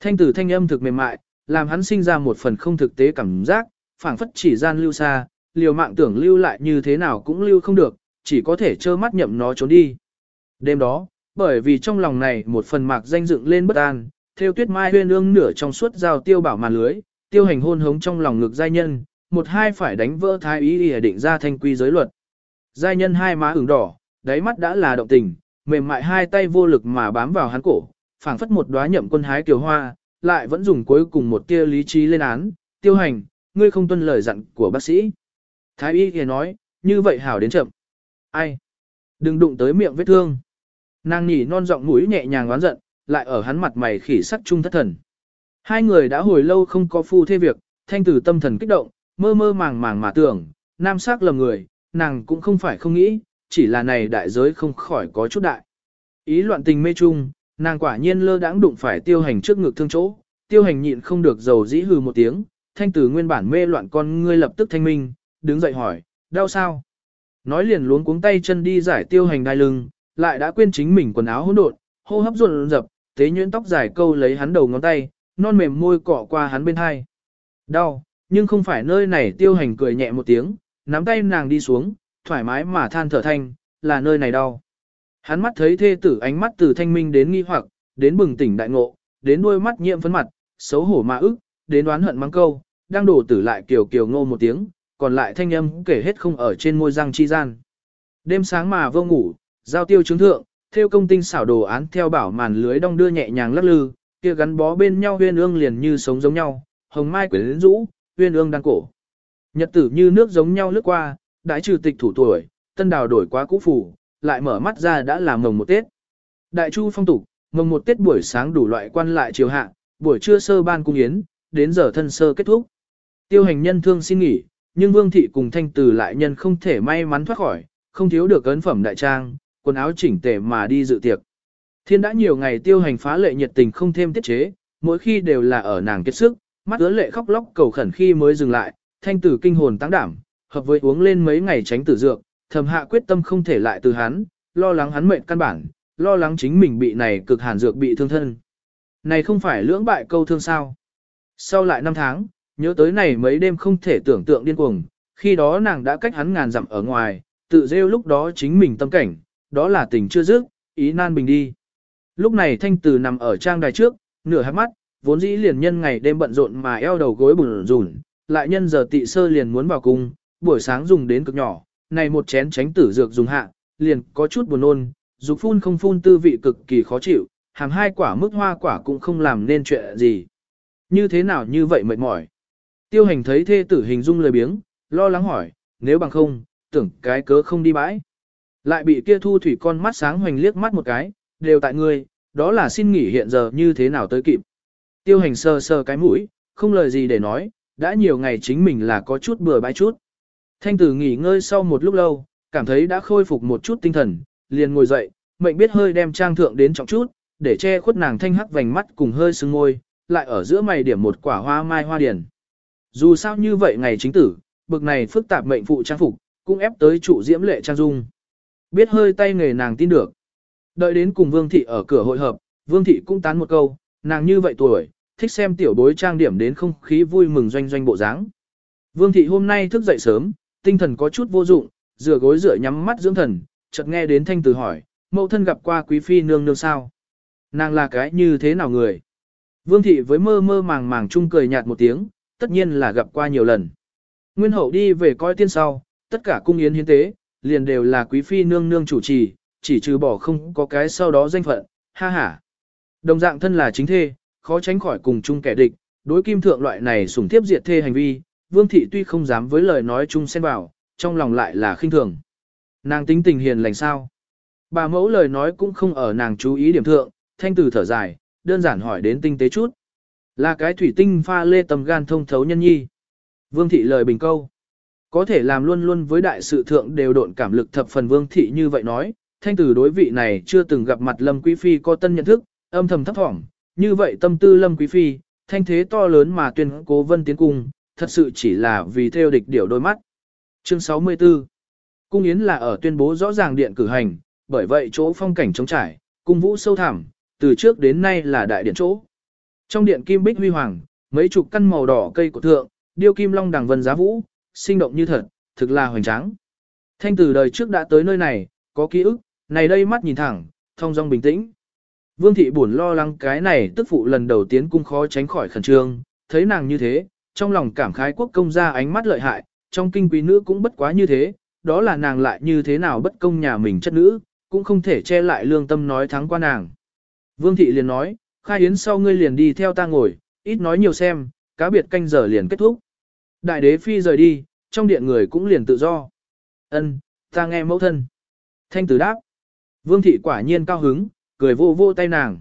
Thanh tử thanh âm thực mềm mại, làm hắn sinh ra một phần không thực tế cảm giác, phảng phất chỉ gian lưu xa, liều mạng tưởng lưu lại như thế nào cũng lưu không được, chỉ có thể trơ mắt nhậm nó trốn đi. Đêm đó, bởi vì trong lòng này một phần mạc danh dựng lên bất an, theo tuyết mai huyên ương nửa trong suốt giao tiêu bảo màn lưới, tiêu hành hôn hống trong lòng ngực giai nhân, một hai phải đánh vỡ thái ý để định ra thanh quy giới luật. Giai nhân hai má ửng đỏ, đáy mắt đã là động tình, mềm mại hai tay vô lực mà bám vào hắn cổ, phảng phất một đóa nhậm quân hái kiều hoa, lại vẫn dùng cuối cùng một tia lý trí lên án, tiêu hành, ngươi không tuân lời dặn của bác sĩ. Thái y kia nói, như vậy hảo đến chậm. Ai? Đừng đụng tới miệng vết thương. Nàng nhỉ non giọng mũi nhẹ nhàng oán giận, lại ở hắn mặt mày khỉ sắc trung thất thần. Hai người đã hồi lâu không có phu thê việc, thanh tử tâm thần kích động, mơ mơ màng màng mà tưởng, nam sắc lầm người, nàng cũng không phải không nghĩ, chỉ là này đại giới không khỏi có chút đại. Ý loạn tình mê chung, nàng quả nhiên lơ đãng đụng phải tiêu hành trước ngực thương chỗ, tiêu hành nhịn không được dầu dĩ hừ một tiếng, thanh tử nguyên bản mê loạn con ngươi lập tức thanh minh, đứng dậy hỏi, đau sao? Nói liền luống cuống tay chân đi giải tiêu hành đai lưng, lại đã quên chính mình quần áo hỗn độn, hô hấp ruột rập, tế nhuyễn tóc dài câu lấy hắn đầu ngón tay, non mềm môi cọ qua hắn bên hai. Đau, nhưng không phải nơi này tiêu hành cười nhẹ một tiếng, nắm tay nàng đi xuống, thoải mái mà than thở thanh, là nơi này đau. Hắn mắt thấy thê tử ánh mắt từ thanh minh đến nghi hoặc, đến bừng tỉnh đại ngộ, đến đôi mắt nhiễm phấn mặt, xấu hổ mà ức, đến đoán hận mắng câu, đang đổ tử lại kiều kiều ngô một tiếng, còn lại thanh âm kể hết không ở trên môi răng chi gian. Đêm sáng mà vô ngủ, giao tiêu chứng thượng, theo công tinh xảo đồ án theo bảo màn lưới đong đưa nhẹ nhàng lắc lư, kia gắn bó bên nhau huyên ương liền như sống giống nhau, hồng mai quyến rũ, huyên ương đang cổ. Nhật tử như nước giống nhau lướt qua, đại trừ tịch thủ tuổi, tân đào đổi quá cũ phủ, lại mở mắt ra đã là mồng một Tết. Đại chu phong tục, mồng một Tết buổi sáng đủ loại quan lại chiều hạ, buổi trưa sơ ban cung yến, đến giờ thân sơ kết thúc. Tiêu hành nhân thương xin nghỉ, nhưng vương thị cùng thanh từ lại nhân không thể may mắn thoát khỏi, không thiếu được ấn phẩm đại trang, quần áo chỉnh tề mà đi dự tiệc. Thiên đã nhiều ngày tiêu hành phá lệ nhiệt tình không thêm tiết chế, mỗi khi đều là ở nàng kết sức, mắt ứa lệ khóc lóc cầu khẩn khi mới dừng lại, thanh tử kinh hồn tăng đảm, hợp với uống lên mấy ngày tránh tử dược, thầm hạ quyết tâm không thể lại từ hắn, lo lắng hắn mệnh căn bản, lo lắng chính mình bị này cực hàn dược bị thương thân. Này không phải lưỡng bại câu thương sao. Sau lại năm tháng, nhớ tới này mấy đêm không thể tưởng tượng điên cuồng, khi đó nàng đã cách hắn ngàn dặm ở ngoài, tự rêu lúc đó chính mình tâm cảnh, đó là tình chưa dứt, ý nan bình đi. Lúc này thanh từ nằm ở trang đài trước, nửa hát mắt, vốn dĩ liền nhân ngày đêm bận rộn mà eo đầu gối bùn rùn, lại nhân giờ tị sơ liền muốn vào cung, buổi sáng dùng đến cực nhỏ, này một chén tránh tử dược dùng hạ, liền có chút buồn nôn, dục phun không phun tư vị cực kỳ khó chịu, hàng hai quả mức hoa quả cũng không làm nên chuyện gì. Như thế nào như vậy mệt mỏi. Tiêu hành thấy thê tử hình dung lười biếng, lo lắng hỏi, nếu bằng không, tưởng cái cớ không đi bãi. Lại bị kia thu thủy con mắt sáng hoành liếc mắt một cái, đều tại ngươi, đó là xin nghỉ hiện giờ như thế nào tới kịp. Tiêu hành sơ sơ cái mũi, không lời gì để nói, đã nhiều ngày chính mình là có chút bừa bãi chút. Thanh tử nghỉ ngơi sau một lúc lâu, cảm thấy đã khôi phục một chút tinh thần, liền ngồi dậy, mệnh biết hơi đem trang thượng đến trọng chút, để che khuất nàng thanh hắc vành mắt cùng hơi sưng môi, lại ở giữa mày điểm một quả hoa mai hoa điển. Dù sao như vậy ngày chính tử, bực này phức tạp mệnh phụ trang phục, cũng ép tới trụ diễm lệ trang dung. Biết hơi tay nghề nàng tin được. Đợi đến cùng Vương Thị ở cửa hội hợp, Vương Thị cũng tán một câu, nàng như vậy tuổi, thích xem tiểu bối trang điểm đến không khí vui mừng doanh doanh bộ dáng. Vương Thị hôm nay thức dậy sớm, tinh thần có chút vô dụng, rửa gối rửa nhắm mắt dưỡng thần, chợt nghe đến thanh từ hỏi, mẫu thân gặp qua quý phi nương nương sao? Nàng là cái như thế nào người? Vương Thị với mơ mơ màng màng chung cười nhạt một tiếng, tất nhiên là gặp qua nhiều lần. Nguyên hậu đi về coi tiên sau, tất cả cung yến hiến tế, liền đều là quý phi nương nương chủ trì, chỉ trừ bỏ không có cái sau đó danh phận, ha ha. Đồng dạng thân là chính thê, khó tránh khỏi cùng chung kẻ địch, đối kim thượng loại này sủng tiếp diệt thê hành vi, vương thị tuy không dám với lời nói chung xen vào, trong lòng lại là khinh thường. Nàng tính tình hiền lành sao? Bà mẫu lời nói cũng không ở nàng chú ý điểm thượng, thanh từ thở dài, đơn giản hỏi đến tinh tế chút. Là cái thủy tinh pha lê tầm gan thông thấu nhân nhi. Vương thị lời bình câu. Có thể làm luôn luôn với đại sự thượng đều độn cảm lực thập phần vương thị như vậy nói, thanh tử đối vị này chưa từng gặp mặt Lâm Quý Phi có tân nhận thức, âm thầm thấp thỏm, như vậy tâm tư Lâm Quý Phi, thanh thế to lớn mà tuyên cố vân tiến cung, thật sự chỉ là vì theo địch điểu đôi mắt. Chương 64 Cung Yến là ở tuyên bố rõ ràng điện cử hành, bởi vậy chỗ phong cảnh trống trải, cung vũ sâu thẳm, từ trước đến nay là đại điện chỗ. Trong điện kim bích huy hoàng, mấy chục căn màu đỏ cây của thượng, điêu kim long đằng vân giá vũ, sinh động như thật, thực là hoành tráng. Thanh từ đời trước đã tới nơi này, có ký ức, này đây mắt nhìn thẳng, thông dong bình tĩnh. Vương thị buồn lo lắng cái này tức phụ lần đầu tiến cung khó tránh khỏi khẩn trương, thấy nàng như thế, trong lòng cảm khái quốc công ra ánh mắt lợi hại, trong kinh quý nữ cũng bất quá như thế, đó là nàng lại như thế nào bất công nhà mình chất nữ, cũng không thể che lại lương tâm nói thắng qua nàng. Vương thị liền nói, khai yến sau ngươi liền đi theo ta ngồi, ít nói nhiều xem, cá biệt canh giờ liền kết thúc. Đại đế phi rời đi, trong điện người cũng liền tự do. Ân, ta nghe mẫu thân. Thanh tử đáp. Vương thị quả nhiên cao hứng, cười vô vô tay nàng.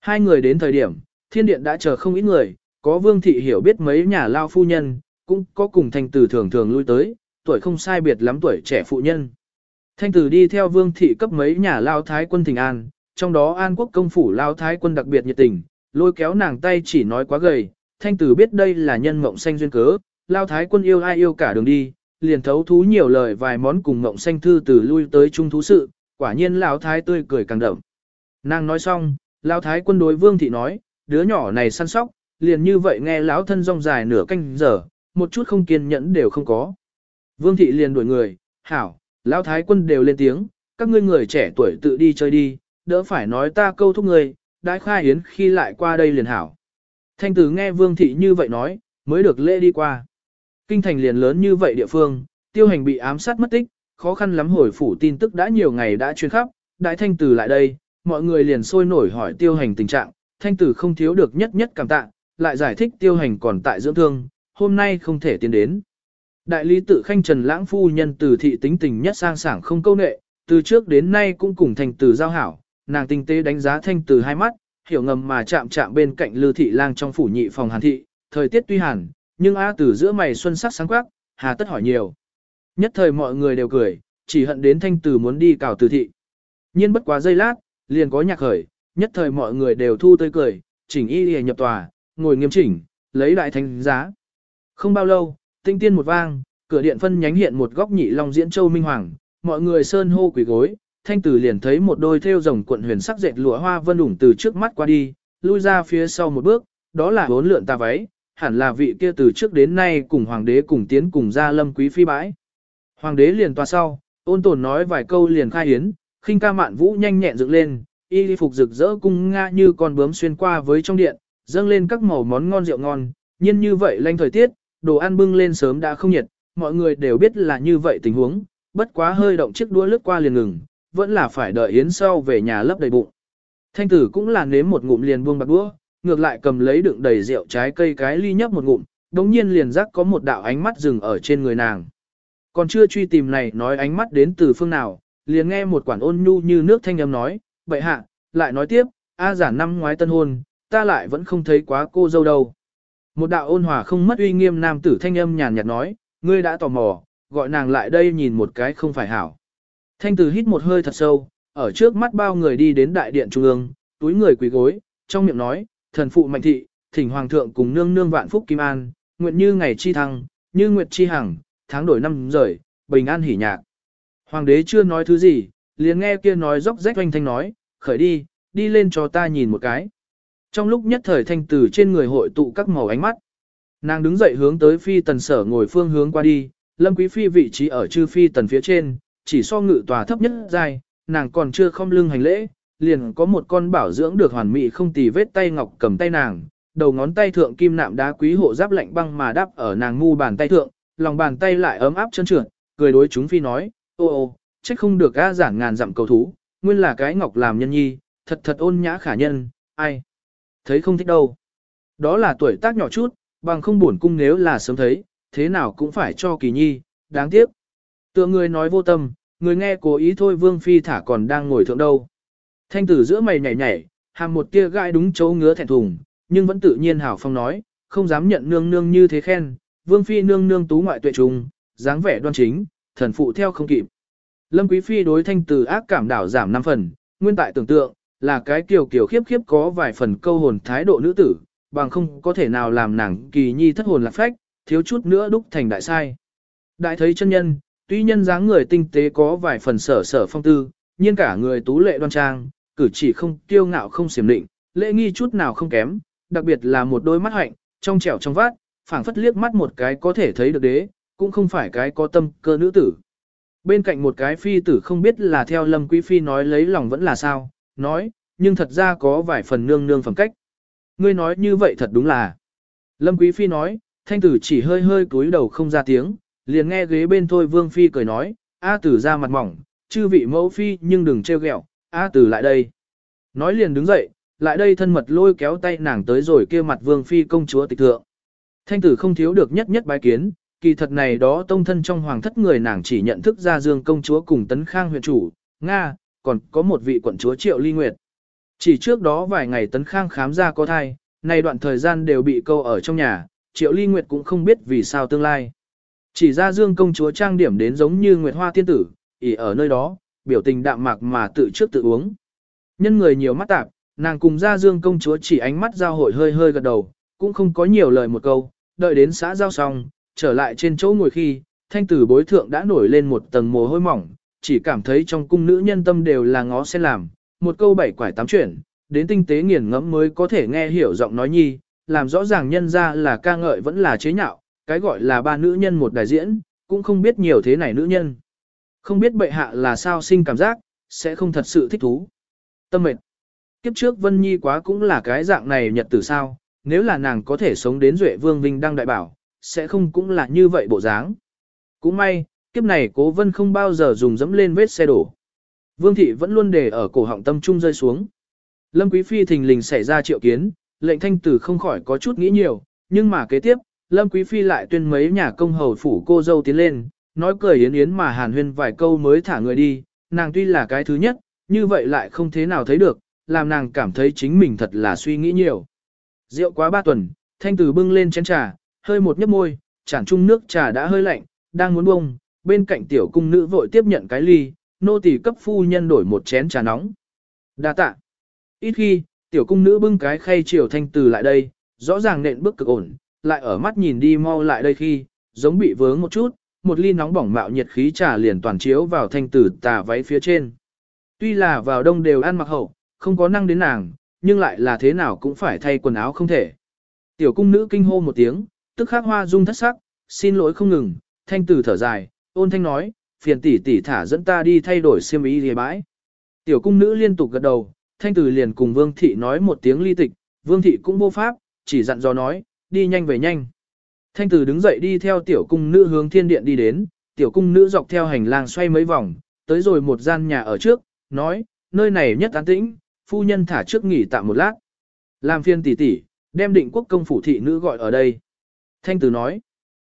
Hai người đến thời điểm, thiên điện đã chờ không ít người, có vương thị hiểu biết mấy nhà lao phu nhân, cũng có cùng thanh tử thường thường lui tới, tuổi không sai biệt lắm tuổi trẻ phụ nhân. Thanh tử đi theo vương thị cấp mấy nhà lao thái quân thỉnh an, trong đó an quốc công phủ lao thái quân đặc biệt nhiệt tình, lôi kéo nàng tay chỉ nói quá gầy, thanh tử biết đây là nhân mộng xanh duyên cớ, lao thái quân yêu ai yêu cả đường đi, liền thấu thú nhiều lời vài món cùng mộng xanh thư từ lui tới trung thú sự, quả nhiên lao thái tươi cười càng đậm. Nàng nói xong, lao thái quân đối vương thị nói, đứa nhỏ này săn sóc, liền như vậy nghe lão thân rong dài nửa canh giờ, một chút không kiên nhẫn đều không có. Vương thị liền đuổi người, hảo, lão thái quân đều lên tiếng, các ngươi người trẻ tuổi tự đi chơi đi, đỡ phải nói ta câu thúc người, đãi khai hiến khi lại qua đây liền hảo. Thanh tử nghe vương thị như vậy nói, mới được lễ đi qua. Kinh thành liền lớn như vậy địa phương, tiêu hành bị ám sát mất tích, khó khăn lắm hồi phủ tin tức đã nhiều ngày đã truyền khắp, đại thanh tử lại đây, mọi người liền sôi nổi hỏi tiêu hành tình trạng, thanh tử không thiếu được nhất nhất cảm tạ, lại giải thích tiêu hành còn tại dưỡng thương, hôm nay không thể tiến đến. Đại lý tự khanh trần lãng phu nhân từ thị tính tình nhất sang sảng không câu nệ, từ trước đến nay cũng cùng thành tử giao hảo, nàng tinh tế đánh giá thanh tử hai mắt, hiểu ngầm mà chạm chạm bên cạnh lư thị lang trong phủ nhị phòng hàn thị, thời tiết tuy hàn, nhưng A từ giữa mày xuân sắc sáng quắc, hà tất hỏi nhiều. Nhất thời mọi người đều cười, chỉ hận đến thanh tử muốn đi cào từ thị. nhiên bất quá giây lát, liền có nhạc khởi, nhất thời mọi người đều thu tươi cười, chỉnh y lìa nhập tòa, ngồi nghiêm chỉnh, lấy đại thánh giá. Không bao lâu, tinh tiên một vang, cửa điện phân nhánh hiện một góc nhị long diễn châu minh hoàng, mọi người sơn hô quỷ gối, thanh tử liền thấy một đôi theo rồng cuộn huyền sắc dệt lụa hoa vân ủng từ trước mắt qua đi, lui ra phía sau một bước, đó là bốn lượn tà váy, hẳn là vị kia từ trước đến nay cùng hoàng đế cùng tiến cùng ra lâm quý phi bãi. Hoàng đế liền toa sau, ôn tồn nói vài câu liền khai hiến, khinh ca mạn vũ nhanh nhẹn dựng lên, y phục rực rỡ cung nga như con bướm xuyên qua với trong điện, dâng lên các màu món ngon rượu ngon, nhiên như vậy lanh thời tiết, đồ ăn bưng lên sớm đã không nhiệt, mọi người đều biết là như vậy tình huống, bất quá hơi động chiếc đũa lướt qua liền ngừng, vẫn là phải đợi yến sau về nhà lấp đầy bụng. Thanh tử cũng là nếm một ngụm liền buông bạc đũa, ngược lại cầm lấy đựng đầy rượu trái cây cái ly nhấp một ngụm, đống nhiên liền giác có một đạo ánh mắt dừng ở trên người nàng. Còn chưa truy tìm này nói ánh mắt đến từ phương nào, liền nghe một quản ôn nhu như nước thanh âm nói, vậy hạ, lại nói tiếp, A giả năm ngoái tân hôn, ta lại vẫn không thấy quá cô dâu đâu. Một đạo ôn hòa không mất uy nghiêm nam tử thanh âm nhàn nhạt nói, ngươi đã tò mò, gọi nàng lại đây nhìn một cái không phải hảo. Thanh tử hít một hơi thật sâu, ở trước mắt bao người đi đến đại điện trung ương, túi người quỳ gối, trong miệng nói, thần phụ mạnh thị, thỉnh hoàng thượng cùng nương nương vạn phúc kim an, nguyện như ngày chi thăng, như nguyệt chi hằng, tháng đổi năm rời, bình an hỉ nhạc. Hoàng đế chưa nói thứ gì, liền nghe kia nói róc rách oanh thanh nói, khởi đi, đi lên cho ta nhìn một cái. Trong lúc nhất thời thanh tử trên người hội tụ các màu ánh mắt, nàng đứng dậy hướng tới phi tần sở ngồi phương hướng qua đi, lâm quý phi vị trí ở chư phi tần phía trên, chỉ so ngự tòa thấp nhất dài, nàng còn chưa không lưng hành lễ, liền có một con bảo dưỡng được hoàn mỹ không tì vết tay ngọc cầm tay nàng, đầu ngón tay thượng kim nạm đá quý hộ giáp lạnh băng mà đắp ở nàng ngu bàn tay thượng, lòng bàn tay lại ấm áp chân trượt, cười đối chúng phi nói, ô ô, trách không được a giản ngàn dặm cầu thú, nguyên là cái ngọc làm nhân nhi, thật thật ôn nhã khả nhân, ai. Thấy không thích đâu. Đó là tuổi tác nhỏ chút, bằng không buồn cung nếu là sớm thấy, thế nào cũng phải cho kỳ nhi, đáng tiếc. Tựa người nói vô tâm, người nghe cố ý thôi vương phi thả còn đang ngồi thượng đâu. Thanh tử giữa mày nhảy nhảy, hàm một tia gai đúng chỗ ngứa thẹn thùng, nhưng vẫn tự nhiên hảo phong nói, không dám nhận nương nương như thế khen, vương phi nương nương tú ngoại tuệ trùng, dáng vẻ đoan chính, thần phụ theo không kịp. Lâm Quý Phi đối thanh tử ác cảm đảo giảm 5 phần, nguyên tại tưởng tượng, là cái kiều kiều khiếp khiếp có vài phần câu hồn thái độ nữ tử, bằng không có thể nào làm nàng kỳ nhi thất hồn lạc phách, thiếu chút nữa đúc thành đại sai. Đại thấy chân nhân, tuy nhân dáng người tinh tế có vài phần sở sở phong tư, nhưng cả người tú lệ đoan trang, cử chỉ không kiêu ngạo không xiểm định, lễ nghi chút nào không kém, đặc biệt là một đôi mắt hạnh, trong trẻo trong vát, phảng phất liếc mắt một cái có thể thấy được đế, cũng không phải cái có tâm cơ nữ tử. Bên cạnh một cái phi tử không biết là theo Lâm Quý Phi nói lấy lòng vẫn là sao, nói, nhưng thật ra có vài phần nương nương phẩm cách. Ngươi nói như vậy thật đúng là. Lâm Quý Phi nói, thanh tử chỉ hơi hơi cúi đầu không ra tiếng, liền nghe ghế bên thôi Vương Phi cười nói, A tử ra mặt mỏng, chư vị mẫu phi nhưng đừng trêu ghẹo, A tử lại đây. Nói liền đứng dậy, lại đây thân mật lôi kéo tay nàng tới rồi kia mặt Vương Phi công chúa tịch thượng. Thanh tử không thiếu được nhất nhất bái kiến, kỳ thật này đó tông thân trong hoàng thất người nàng chỉ nhận thức ra dương công chúa cùng tấn khang huyện chủ, Nga, còn có một vị quận chúa triệu ly nguyệt. Chỉ trước đó vài ngày tấn khang khám ra có thai, nay đoạn thời gian đều bị câu ở trong nhà, triệu ly nguyệt cũng không biết vì sao tương lai. Chỉ ra dương công chúa trang điểm đến giống như nguyệt hoa tiên tử, ỉ ở nơi đó, biểu tình đạm mạc mà tự trước tự uống. Nhân người nhiều mắt tạp, nàng cùng ra dương công chúa chỉ ánh mắt giao hội hơi hơi gật đầu, cũng không có nhiều lời một câu, đợi đến xã giao xong, trở lại trên chỗ ngồi khi, thanh tử bối thượng đã nổi lên một tầng mồ hôi mỏng, chỉ cảm thấy trong cung nữ nhân tâm đều là ngó sen làm, một câu bảy quải tám chuyển, đến tinh tế nghiền ngẫm mới có thể nghe hiểu giọng nói nhi, làm rõ ràng nhân ra là ca ngợi vẫn là chế nhạo, cái gọi là ba nữ nhân một đại diễn, cũng không biết nhiều thế này nữ nhân. Không biết bệ hạ là sao sinh cảm giác, sẽ không thật sự thích thú. Tâm mệt. Kiếp trước Vân Nhi quá cũng là cái dạng này nhật tử sao, nếu là nàng có thể sống đến Duệ Vương Vinh Đăng Đại Bảo, sẽ không cũng là như vậy bộ dáng. Cũng may, kiếp này cố vân không bao giờ dùng dẫm lên vết xe đổ. Vương thị vẫn luôn để ở cổ họng tâm trung rơi xuống. Lâm Quý Phi thình lình xảy ra triệu kiến, lệnh thanh tử không khỏi có chút nghĩ nhiều, nhưng mà kế tiếp, Lâm Quý Phi lại tuyên mấy nhà công hầu phủ cô dâu tiến lên, nói cười yến yến mà hàn huyên vài câu mới thả người đi, nàng tuy là cái thứ nhất, như vậy lại không thế nào thấy được, làm nàng cảm thấy chính mình thật là suy nghĩ nhiều. Rượu quá ba tuần, thanh tử bưng lên chén trà, hơi một nhấp môi, chản chung nước trà đã hơi lạnh, đang muốn bông, bên cạnh tiểu cung nữ vội tiếp nhận cái ly, nô tỳ cấp phu nhân đổi một chén trà nóng. Đa tạ. Ít khi, tiểu cung nữ bưng cái khay chiều thanh từ lại đây, rõ ràng nện bước cực ổn, lại ở mắt nhìn đi mau lại đây khi, giống bị vướng một chút, một ly nóng bỏng mạo nhiệt khí trà liền toàn chiếu vào thanh tử tà váy phía trên. Tuy là vào đông đều ăn mặc hậu, không có năng đến nàng, nhưng lại là thế nào cũng phải thay quần áo không thể. Tiểu cung nữ kinh hô một tiếng, tức khắc hoa dung thất sắc, xin lỗi không ngừng, thanh tử thở dài, ôn thanh nói, phiền tỷ tỷ thả dẫn ta đi thay đổi xiêm y lìa bãi. Tiểu cung nữ liên tục gật đầu, thanh tử liền cùng vương thị nói một tiếng ly tịch, vương thị cũng vô pháp, chỉ dặn dò nói, đi nhanh về nhanh. Thanh tử đứng dậy đi theo tiểu cung nữ hướng thiên điện đi đến, tiểu cung nữ dọc theo hành lang xoay mấy vòng, tới rồi một gian nhà ở trước, nói, nơi này nhất an tĩnh, phu nhân thả trước nghỉ tạm một lát. Làm phiên tỷ tỷ, đem định quốc công phủ thị nữ gọi ở đây. Thanh tử nói,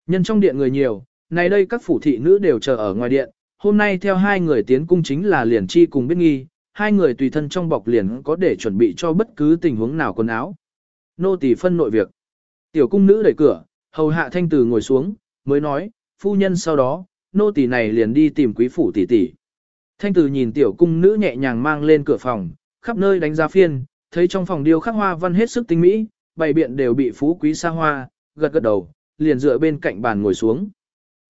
nhân trong điện người nhiều, nay đây các phủ thị nữ đều chờ ở ngoài điện, hôm nay theo hai người tiến cung chính là liền chi cùng biết nghi, hai người tùy thân trong bọc liền có để chuẩn bị cho bất cứ tình huống nào quần áo. Nô tỳ phân nội việc. Tiểu cung nữ đẩy cửa, hầu hạ thanh tử ngồi xuống, mới nói, phu nhân sau đó, nô tỳ này liền đi tìm quý phủ tỷ tỷ. Thanh tử nhìn tiểu cung nữ nhẹ nhàng mang lên cửa phòng, khắp nơi đánh giá phiên, thấy trong phòng điêu khắc hoa văn hết sức tinh mỹ, bày biện đều bị phú quý xa hoa, gật gật đầu, liền dựa bên cạnh bàn ngồi xuống.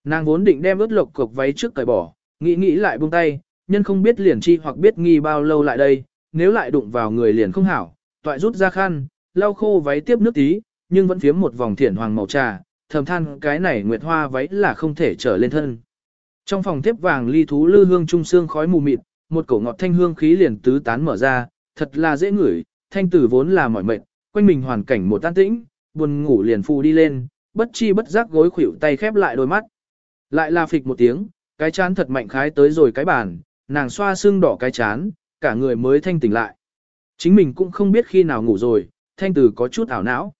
Nàng vốn định đem ướt lộc cục váy trước cởi bỏ, nghĩ nghĩ lại buông tay, nhân không biết liền chi hoặc biết nghi bao lâu lại đây, nếu lại đụng vào người liền không hảo, toại rút ra khăn, lau khô váy tiếp nước tí, nhưng vẫn phiếm một vòng thiển hoàng màu trà, thầm than cái này nguyệt hoa váy là không thể trở lên thân. Trong phòng tiếp vàng ly thú lư hương trung xương khói mù mịt, một cổ ngọt thanh hương khí liền tứ tán mở ra, thật là dễ ngửi, thanh tử vốn là mỏi mệt, quanh mình hoàn cảnh một tan tĩnh, buồn ngủ liền phù đi lên, bất chi bất giác gối khuỷu tay khép lại đôi mắt. Lại là phịch một tiếng, cái chán thật mạnh khái tới rồi cái bàn, nàng xoa xương đỏ cái chán, cả người mới thanh tỉnh lại. Chính mình cũng không biết khi nào ngủ rồi, thanh tử có chút ảo não.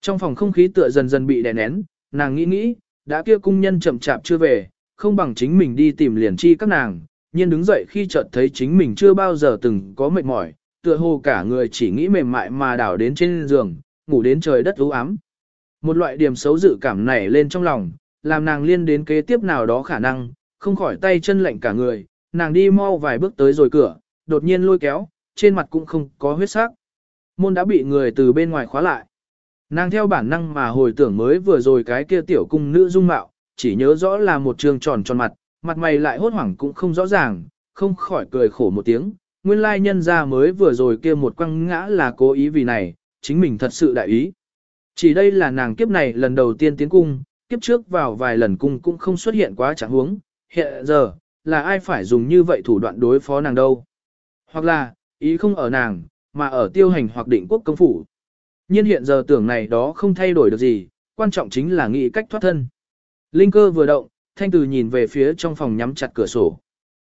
Trong phòng không khí tựa dần dần bị đè nén, nàng nghĩ nghĩ, đã kia cung nhân chậm chạp chưa về, không bằng chính mình đi tìm liền chi các nàng, nhiên đứng dậy khi chợt thấy chính mình chưa bao giờ từng có mệt mỏi, tựa hồ cả người chỉ nghĩ mềm mại mà đảo đến trên giường, ngủ đến trời đất u ám. Một loại điểm xấu dự cảm nảy lên trong lòng, làm nàng liên đến kế tiếp nào đó khả năng, không khỏi tay chân lạnh cả người, nàng đi mau vài bước tới rồi cửa, đột nhiên lôi kéo, trên mặt cũng không có huyết sắc. Môn đã bị người từ bên ngoài khóa lại. Nàng theo bản năng mà hồi tưởng mới vừa rồi cái kia tiểu cung nữ dung mạo, chỉ nhớ rõ là một trường tròn tròn mặt, mặt mày lại hốt hoảng cũng không rõ ràng, không khỏi cười khổ một tiếng. Nguyên lai nhân ra mới vừa rồi kia một quăng ngã là cố ý vì này, chính mình thật sự đại ý. Chỉ đây là nàng kiếp này lần đầu tiên tiến cung, kiếp trước vào vài lần cung cũng không xuất hiện quá trạng huống, hiện giờ, là ai phải dùng như vậy thủ đoạn đối phó nàng đâu. Hoặc là, ý không ở nàng, mà ở tiêu hành hoặc định quốc công phủ. nhiên hiện giờ tưởng này đó không thay đổi được gì, quan trọng chính là nghĩ cách thoát thân. Linh cơ vừa động, thanh tử nhìn về phía trong phòng nhắm chặt cửa sổ.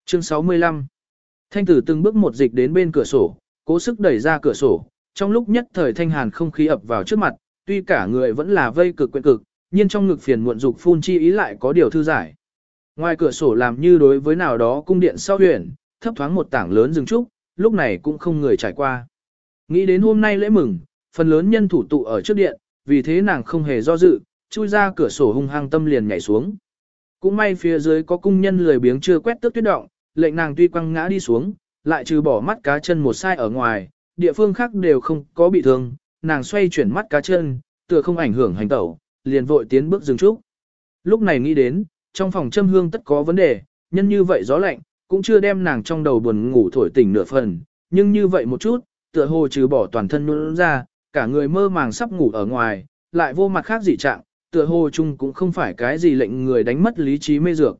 Chương 65 Thanh tử từng bước một dịch đến bên cửa sổ, cố sức đẩy ra cửa sổ, trong lúc nhất thời thanh hàn không khí ập vào trước mặt, tuy cả người vẫn là vây cực quyện cực, nhưng trong ngực phiền muộn dục phun chi ý lại có điều thư giải. Ngoài cửa sổ làm như đối với nào đó cung điện sau huyền, thấp thoáng một tảng lớn rừng trúc, lúc này cũng không người trải qua. Nghĩ đến hôm nay lễ mừng, phần lớn nhân thủ tụ ở trước điện, vì thế nàng không hề do dự, chui ra cửa sổ hung hăng tâm liền nhảy xuống. Cũng may phía dưới có cung nhân lười biếng chưa quét tước tuyết động, lệnh nàng tuy quăng ngã đi xuống, lại trừ bỏ mắt cá chân một sai ở ngoài, địa phương khác đều không có bị thương, nàng xoay chuyển mắt cá chân, tựa không ảnh hưởng hành tẩu, liền vội tiến bước dừng trúc. Lúc này nghĩ đến, trong phòng châm hương tất có vấn đề, nhân như vậy gió lạnh, cũng chưa đem nàng trong đầu buồn ngủ thổi tỉnh nửa phần, nhưng như vậy một chút, tựa hồ trừ bỏ toàn thân luôn ra, cả người mơ màng sắp ngủ ở ngoài, lại vô mặt khác dị trạng, tựa hồ chung cũng không phải cái gì lệnh người đánh mất lý trí mê dược.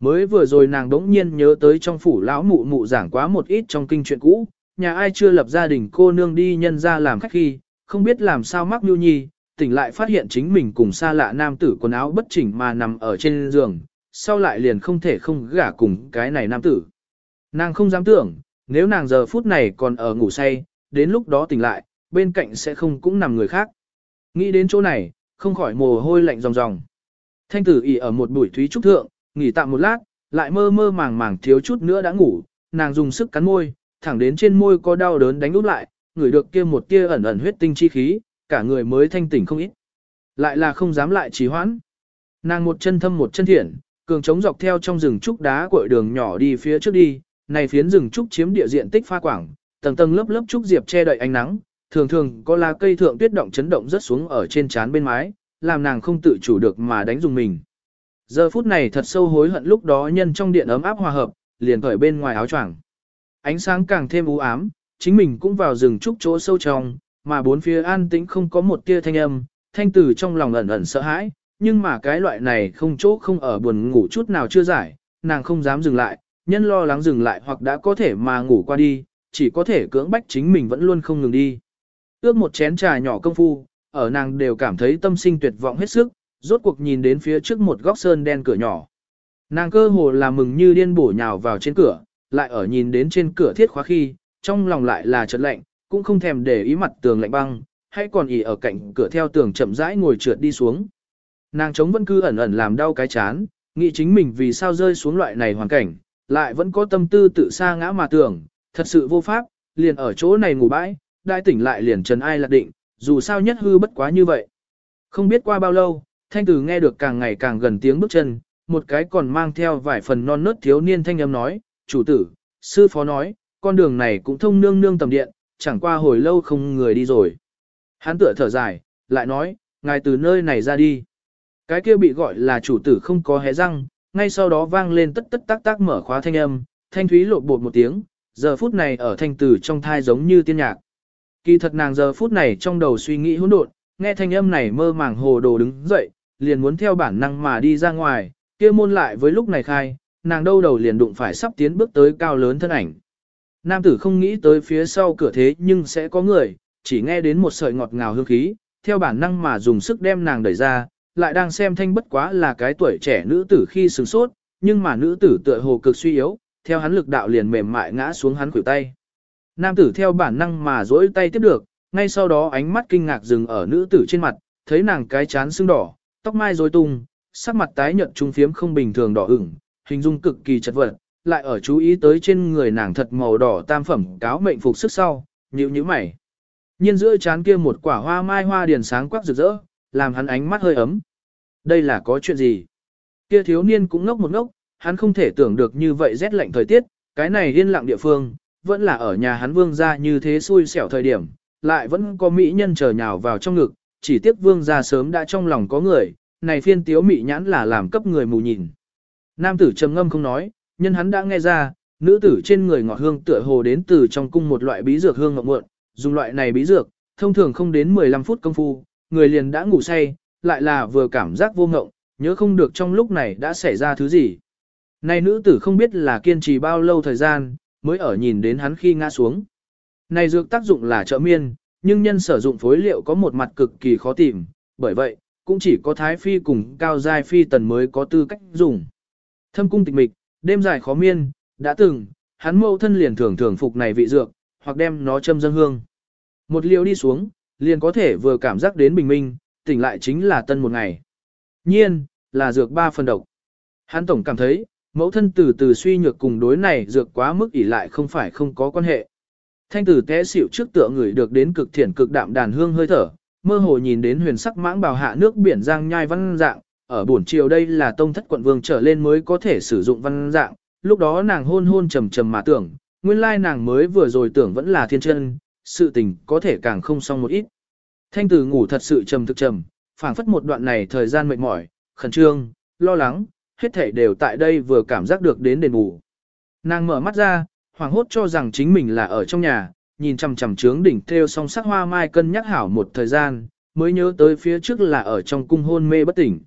Mới vừa rồi nàng đống nhiên nhớ tới trong phủ lão mụ mụ giảng quá một ít trong kinh chuyện cũ, nhà ai chưa lập gia đình cô nương đi nhân ra làm khách khi, không biết làm sao mắc nhu nhi, tỉnh lại phát hiện chính mình cùng xa lạ nam tử quần áo bất chỉnh mà nằm ở trên giường, sau lại liền không thể không gả cùng cái này nam tử. Nàng không dám tưởng, nếu nàng giờ phút này còn ở ngủ say, đến lúc đó tỉnh lại, bên cạnh sẽ không cũng nằm người khác. Nghĩ đến chỗ này, không khỏi mồ hôi lạnh ròng ròng. Thanh tử ỉ ở một buổi thúy trúc thượng, nghỉ tạm một lát, lại mơ mơ màng màng thiếu chút nữa đã ngủ, nàng dùng sức cắn môi, thẳng đến trên môi có đau đớn đánh úp lại, ngửi được kia một tia ẩn ẩn huyết tinh chi khí, cả người mới thanh tỉnh không ít. Lại là không dám lại trì hoãn. Nàng một chân thâm một chân thiện, cường chống dọc theo trong rừng trúc đá cội đường nhỏ đi phía trước đi, này phiến rừng trúc chiếm địa diện tích pha quảng, tầng tầng lớp lớp trúc diệp che đậy ánh nắng, thường thường có lá cây thượng tuyết động chấn động rất xuống ở trên trán bên mái, làm nàng không tự chủ được mà đánh dùng mình. Giờ phút này thật sâu hối hận lúc đó nhân trong điện ấm áp hòa hợp, liền cởi bên ngoài áo choàng. Ánh sáng càng thêm u ám, chính mình cũng vào rừng trúc chỗ sâu trong, mà bốn phía an tĩnh không có một tia thanh âm, thanh tử trong lòng ẩn ẩn sợ hãi, nhưng mà cái loại này không chỗ không ở buồn ngủ chút nào chưa giải, nàng không dám dừng lại, nhân lo lắng dừng lại hoặc đã có thể mà ngủ qua đi, chỉ có thể cưỡng bách chính mình vẫn luôn không ngừng đi. Ước một chén trà nhỏ công phu, ở nàng đều cảm thấy tâm sinh tuyệt vọng hết sức, rốt cuộc nhìn đến phía trước một góc sơn đen cửa nhỏ. Nàng cơ hồ là mừng như điên bổ nhào vào trên cửa, lại ở nhìn đến trên cửa thiết khóa khi, trong lòng lại là chợt lạnh, cũng không thèm để ý mặt tường lạnh băng, hay còn ỉ ở cạnh cửa theo tường chậm rãi ngồi trượt đi xuống. Nàng chống vẫn cứ ẩn ẩn làm đau cái chán, nghĩ chính mình vì sao rơi xuống loại này hoàn cảnh, lại vẫn có tâm tư tự sa ngã mà tưởng, thật sự vô pháp, liền ở chỗ này ngủ bãi, đại tỉnh lại liền trần ai lạc định, dù sao nhất hư bất quá như vậy. Không biết qua bao lâu, thanh tử nghe được càng ngày càng gần tiếng bước chân, một cái còn mang theo vài phần non nớt thiếu niên thanh âm nói, chủ tử, sư phó nói, con đường này cũng thông nương nương tầm điện, chẳng qua hồi lâu không người đi rồi. Hắn tựa thở dài, lại nói, ngài từ nơi này ra đi. Cái kia bị gọi là chủ tử không có hé răng, ngay sau đó vang lên tất tất tác tác mở khóa thanh âm, thanh thúy lột bột một tiếng, giờ phút này ở thanh tử trong thai giống như tiên nhạc. Kỳ thật nàng giờ phút này trong đầu suy nghĩ hỗn độn, nghe thanh âm này mơ màng hồ đồ đứng dậy, liền muốn theo bản năng mà đi ra ngoài, kia môn lại với lúc này khai, nàng đâu đầu liền đụng phải sắp tiến bước tới cao lớn thân ảnh. Nam tử không nghĩ tới phía sau cửa thế nhưng sẽ có người, chỉ nghe đến một sợi ngọt ngào hương khí, theo bản năng mà dùng sức đem nàng đẩy ra, lại đang xem thanh bất quá là cái tuổi trẻ nữ tử khi sừng sốt, nhưng mà nữ tử tựa hồ cực suy yếu, theo hắn lực đạo liền mềm mại ngã xuống hắn khuỷu tay. Nam tử theo bản năng mà duỗi tay tiếp được, ngay sau đó ánh mắt kinh ngạc dừng ở nữ tử trên mặt, thấy nàng cái chán sưng đỏ, tóc mai rối tung, sắc mặt tái nhợt trung phiếm không bình thường đỏ ửng, hình dung cực kỳ chật vật, lại ở chú ý tới trên người nàng thật màu đỏ tam phẩm cáo mệnh phục sức sau, nhíu nhíu mày. Nhiên giữa chán kia một quả hoa mai hoa điền sáng quắc rực rỡ, làm hắn ánh mắt hơi ấm. Đây là có chuyện gì? Kia thiếu niên cũng ngốc một ngốc, hắn không thể tưởng được như vậy rét lạnh thời tiết, cái này yên lặng địa phương, vẫn là ở nhà hắn vương gia như thế xui xẻo thời điểm, lại vẫn có mỹ nhân chờ nhào vào trong ngực, chỉ tiếc vương gia sớm đã trong lòng có người, này phiên tiếu mỹ nhãn là làm cấp người mù nhìn. Nam tử trầm ngâm không nói, nhân hắn đã nghe ra, nữ tử trên người ngọt hương tựa hồ đến từ trong cung một loại bí dược hương ngọc muộn, dùng loại này bí dược, thông thường không đến 15 phút công phu, người liền đã ngủ say, lại là vừa cảm giác vô ngộng, nhớ không được trong lúc này đã xảy ra thứ gì. Này nữ tử không biết là kiên trì bao lâu thời gian, mới ở nhìn đến hắn khi ngã xuống. Này dược tác dụng là trợ miên, nhưng nhân sử dụng phối liệu có một mặt cực kỳ khó tìm, bởi vậy, cũng chỉ có Thái Phi cùng Cao Giai Phi tần mới có tư cách dùng. Thâm cung tịch mịch, đêm dài khó miên, đã từng, hắn mâu thân liền thường thường phục này vị dược, hoặc đem nó châm dân hương. Một liều đi xuống, liền có thể vừa cảm giác đến bình minh, tỉnh lại chính là tân một ngày. Nhiên, là dược ba phần độc. Hắn tổng cảm thấy, mẫu thân từ từ suy nhược cùng đối này dược quá mức ỉ lại không phải không có quan hệ. Thanh tử té xỉu trước tựa người được đến cực thiển cực đạm đàn hương hơi thở, mơ hồ nhìn đến huyền sắc mãng bào hạ nước biển giang nhai văn dạng, ở buổi chiều đây là tông thất quận vương trở lên mới có thể sử dụng văn dạng, lúc đó nàng hôn hôn trầm trầm mà tưởng, nguyên lai nàng mới vừa rồi tưởng vẫn là thiên chân, sự tình có thể càng không xong một ít. Thanh tử ngủ thật sự trầm thực trầm, phảng phất một đoạn này thời gian mệt mỏi, khẩn trương, lo lắng, hết thảy đều tại đây vừa cảm giác được đến đền bù. Nàng mở mắt ra, hoảng hốt cho rằng chính mình là ở trong nhà, nhìn chằm chằm trướng đỉnh theo song sắc hoa mai cân nhắc hảo một thời gian, mới nhớ tới phía trước là ở trong cung hôn mê bất tỉnh.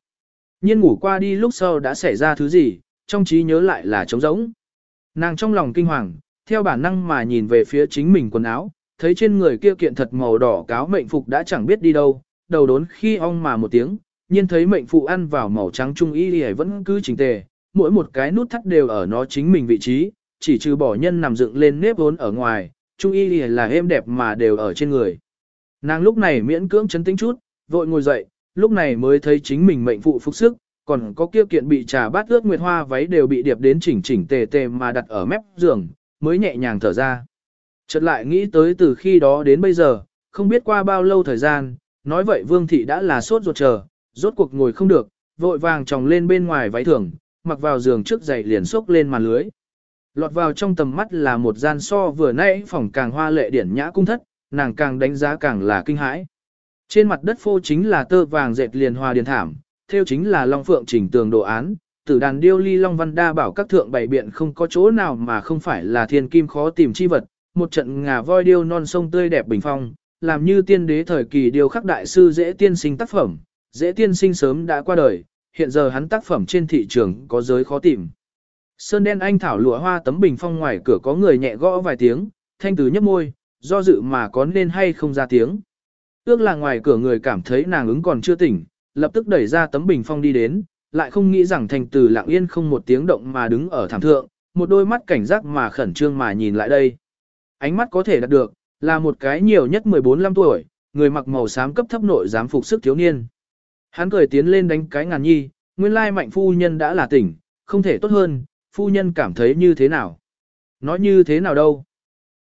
Nhiên ngủ qua đi lúc sau đã xảy ra thứ gì, trong trí nhớ lại là trống rỗng. Nàng trong lòng kinh hoàng, theo bản năng mà nhìn về phía chính mình quần áo, thấy trên người kia kiện thật màu đỏ cáo mệnh phục đã chẳng biết đi đâu, đầu đốn khi ong mà một tiếng, nhiên thấy mệnh phụ ăn vào màu trắng trung y thì vẫn cứ chỉnh tề, mỗi một cái nút thắt đều ở nó chính mình vị trí, chỉ trừ bỏ nhân nằm dựng lên nếp vốn ở ngoài, trung y thì là êm đẹp mà đều ở trên người. Nàng lúc này miễn cưỡng chấn tĩnh chút, vội ngồi dậy, lúc này mới thấy chính mình mệnh phụ phục sức, còn có kia kiện bị trà bát ướt nguyệt hoa váy đều bị điệp đến chỉnh chỉnh tề tề mà đặt ở mép giường, mới nhẹ nhàng thở ra. Chợt lại nghĩ tới từ khi đó đến bây giờ, không biết qua bao lâu thời gian, nói vậy Vương Thị đã là sốt ruột chờ, rốt cuộc ngồi không được, vội vàng tròng lên bên ngoài váy thường, mặc vào giường trước giày liền xốc lên màn lưới. Lọt vào trong tầm mắt là một gian so vừa nãy phòng càng hoa lệ điển nhã cung thất, nàng càng đánh giá càng là kinh hãi. Trên mặt đất phô chính là tơ vàng dệt liền hoa điền thảm, theo chính là long phượng chỉnh tường đồ án, tử đàn điêu ly long văn đa bảo các thượng bảy biện không có chỗ nào mà không phải là thiên kim khó tìm chi vật, một trận ngà voi điêu non sông tươi đẹp bình phong, làm như tiên đế thời kỳ điêu khắc đại sư dễ tiên sinh tác phẩm, dễ tiên sinh sớm đã qua đời, hiện giờ hắn tác phẩm trên thị trường có giới khó tìm. Sơn đen anh thảo lụa hoa tấm bình phong ngoài cửa có người nhẹ gõ vài tiếng, thanh tứ nhấp môi, do dự mà có nên hay không ra tiếng. Ước là ngoài cửa người cảm thấy nàng ứng còn chưa tỉnh, lập tức đẩy ra tấm bình phong đi đến, lại không nghĩ rằng thành từ lặng yên không một tiếng động mà đứng ở thảm thượng, một đôi mắt cảnh giác mà khẩn trương mà nhìn lại đây. Ánh mắt có thể đạt được, là một cái nhiều nhất 14-15 tuổi, người mặc màu xám cấp thấp nội dám phục sức thiếu niên. Hắn cười tiến lên đánh cái ngàn nhi, nguyên lai mạnh phu nhân đã là tỉnh, không thể tốt hơn, phu nhân cảm thấy như thế nào? Nói như thế nào đâu?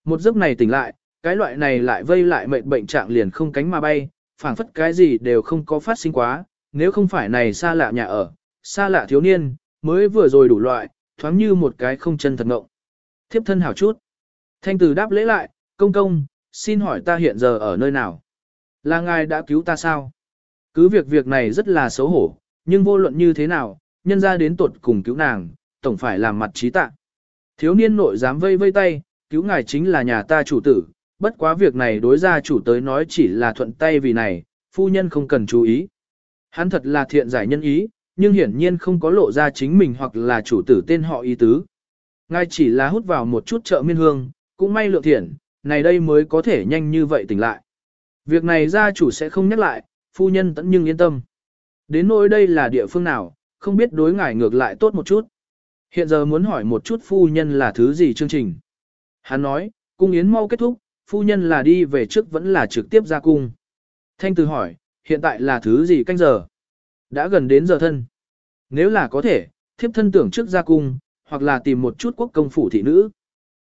Một giấc này tỉnh lại, cái loại này lại vây lại mệnh bệnh trạng liền không cánh mà bay, phảng phất cái gì đều không có phát sinh quá, nếu không phải này xa lạ nhà ở, xa lạ thiếu niên, mới vừa rồi đủ loại, thoáng như một cái không chân thật ngộng. Thiếp thân hảo chút. Thanh tử đáp lễ lại, công công, xin hỏi ta hiện giờ ở nơi nào? Là ngài đã cứu ta sao? Cứ việc việc này rất là xấu hổ, nhưng vô luận như thế nào, nhân ra đến tuột cùng cứu nàng, tổng phải làm mặt trí tạ. Thiếu niên nội dám vây vây tay, cứu ngài chính là nhà ta chủ tử, bất quá việc này đối gia chủ tới nói chỉ là thuận tay vì này, phu nhân không cần chú ý. Hắn thật là thiện giải nhân ý, nhưng hiển nhiên không có lộ ra chính mình hoặc là chủ tử tên họ ý tứ. Ngài chỉ là hút vào một chút trợ miên hương, cũng may lượng thiện, này đây mới có thể nhanh như vậy tỉnh lại. Việc này gia chủ sẽ không nhắc lại, phu nhân tẫn nhưng yên tâm. Đến nỗi đây là địa phương nào, không biết đối ngài ngược lại tốt một chút. Hiện giờ muốn hỏi một chút phu nhân là thứ gì chương trình. Hắn nói, cung yến mau kết thúc, phu nhân là đi về trước vẫn là trực tiếp ra cung. Thanh từ hỏi, hiện tại là thứ gì canh giờ? Đã gần đến giờ thân. Nếu là có thể, thiếp thân tưởng trước ra cung, hoặc là tìm một chút quốc công phủ thị nữ.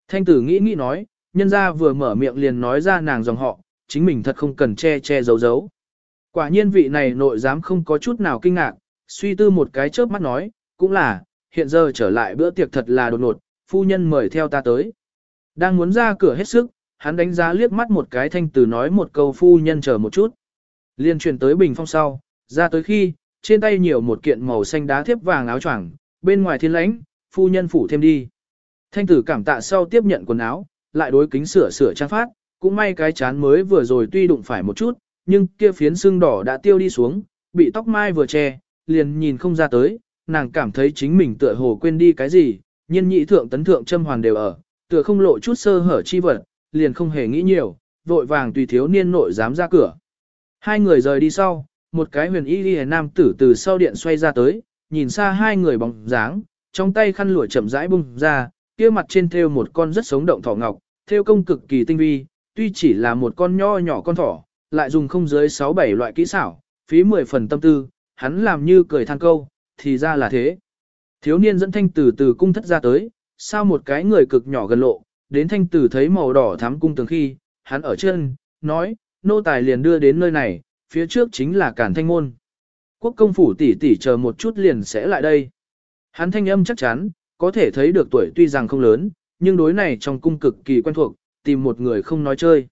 Thanh tử nghĩ nghĩ nói, nhân ra vừa mở miệng liền nói ra nàng dòng họ, chính mình thật không cần che che giấu giấu. Quả nhiên vị này nội giám không có chút nào kinh ngạc, suy tư một cái chớp mắt nói, cũng là, hiện giờ trở lại bữa tiệc thật là đột ngột, phu nhân mời theo ta tới. Đang muốn ra cửa hết sức, hắn đánh giá liếc mắt một cái thanh tử nói một câu phu nhân chờ một chút. Liên chuyển tới bình phong sau, ra tới khi, trên tay nhiều một kiện màu xanh đá thiếp vàng áo choàng, bên ngoài thiên lãnh, phu nhân phủ thêm đi. Thanh tử cảm tạ sau tiếp nhận quần áo, lại đối kính sửa sửa trang phát, cũng may cái chán mới vừa rồi tuy đụng phải một chút, nhưng kia phiến xương đỏ đã tiêu đi xuống, bị tóc mai vừa che, liền nhìn không ra tới, nàng cảm thấy chính mình tựa hồ quên đi cái gì, nhiên nhị thượng tấn thượng châm hoàn đều ở, tựa không lộ chút sơ hở chi vật, liền không hề nghĩ nhiều, vội vàng tùy thiếu niên nội dám ra cửa. Hai người rời đi sau, một cái huyền y ghi nam tử từ sau điện xoay ra tới, nhìn xa hai người bóng dáng, trong tay khăn lụa chậm rãi bung ra, kia mặt trên thêu một con rất sống động thỏ ngọc, thêu công cực kỳ tinh vi, tuy chỉ là một con nho nhỏ con thỏ, lại dùng không dưới 6-7 loại kỹ xảo, phí 10 phần tâm tư, hắn làm như cười than câu, thì ra là thế. Thiếu niên dẫn thanh tử từ cung thất ra tới, sao một cái người cực nhỏ gần lộ, đến thanh tử thấy màu đỏ thắm cung tường khi, hắn ở chân, nói, nô tài liền đưa đến nơi này, phía trước chính là cản thanh môn. Quốc công phủ tỷ tỷ chờ một chút liền sẽ lại đây. Hắn thanh âm chắc chắn, có thể thấy được tuổi tuy rằng không lớn, nhưng đối này trong cung cực kỳ quen thuộc, tìm một người không nói chơi.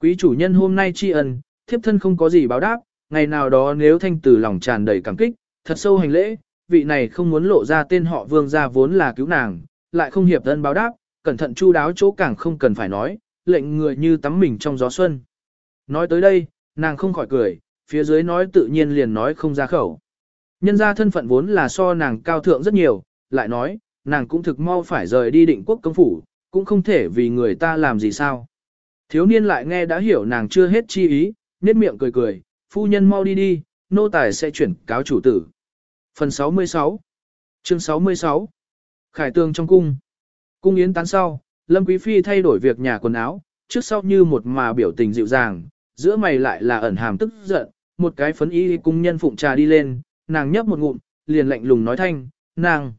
Quý chủ nhân hôm nay tri ân, thiếp thân không có gì báo đáp, ngày nào đó nếu thanh tử lòng tràn đầy cảm kích, thật sâu hành lễ, vị này không muốn lộ ra tên họ vương gia vốn là cứu nàng, lại không hiệp thân báo đáp, cẩn thận chu đáo chỗ càng không cần phải nói, lệnh người như tắm mình trong gió xuân. Nói tới đây, nàng không khỏi cười, phía dưới nói tự nhiên liền nói không ra khẩu. Nhân ra thân phận vốn là so nàng cao thượng rất nhiều, lại nói, nàng cũng thực mau phải rời đi định quốc công phủ, cũng không thể vì người ta làm gì sao. Thiếu niên lại nghe đã hiểu nàng chưa hết chi ý, nét miệng cười cười, phu nhân mau đi đi, nô tài sẽ chuyển cáo chủ tử. Phần 66 Chương 66 Khải tường trong cung Cung yến tán sau, Lâm Quý Phi thay đổi việc nhà quần áo, trước sau như một mà biểu tình dịu dàng, giữa mày lại là ẩn hàm tức giận, một cái phấn y cung nhân phụng trà đi lên, nàng nhấp một ngụm, liền lạnh lùng nói thanh, nàng.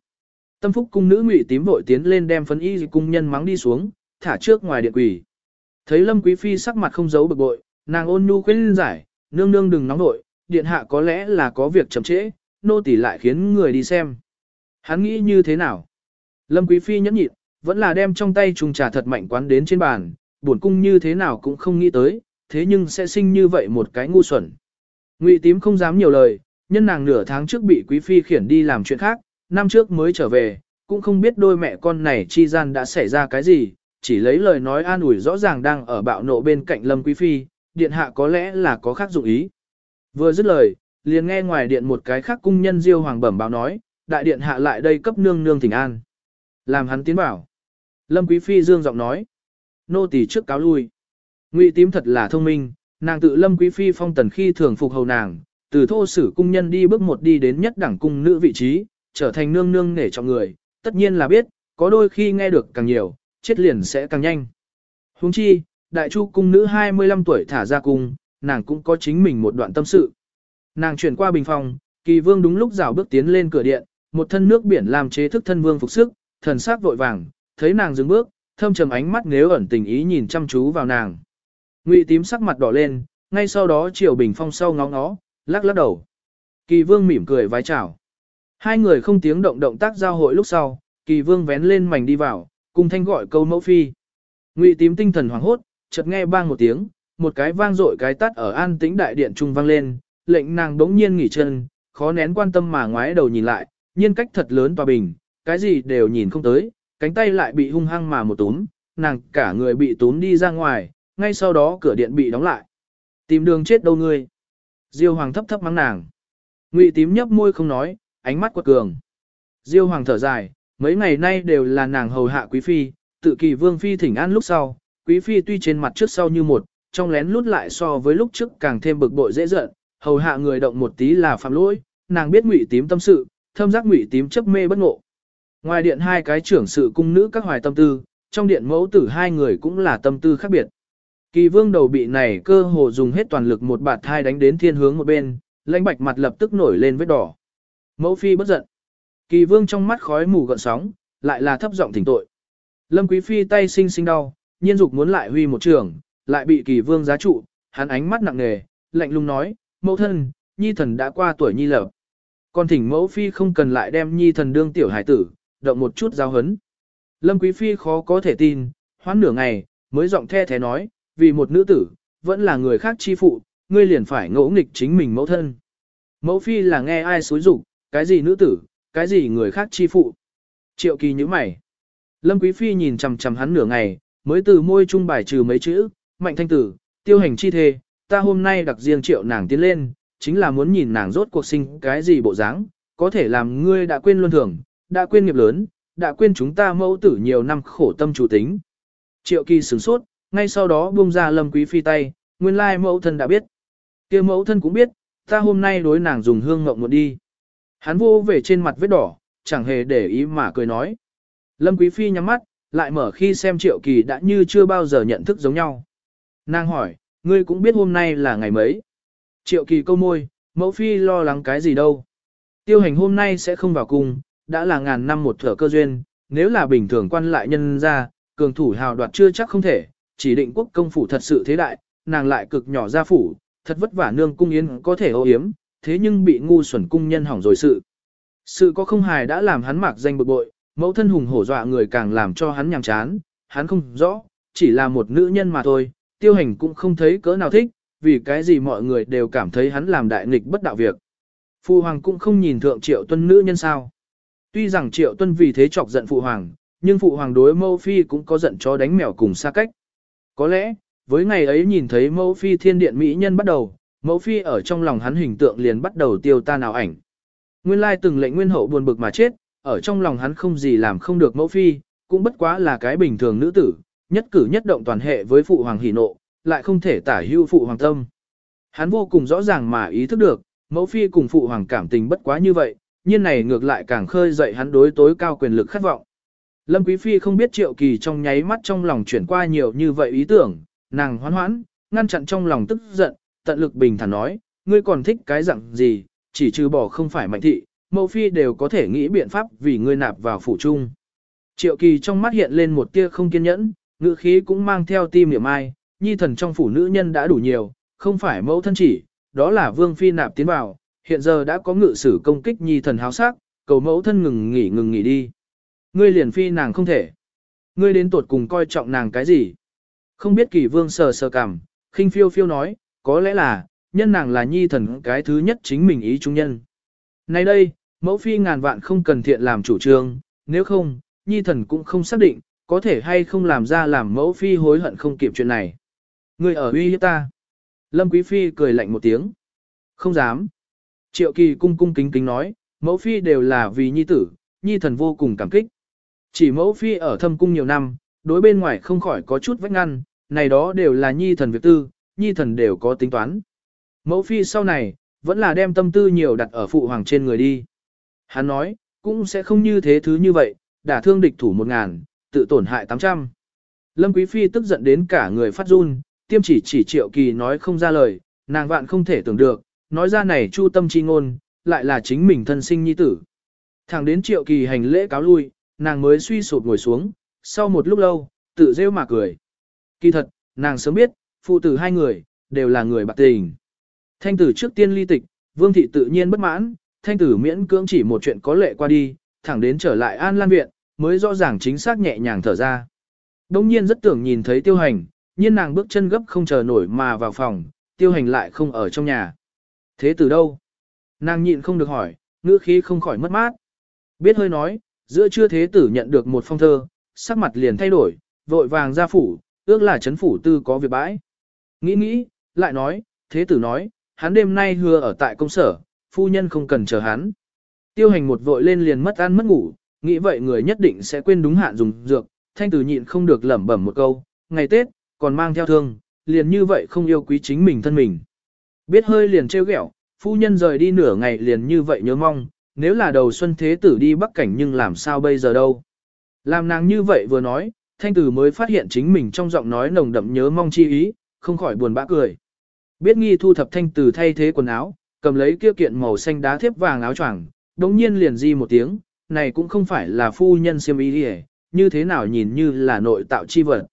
Tâm phúc cung nữ ngụy tím vội tiến lên đem phấn y cung nhân mắng đi xuống, thả trước ngoài điện quỷ. Thấy Lâm Quý Phi sắc mặt không giấu bực bội, nàng ôn nhu khuyên giải, nương nương đừng nóng nội, điện hạ có lẽ là có việc chậm trễ, nô tỳ lại khiến người đi xem. Hắn nghĩ như thế nào? Lâm Quý Phi nhẫn nhịn, vẫn là đem trong tay trùng trà thật mạnh quán đến trên bàn, buồn cung như thế nào cũng không nghĩ tới, thế nhưng sẽ sinh như vậy một cái ngu xuẩn. Ngụy tím không dám nhiều lời, nhân nàng nửa tháng trước bị quý phi khiển đi làm chuyện khác, năm trước mới trở về, cũng không biết đôi mẹ con này chi gian đã xảy ra cái gì, chỉ lấy lời nói an ủi rõ ràng đang ở bạo nộ bên cạnh lâm quý phi, điện hạ có lẽ là có khác dụng ý. Vừa dứt lời, liền nghe ngoài điện một cái khác cung nhân diêu hoàng bẩm báo nói, đại điện hạ lại đây cấp nương nương thỉnh an. Làm hắn tiến bảo. Lâm quý phi dương giọng nói, nô tỳ trước cáo lui. Ngụy tím thật là thông minh, nàng tự lâm quý phi phong tần khi thường phục hầu nàng, từ thô sử cung nhân đi bước một đi đến nhất đẳng cung nữ vị trí, trở thành nương nương nể trọng người, tất nhiên là biết, có đôi khi nghe được càng nhiều, chết liền sẽ càng nhanh. Huống chi, đại chu cung nữ 25 tuổi thả ra cung, nàng cũng có chính mình một đoạn tâm sự. Nàng chuyển qua bình phòng, kỳ vương đúng lúc rào bước tiến lên cửa điện, một thân nước biển làm chế thức thân vương phục sức, thần sắc vội vàng, thấy nàng dừng bước, thâm trầm ánh mắt nếu ẩn tình ý nhìn chăm chú vào nàng. Ngụy tím sắc mặt đỏ lên, ngay sau đó Triều Bình Phong sau ngó ngó, lắc lắc đầu. Kỳ Vương mỉm cười vái chào. Hai người không tiếng động động tác giao hội lúc sau, Kỳ Vương vén lên mảnh đi vào, cùng thanh gọi câu mẫu phi. Ngụy tím tinh thần hoảng hốt, chợt nghe bang một tiếng, một cái vang dội cái tắt ở an tĩnh đại điện trung vang lên, lệnh nàng đống nhiên nghỉ chân, khó nén quan tâm mà ngoái đầu nhìn lại, nhiên cách thật lớn tòa bình, cái gì đều nhìn không tới, cánh tay lại bị hung hăng mà một túm, nàng cả người bị túm đi ra ngoài, ngay sau đó cửa điện bị đóng lại. Tìm đường chết đâu ngươi. Diêu Hoàng thấp thấp mắng nàng. Ngụy tím nhấp môi không nói, ánh mắt quật cường. Diêu Hoàng thở dài, mấy ngày nay đều là nàng hầu hạ quý phi, tự kỳ vương phi thỉnh an lúc sau, quý phi tuy trên mặt trước sau như một, trong lén lút lại so với lúc trước càng thêm bực bội dễ giận, hầu hạ người động một tí là phạm lỗi, nàng biết ngụy tím tâm sự, thâm giác ngụy tím chấp mê bất ngộ. Ngoài điện hai cái trưởng sự cung nữ các hoài tâm tư, trong điện mẫu tử hai người cũng là tâm tư khác biệt. Kỳ vương đầu bị này cơ hồ dùng hết toàn lực một bạt thai đánh đến thiên hướng một bên, lãnh bạch mặt lập tức nổi lên vết đỏ. Mẫu phi bất giận. Kỳ vương trong mắt khói mù gợn sóng, lại là thấp giọng thỉnh tội. Lâm quý phi tay sinh sinh đau, nhiên dục muốn lại huy một trường, lại bị kỳ vương giá trụ, hắn ánh mắt nặng nề, lạnh lùng nói, mẫu thân, nhi thần đã qua tuổi nhi lập. Còn thỉnh mẫu phi không cần lại đem nhi thần đương tiểu hải tử, động một chút giao hấn. Lâm quý phi khó có thể tin, hoãn nửa ngày, mới giọng the thế nói, vì một nữ tử, vẫn là người khác chi phụ, ngươi liền phải ngỗ nghịch chính mình mẫu thân. Mẫu phi là nghe ai xối rụng, cái gì nữ tử, cái gì người khác chi phụ. Triệu kỳ như mày. Lâm quý phi nhìn chằm chằm hắn nửa ngày, mới từ môi trung bài trừ mấy chữ, mạnh thanh tử, tiêu hành chi thề, ta hôm nay đặc riêng triệu nàng tiến lên, chính là muốn nhìn nàng rốt cuộc sinh cái gì bộ dáng, có thể làm ngươi đã quên luân thường, đã quên nghiệp lớn, đã quên chúng ta mẫu tử nhiều năm khổ tâm chủ tính. Triệu kỳ sửng sốt, ngay sau đó buông ra lâm quý phi tay, nguyên lai mẫu thân đã biết. kia mẫu thân cũng biết, ta hôm nay đối nàng dùng hương ngộng muộn đi. Hắn vô về trên mặt vết đỏ, chẳng hề để ý mà cười nói. Lâm quý phi nhắm mắt, lại mở khi xem triệu kỳ đã như chưa bao giờ nhận thức giống nhau. Nàng hỏi, ngươi cũng biết hôm nay là ngày mấy. Triệu kỳ câu môi, mẫu phi lo lắng cái gì đâu. Tiêu hành hôm nay sẽ không vào cùng đã là ngàn năm một thở cơ duyên, nếu là bình thường quan lại nhân ra, cường thủ hào đoạt chưa chắc không thể, chỉ định quốc công phủ thật sự thế đại, nàng lại cực nhỏ ra phủ, thật vất vả nương cung yến có thể ô hiếm, thế nhưng bị ngu xuẩn cung nhân hỏng rồi sự. Sự có không hài đã làm hắn mạc danh bực bội, mẫu thân hùng hổ dọa người càng làm cho hắn nhàm chán, hắn không rõ, chỉ là một nữ nhân mà thôi, tiêu hành cũng không thấy cỡ nào thích, vì cái gì mọi người đều cảm thấy hắn làm đại nghịch bất đạo việc. phu hoàng cũng không nhìn thượng triệu tuân nữ nhân sao. Tuy rằng triệu tuân vì thế chọc giận phụ hoàng, nhưng phụ hoàng đối mẫu phi cũng có giận cho đánh mèo cùng xa cách. Có lẽ, với ngày ấy nhìn thấy mẫu phi thiên điện mỹ nhân bắt đầu, mẫu phi ở trong lòng hắn hình tượng liền bắt đầu tiêu tan nào ảnh. Nguyên lai từng lệnh nguyên hậu buồn bực mà chết, ở trong lòng hắn không gì làm không được mẫu phi, cũng bất quá là cái bình thường nữ tử, nhất cử nhất động toàn hệ với phụ hoàng hỉ nộ, lại không thể tả hưu phụ hoàng tâm. Hắn vô cùng rõ ràng mà ý thức được, mẫu phi cùng phụ hoàng cảm tình bất quá như vậy, nhiên này ngược lại càng khơi dậy hắn đối tối cao quyền lực khát vọng. Lâm Quý Phi không biết Triệu Kỳ trong nháy mắt trong lòng chuyển qua nhiều như vậy ý tưởng, nàng hoán hoãn, ngăn chặn trong lòng tức giận, tận lực bình thản nói, ngươi còn thích cái dạng gì, chỉ trừ bỏ không phải mạnh thị, mẫu phi đều có thể nghĩ biện pháp vì ngươi nạp vào phủ chung. Triệu Kỳ trong mắt hiện lên một tia không kiên nhẫn, ngữ khí cũng mang theo tim niệm ai, nhi thần trong phủ nữ nhân đã đủ nhiều, không phải mẫu thân chỉ, đó là vương phi nạp tiến vào, hiện giờ đã có ngự sử công kích nhi thần háo sắc, cầu mẫu thân ngừng nghỉ ngừng nghỉ đi. Ngươi liền phi nàng không thể. Ngươi đến tuột cùng coi trọng nàng cái gì? Không biết kỳ vương sờ sờ cảm, khinh phiêu phiêu nói, có lẽ là, nhân nàng là nhi thần cái thứ nhất chính mình ý trung nhân. Nay đây, mẫu phi ngàn vạn không cần thiện làm chủ trương, nếu không, nhi thần cũng không xác định, có thể hay không làm ra làm mẫu phi hối hận không kịp chuyện này. Ngươi ở uy hiếp ta. Lâm Quý Phi cười lạnh một tiếng. Không dám. Triệu kỳ cung cung kính kính nói, mẫu phi đều là vì nhi tử, nhi thần vô cùng cảm kích. Chỉ mẫu phi ở thâm cung nhiều năm, đối bên ngoài không khỏi có chút vách ngăn, này đó đều là nhi thần việc tư, nhi thần đều có tính toán. Mẫu phi sau này, vẫn là đem tâm tư nhiều đặt ở phụ hoàng trên người đi. Hắn nói, cũng sẽ không như thế thứ như vậy, đả thương địch thủ một ngàn, tự tổn hại tám trăm. Lâm Quý Phi tức giận đến cả người phát run, tiêm chỉ chỉ triệu kỳ nói không ra lời, nàng vạn không thể tưởng được, nói ra này chu tâm chi ngôn, lại là chính mình thân sinh nhi tử. Thẳng đến triệu kỳ hành lễ cáo lui, nàng mới suy sụp ngồi xuống, sau một lúc lâu, tự rêu mà cười. Kỳ thật, nàng sớm biết, phụ tử hai người, đều là người bạc tình. Thanh tử trước tiên ly tịch, vương thị tự nhiên bất mãn, thanh tử miễn cưỡng chỉ một chuyện có lệ qua đi, thẳng đến trở lại an lan viện, mới rõ ràng chính xác nhẹ nhàng thở ra. Đông nhiên rất tưởng nhìn thấy tiêu hành, nhiên nàng bước chân gấp không chờ nổi mà vào phòng, tiêu hành lại không ở trong nhà. Thế từ đâu? Nàng nhịn không được hỏi, ngữ khí không khỏi mất mát. Biết hơi nói, giữa trưa thế tử nhận được một phong thơ, sắc mặt liền thay đổi, vội vàng ra phủ, ước là chấn phủ tư có việc bãi. Nghĩ nghĩ, lại nói, thế tử nói, hắn đêm nay hứa ở tại công sở, phu nhân không cần chờ hắn. Tiêu hành một vội lên liền mất ăn mất ngủ, nghĩ vậy người nhất định sẽ quên đúng hạn dùng dược, thanh tử nhịn không được lẩm bẩm một câu, ngày Tết, còn mang theo thương, liền như vậy không yêu quý chính mình thân mình. Biết hơi liền trêu ghẹo, phu nhân rời đi nửa ngày liền như vậy nhớ mong, nếu là đầu xuân thế tử đi bắc cảnh nhưng làm sao bây giờ đâu. Làm nàng như vậy vừa nói, thanh tử mới phát hiện chính mình trong giọng nói nồng đậm nhớ mong chi ý, không khỏi buồn bã cười. Biết nghi thu thập thanh tử thay thế quần áo, cầm lấy kia kiện màu xanh đá thiếp vàng áo choàng, đống nhiên liền di một tiếng, này cũng không phải là phu nhân siêm ý đi như thế nào nhìn như là nội tạo chi vật.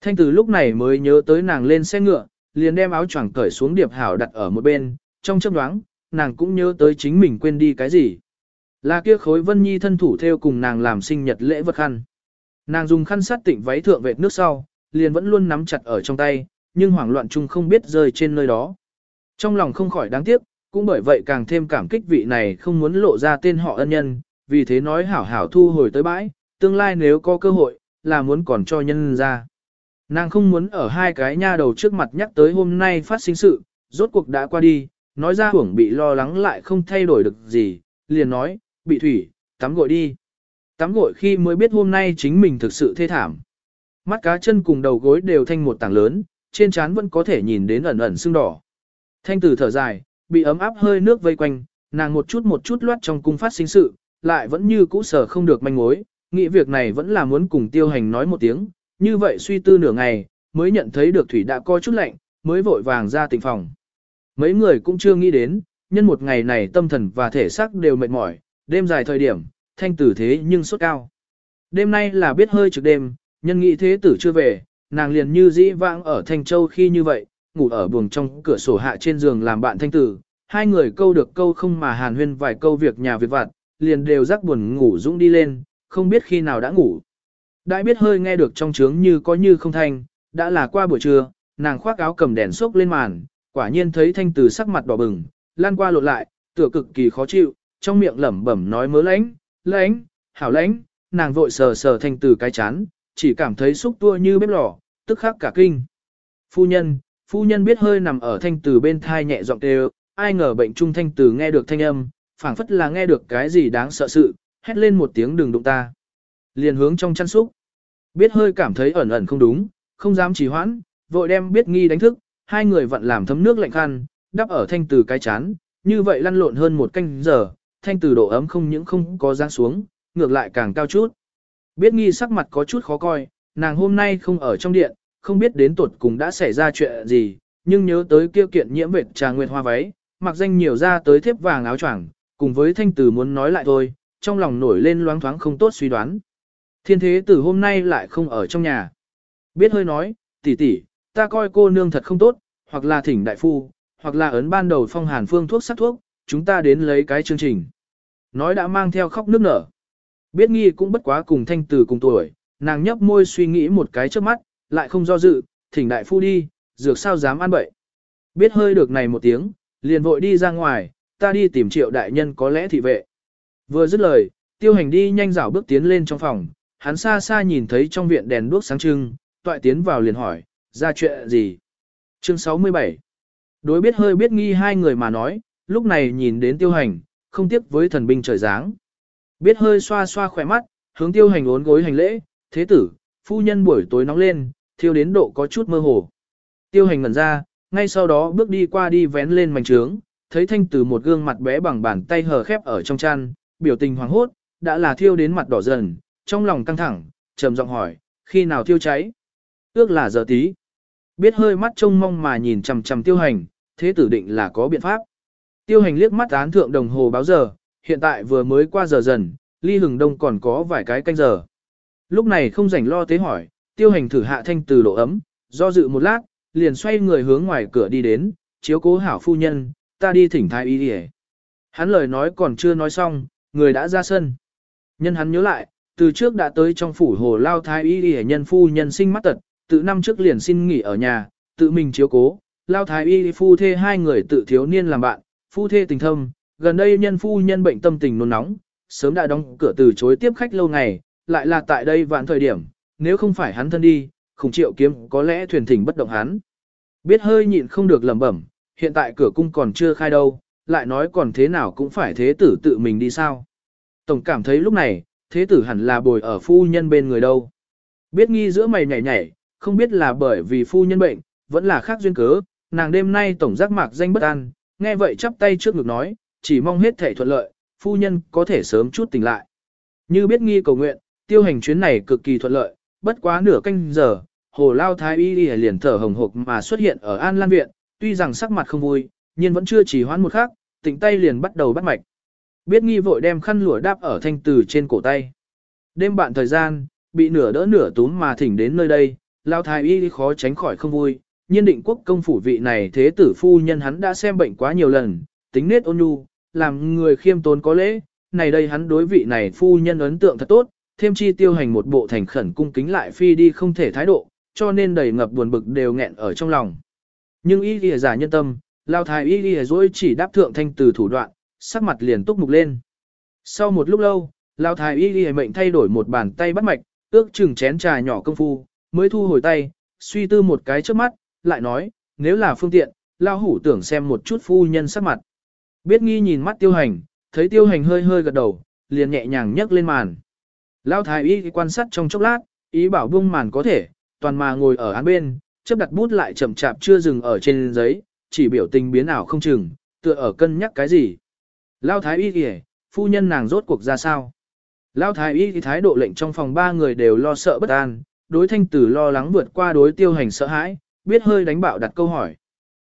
Thanh tử lúc này mới nhớ tới nàng lên xe ngựa, liền đem áo choàng cởi xuống điệp hảo đặt ở một bên, trong chớp nhoáng, nàng cũng nhớ tới chính mình quên đi cái gì. Là kia khối vân nhi thân thủ theo cùng nàng làm sinh nhật lễ vật khăn. Nàng dùng khăn sát tịnh váy thượng vệt nước sau, liền vẫn luôn nắm chặt ở trong tay, nhưng hoảng loạn chung không biết rơi trên nơi đó. Trong lòng không khỏi đáng tiếc, cũng bởi vậy càng thêm cảm kích vị này không muốn lộ ra tên họ ân nhân, vì thế nói hảo hảo thu hồi tới bãi, tương lai nếu có cơ hội, là muốn còn cho nhân ra. Nàng không muốn ở hai cái nha đầu trước mặt nhắc tới hôm nay phát sinh sự, rốt cuộc đã qua đi, nói ra hưởng bị lo lắng lại không thay đổi được gì, liền nói, bị thủy, tắm gội đi. Tắm gội khi mới biết hôm nay chính mình thực sự thê thảm. Mắt cá chân cùng đầu gối đều thanh một tảng lớn, trên trán vẫn có thể nhìn đến ẩn ẩn sưng đỏ. Thanh tử thở dài, bị ấm áp hơi nước vây quanh, nàng một chút một chút loát trong cung phát sinh sự, lại vẫn như cũ sở không được manh mối, nghĩ việc này vẫn là muốn cùng tiêu hành nói một tiếng, như vậy suy tư nửa ngày, mới nhận thấy được thủy đã có chút lạnh, mới vội vàng ra tỉnh phòng. Mấy người cũng chưa nghĩ đến, nhân một ngày này tâm thần và thể xác đều mệt mỏi, đêm dài thời điểm, thanh tử thế nhưng sốt cao. Đêm nay là biết hơi trực đêm, nhân nghĩ thế tử chưa về, nàng liền như dĩ vãng ở Thanh Châu khi như vậy, ngủ ở buồng trong cửa sổ hạ trên giường làm bạn thanh tử, hai người câu được câu không mà hàn huyên vài câu việc nhà việc vặt, liền đều rắc buồn ngủ dũng đi lên, không biết khi nào đã ngủ. Đã biết hơi nghe được trong trướng như có như không thanh, đã là qua buổi trưa, nàng khoác áo cầm đèn xốp lên màn, quả nhiên thấy thanh tử sắc mặt đỏ bừng, lan qua lộn lại, tựa cực kỳ khó chịu, trong miệng lẩm bẩm nói mớ lãnh, lãnh, hảo lãnh, nàng vội sờ sờ thanh tử cái chán, chỉ cảm thấy xúc tua như bếp lò, tức khắc cả kinh. Phu nhân, phu nhân biết hơi nằm ở thanh tử bên thai nhẹ giọng đều ai ngờ bệnh trung thanh tử nghe được thanh âm, phảng phất là nghe được cái gì đáng sợ sự, hét lên một tiếng đừng đụng ta. Liền hướng trong chăn xúc. Biết hơi cảm thấy ẩn ẩn không đúng, không dám trì hoãn, vội đem biết nghi đánh thức, hai người vặn làm thấm nước lạnh khăn, đắp ở thanh Từ cái chán, như vậy lăn lộn hơn một canh giờ, thanh Từ độ ấm không những không có giáng xuống, ngược lại càng cao chút. Biết nghi sắc mặt có chút khó coi, nàng hôm nay không ở trong điện, không biết đến tuột cùng đã xảy ra chuyện gì, nhưng nhớ tới kia kiện nhiễm vệt trà nguyệt hoa váy, mặc danh nhiều ra tới thiếp vàng áo choàng, cùng với thanh Từ muốn nói lại thôi, trong lòng nổi lên loáng thoáng không tốt suy đoán. Thiên thế tử hôm nay lại không ở trong nhà. Biết hơi nói, tỷ tỷ, ta coi cô nương thật không tốt, hoặc là thỉnh đại phu, hoặc là ấn ban đầu phong hàn phương thuốc sắc thuốc, chúng ta đến lấy cái chương trình. Nói đã mang theo khóc nước nở. Biết nghi cũng bất quá cùng thanh tử cùng tuổi, nàng nhấp môi suy nghĩ một cái trước mắt, lại không do dự, thỉnh đại phu đi, dược sao dám ăn bậy. Biết hơi được này một tiếng, liền vội đi ra ngoài, ta đi tìm triệu đại nhân có lẽ thị vệ. Vừa dứt lời, tiêu hành đi nhanh dảo bước tiến lên trong phòng, hắn xa xa nhìn thấy trong viện đèn đuốc sáng trưng, toại tiến vào liền hỏi, ra chuyện gì? Chương 67 Đối biết hơi biết nghi hai người mà nói, lúc này nhìn đến tiêu hành, không tiếc với thần binh trời giáng. Biết hơi xoa xoa khỏe mắt, hướng tiêu hành ốn gối hành lễ, thế tử, phu nhân buổi tối nóng lên, thiêu đến độ có chút mơ hồ. Tiêu hành ngẩn ra, ngay sau đó bước đi qua đi vén lên mảnh trướng, thấy thanh tử một gương mặt bé bằng bàn tay hờ khép ở trong chăn, biểu tình hoàng hốt, đã là thiêu đến mặt đỏ dần, trong lòng căng thẳng, trầm giọng hỏi, khi nào thiêu cháy? Ước là giờ tí. Biết hơi mắt trông mong mà nhìn chằm chằm tiêu hành, thế tử định là có biện pháp. Tiêu hành liếc mắt án thượng đồng hồ báo giờ, hiện tại vừa mới qua giờ dần, ly hừng đông còn có vài cái canh giờ. Lúc này không rảnh lo tế hỏi, tiêu hành thử hạ thanh từ độ ấm, do dự một lát, liền xoay người hướng ngoài cửa đi đến, chiếu cố hảo phu nhân, ta đi thỉnh thái y đi Hắn lời nói còn chưa nói xong, người đã ra sân. Nhân hắn nhớ lại, từ trước đã tới trong phủ hồ lao thái y y nhân phu nhân sinh mắt tật, tự năm trước liền xin nghỉ ở nhà, tự mình chiếu cố, lao thái y phu thê hai người tự thiếu niên làm bạn, phu thê tình thâm, gần đây nhân phu nhân bệnh tâm tình nôn nóng, sớm đã đóng cửa từ chối tiếp khách lâu ngày, lại là tại đây vạn thời điểm, nếu không phải hắn thân đi, khủng triệu kiếm có lẽ thuyền thỉnh bất động hắn. Biết hơi nhịn không được lẩm bẩm, hiện tại cửa cung còn chưa khai đâu, lại nói còn thế nào cũng phải thế tử tự mình đi sao. Tổng cảm thấy lúc này, thế tử hẳn là bồi ở phu nhân bên người đâu. Biết nghi giữa mày nhảy nhảy, không biết là bởi vì phu nhân bệnh, vẫn là khác duyên cớ, nàng đêm nay tổng giác mạc danh bất an, nghe vậy chắp tay trước ngực nói, chỉ mong hết thể thuận lợi, phu nhân có thể sớm chút tỉnh lại. Như biết nghi cầu nguyện, tiêu hành chuyến này cực kỳ thuận lợi, bất quá nửa canh giờ, hồ lao thái y liền thở hồng hộc mà xuất hiện ở An Lan Viện, tuy rằng sắc mặt không vui, nhưng vẫn chưa chỉ hoãn một khắc, tỉnh tay liền bắt đầu bắt mạch. Biết nghi vội đem khăn lụa đáp ở thanh từ trên cổ tay. Đêm bạn thời gian, bị nửa đỡ nửa túm mà thỉnh đến nơi đây, lao thái y khó tránh khỏi không vui, nhiên định quốc công phủ vị này thế tử phu nhân hắn đã xem bệnh quá nhiều lần, tính nết ôn nhu, làm người khiêm tốn có lễ, này đây hắn đối vị này phu nhân ấn tượng thật tốt, thêm chi tiêu hành một bộ thành khẩn cung kính lại phi đi không thể thái độ, cho nên đầy ngập buồn bực đều nghẹn ở trong lòng. Nhưng y lìa giả nhân tâm, lao thái y lìa dối chỉ đáp thượng thanh từ thủ đoạn, sắc mặt liền túc mục lên. Sau một lúc lâu, Lão thái y y mệnh thay đổi một bàn tay bắt mạch, ước chừng chén trà nhỏ công phu, mới thu hồi tay, suy tư một cái trước mắt, lại nói, nếu là phương tiện, Lão hủ tưởng xem một chút phu nhân sắc mặt. Biết nghi nhìn mắt tiêu hành, thấy tiêu hành hơi hơi gật đầu, liền nhẹ nhàng nhấc lên màn. Lão thái y quan sát trong chốc lát, ý bảo buông màn có thể, toàn mà ngồi ở án bên, chấp đặt bút lại chậm chạp chưa dừng ở trên giấy, chỉ biểu tình biến ảo không chừng, tựa ở cân nhắc cái gì. Lao thái y kìa, phu nhân nàng rốt cuộc ra sao? Lao thái y thì thái độ lệnh trong phòng ba người đều lo sợ bất an, đối thanh tử lo lắng vượt qua đối tiêu hành sợ hãi, biết hơi đánh bạo đặt câu hỏi.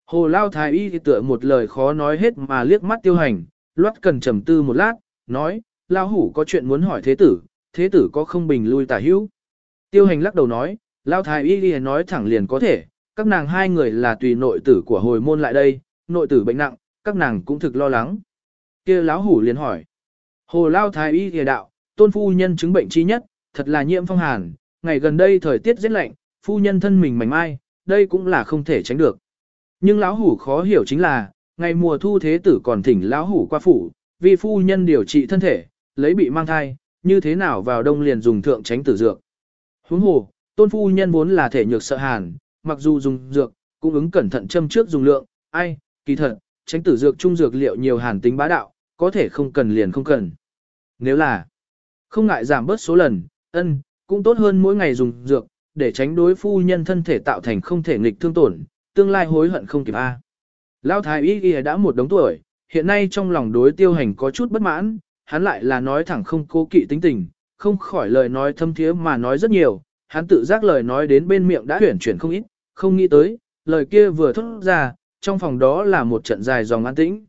Hồ Lao thái y thì tựa một lời khó nói hết mà liếc mắt tiêu hành, loát cần trầm tư một lát, nói, Lao hủ có chuyện muốn hỏi thế tử, thế tử có không bình lui tả hữu. Tiêu hành lắc đầu nói, Lao thái y thì nói thẳng liền có thể, các nàng hai người là tùy nội tử của hồi môn lại đây, nội tử bệnh nặng, các nàng cũng thực lo lắng kia lão hủ liền hỏi. Hồ Lao thái y thề đạo, tôn phu nhân chứng bệnh chi nhất, thật là nhiễm phong hàn, ngày gần đây thời tiết rất lạnh, phu nhân thân mình mảnh mai, đây cũng là không thể tránh được. Nhưng lão hủ khó hiểu chính là, ngày mùa thu thế tử còn thỉnh lão hủ qua phủ, vì phu nhân điều trị thân thể, lấy bị mang thai, như thế nào vào đông liền dùng thượng tránh tử dược. Huống hồ, tôn phu nhân vốn là thể nhược sợ hàn, mặc dù dùng dược, cũng ứng cẩn thận châm trước dùng lượng, ai, kỳ thật, tránh tử dược trung dược liệu nhiều hàn tính bá đạo, có thể không cần liền không cần. Nếu là không ngại giảm bớt số lần, ân, cũng tốt hơn mỗi ngày dùng dược, để tránh đối phu nhân thân thể tạo thành không thể nghịch thương tổn, tương lai hối hận không kịp a. Lão thái y y đã một đống tuổi, hiện nay trong lòng đối tiêu hành có chút bất mãn, hắn lại là nói thẳng không cố kỵ tính tình, không khỏi lời nói thâm thiế mà nói rất nhiều, hắn tự giác lời nói đến bên miệng đã chuyển chuyển không ít, không nghĩ tới, lời kia vừa thốt ra, trong phòng đó là một trận dài dòng an tĩnh.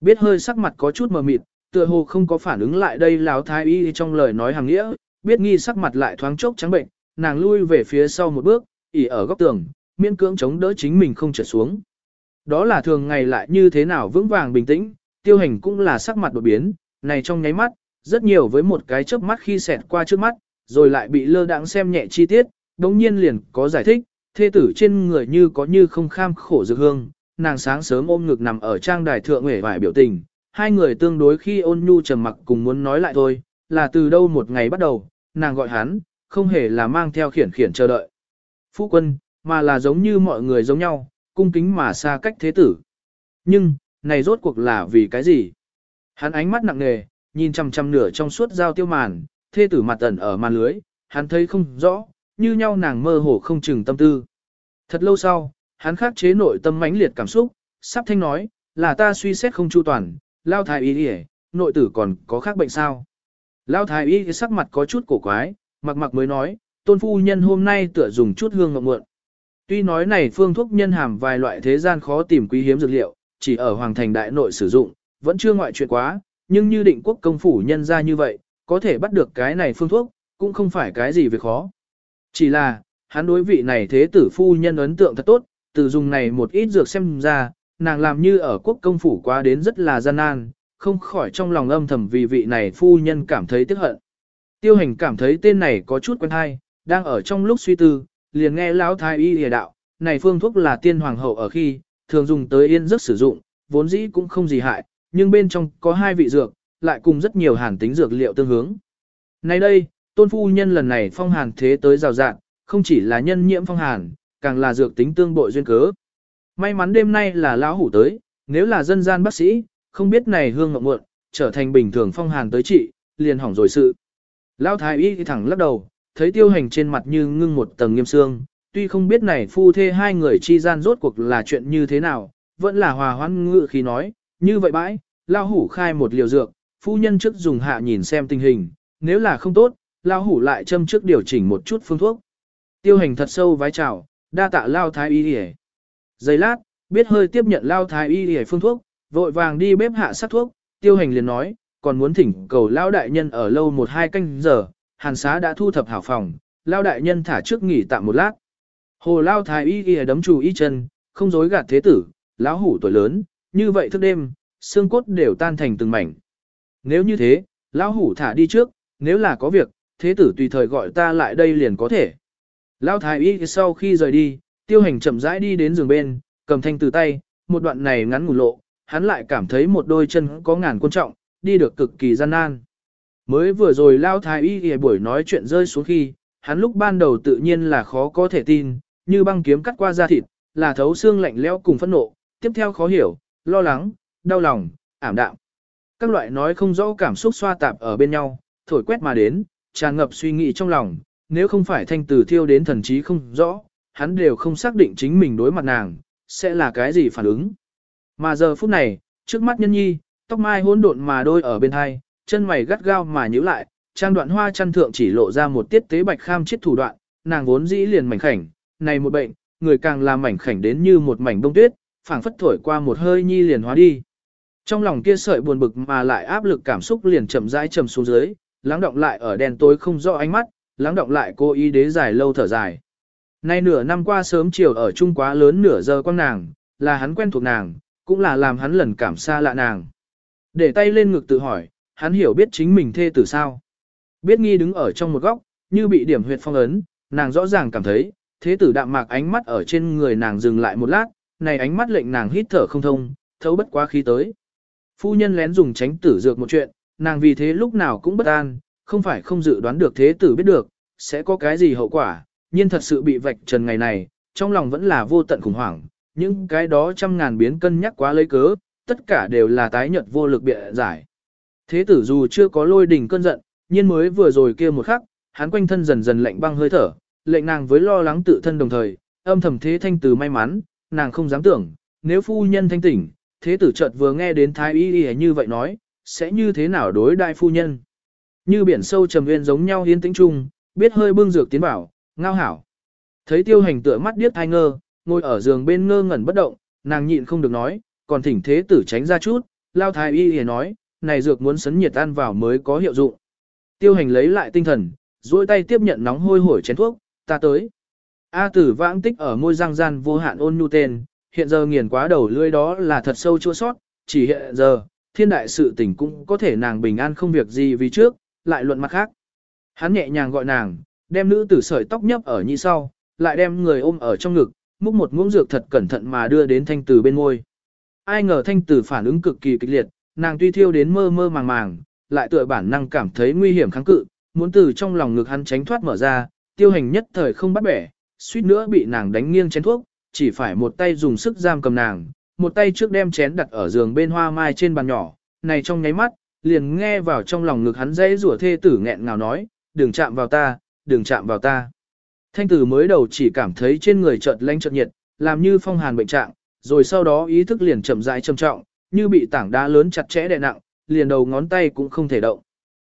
Biết hơi sắc mặt có chút mờ mịt, tựa hồ không có phản ứng lại đây lão thái y trong lời nói hàng nghĩa, biết nghi sắc mặt lại thoáng chốc trắng bệnh, nàng lui về phía sau một bước, ỉ ở góc tường, miễn cưỡng chống đỡ chính mình không trượt xuống. Đó là thường ngày lại như thế nào vững vàng bình tĩnh, tiêu hành cũng là sắc mặt đột biến, này trong nháy mắt, rất nhiều với một cái chớp mắt khi xẹt qua trước mắt, rồi lại bị lơ đãng xem nhẹ chi tiết, đống nhiên liền có giải thích, thê tử trên người như có như không kham khổ dược hương, nàng sáng sớm ôm ngực nằm ở trang đài thượng hể vải biểu tình, hai người tương đối khi ôn nhu trầm mặc cùng muốn nói lại thôi, là từ đâu một ngày bắt đầu, nàng gọi hắn, không hề là mang theo khiển khiển chờ đợi. Phu quân, mà là giống như mọi người giống nhau, cung kính mà xa cách thế tử. Nhưng, này rốt cuộc là vì cái gì? Hắn ánh mắt nặng nề, nhìn chằm chằm nửa trong suốt giao tiêu màn, thê tử mặt ẩn ở màn lưới, hắn thấy không rõ, như nhau nàng mơ hồ không chừng tâm tư. Thật lâu sau, hắn khắc chế nội tâm mãnh liệt cảm xúc, sắp thanh nói, là ta suy xét không chu toàn, lao thái y đi nội tử còn có khác bệnh sao. Lao thái y sắc mặt có chút cổ quái, mặc mặc mới nói, tôn phu nhân hôm nay tựa dùng chút hương ngọc mượn. Tuy nói này phương thuốc nhân hàm vài loại thế gian khó tìm quý hiếm dược liệu, chỉ ở Hoàng Thành Đại Nội sử dụng, vẫn chưa ngoại chuyện quá, nhưng như định quốc công phủ nhân ra như vậy, có thể bắt được cái này phương thuốc, cũng không phải cái gì việc khó. Chỉ là, hắn đối vị này thế tử phu nhân ấn tượng thật tốt, từ dùng này một ít dược xem ra, nàng làm như ở quốc công phủ quá đến rất là gian nan, không khỏi trong lòng âm thầm vì vị này phu nhân cảm thấy tiếc hận. Tiêu hành cảm thấy tên này có chút quen hay, đang ở trong lúc suy tư, liền nghe lão thái y lìa đạo, này phương thuốc là tiên hoàng hậu ở khi, thường dùng tới yên giấc sử dụng, vốn dĩ cũng không gì hại, nhưng bên trong có hai vị dược, lại cùng rất nhiều hàn tính dược liệu tương hướng. Nay đây, tôn phu nhân lần này phong hàn thế tới rào rạng, không chỉ là nhân nhiễm phong hàn, càng là dược tính tương bội duyên cớ. May mắn đêm nay là lão hủ tới, nếu là dân gian bác sĩ, không biết này hương ngọc muộn, trở thành bình thường phong hàn tới trị, liền hỏng rồi sự. Lão thái y thì thẳng lắc đầu, thấy tiêu hành trên mặt như ngưng một tầng nghiêm xương, tuy không biết này phu thê hai người chi gian rốt cuộc là chuyện như thế nào, vẫn là hòa hoãn ngự khí nói, như vậy bãi, lão hủ khai một liều dược, phu nhân trước dùng hạ nhìn xem tình hình, nếu là không tốt, lão hủ lại châm trước điều chỉnh một chút phương thuốc. Tiêu hành thật sâu vái chào, đa tạ lao thái y hề. Giây lát, biết hơi tiếp nhận lao thái y hề phương thuốc, vội vàng đi bếp hạ sắc thuốc, tiêu hành liền nói, còn muốn thỉnh cầu lao đại nhân ở lâu một hai canh giờ, hàn xá đã thu thập hảo phòng, lao đại nhân thả trước nghỉ tạm một lát. Hồ lao thái y y đấm chủ y chân, không dối gạt thế tử, lão hủ tuổi lớn, như vậy thức đêm, xương cốt đều tan thành từng mảnh. Nếu như thế, lão hủ thả đi trước, nếu là có việc, thế tử tùy thời gọi ta lại đây liền có thể. Lão thái y sau khi rời đi, tiêu hành chậm rãi đi đến giường bên, cầm thanh từ tay, một đoạn này ngắn ngủ lộ, hắn lại cảm thấy một đôi chân có ngàn quan trọng, đi được cực kỳ gian nan. Mới vừa rồi Lão thái y ghi buổi nói chuyện rơi xuống khi, hắn lúc ban đầu tự nhiên là khó có thể tin, như băng kiếm cắt qua da thịt, là thấu xương lạnh lẽo cùng phẫn nộ, tiếp theo khó hiểu, lo lắng, đau lòng, ảm đạm. Các loại nói không rõ cảm xúc xoa tạp ở bên nhau, thổi quét mà đến, tràn ngập suy nghĩ trong lòng, nếu không phải thanh tử thiêu đến thần trí không rõ, hắn đều không xác định chính mình đối mặt nàng, sẽ là cái gì phản ứng. Mà giờ phút này, trước mắt nhân nhi, tóc mai hỗn độn mà đôi ở bên hai, chân mày gắt gao mà nhíu lại, trang đoạn hoa chăn thượng chỉ lộ ra một tiết tế bạch kham chết thủ đoạn, nàng vốn dĩ liền mảnh khảnh, này một bệnh, người càng làm mảnh khảnh đến như một mảnh bông tuyết, phảng phất thổi qua một hơi nhi liền hóa đi. Trong lòng kia sợi buồn bực mà lại áp lực cảm xúc liền chậm rãi trầm xuống dưới, lắng động lại ở đèn tối không rõ ánh mắt, lắng động lại cô ý đế dài lâu thở dài. Nay nửa năm qua sớm chiều ở chung quá lớn nửa giờ con nàng, là hắn quen thuộc nàng, cũng là làm hắn lần cảm xa lạ nàng. Để tay lên ngực tự hỏi, hắn hiểu biết chính mình thê tử sao. Biết nghi đứng ở trong một góc, như bị điểm huyệt phong ấn, nàng rõ ràng cảm thấy, thế tử đạm mạc ánh mắt ở trên người nàng dừng lại một lát, này ánh mắt lệnh nàng hít thở không thông, thấu bất quá khí tới. Phu nhân lén dùng tránh tử dược một chuyện, nàng vì thế lúc nào cũng bất an, không phải không dự đoán được thế tử biết được, sẽ có cái gì hậu quả, nhưng thật sự bị vạch trần ngày này, trong lòng vẫn là vô tận khủng hoảng, những cái đó trăm ngàn biến cân nhắc quá lấy cớ, tất cả đều là tái nhật vô lực bịa giải. Thế tử dù chưa có lôi đỉnh cơn giận, nhưng mới vừa rồi kia một khắc, hắn quanh thân dần dần lạnh băng hơi thở, lệnh nàng với lo lắng tự thân đồng thời, âm thầm thế thanh từ may mắn, nàng không dám tưởng, nếu phu nhân thanh tỉnh, thế tử chợt vừa nghe đến thái y y như vậy nói, sẽ như thế nào đối đại phu nhân. Như biển sâu trầm nguyên giống nhau yên tĩnh chung, biết hơi bưng dược tiến bảo, ngao hảo. Thấy tiêu hành tựa mắt điếc thai ngơ, ngồi ở giường bên ngơ ngẩn bất động, nàng nhịn không được nói, còn thỉnh thế tử tránh ra chút, lao thái y hề nói, này dược muốn sấn nhiệt ăn vào mới có hiệu dụng. Tiêu hành lấy lại tinh thần, duỗi tay tiếp nhận nóng hôi hổi chén thuốc, ta tới. A tử vãng tích ở môi răng gian vô hạn ôn nhu tên, hiện giờ nghiền quá đầu lưỡi đó là thật sâu chua sót, chỉ hiện giờ, thiên đại sự tình cũng có thể nàng bình an không việc gì vì trước, lại luận mặt khác. Hắn nhẹ nhàng gọi nàng, đem nữ tử sợi tóc nhấp ở nhị sau, lại đem người ôm ở trong ngực, múc một muỗng dược thật cẩn thận mà đưa đến thanh tử bên môi. Ai ngờ thanh tử phản ứng cực kỳ kịch liệt, nàng tuy thiêu đến mơ mơ màng màng, lại tựa bản năng cảm thấy nguy hiểm kháng cự, muốn từ trong lòng ngực hắn tránh thoát mở ra, tiêu hành nhất thời không bắt bẻ, suýt nữa bị nàng đánh nghiêng chén thuốc, chỉ phải một tay dùng sức giam cầm nàng, một tay trước đem chén đặt ở giường bên hoa mai trên bàn nhỏ, này trong nháy mắt, liền nghe vào trong lòng ngực hắn dãy rủa thê tử nghẹn ngào nói, đừng chạm vào ta, đừng chạm vào ta. Thanh tử mới đầu chỉ cảm thấy trên người chợt lanh chợt nhiệt, làm như phong hàn bệnh trạng, rồi sau đó ý thức liền chậm rãi trầm trọng, như bị tảng đá lớn chặt chẽ đè nặng, liền đầu ngón tay cũng không thể động.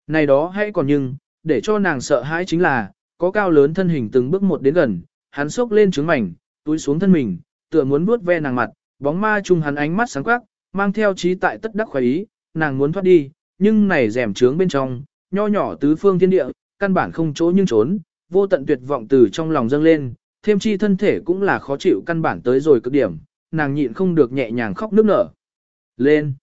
Này đó hay còn nhưng, để cho nàng sợ hãi chính là, có cao lớn thân hình từng bước một đến gần, hắn sốc lên trứng mảnh, túi xuống thân mình, tựa muốn vuốt ve nàng mặt, bóng ma chung hắn ánh mắt sáng quắc, mang theo trí tại tất đắc khoái ý, nàng muốn thoát đi, nhưng này rèm trướng bên trong, nho nhỏ tứ phương thiên địa, căn bản không chỗ nhưng trốn, vô tận tuyệt vọng từ trong lòng dâng lên, thêm chi thân thể cũng là khó chịu căn bản tới rồi cực điểm, nàng nhịn không được nhẹ nhàng khóc nước nở. Lên!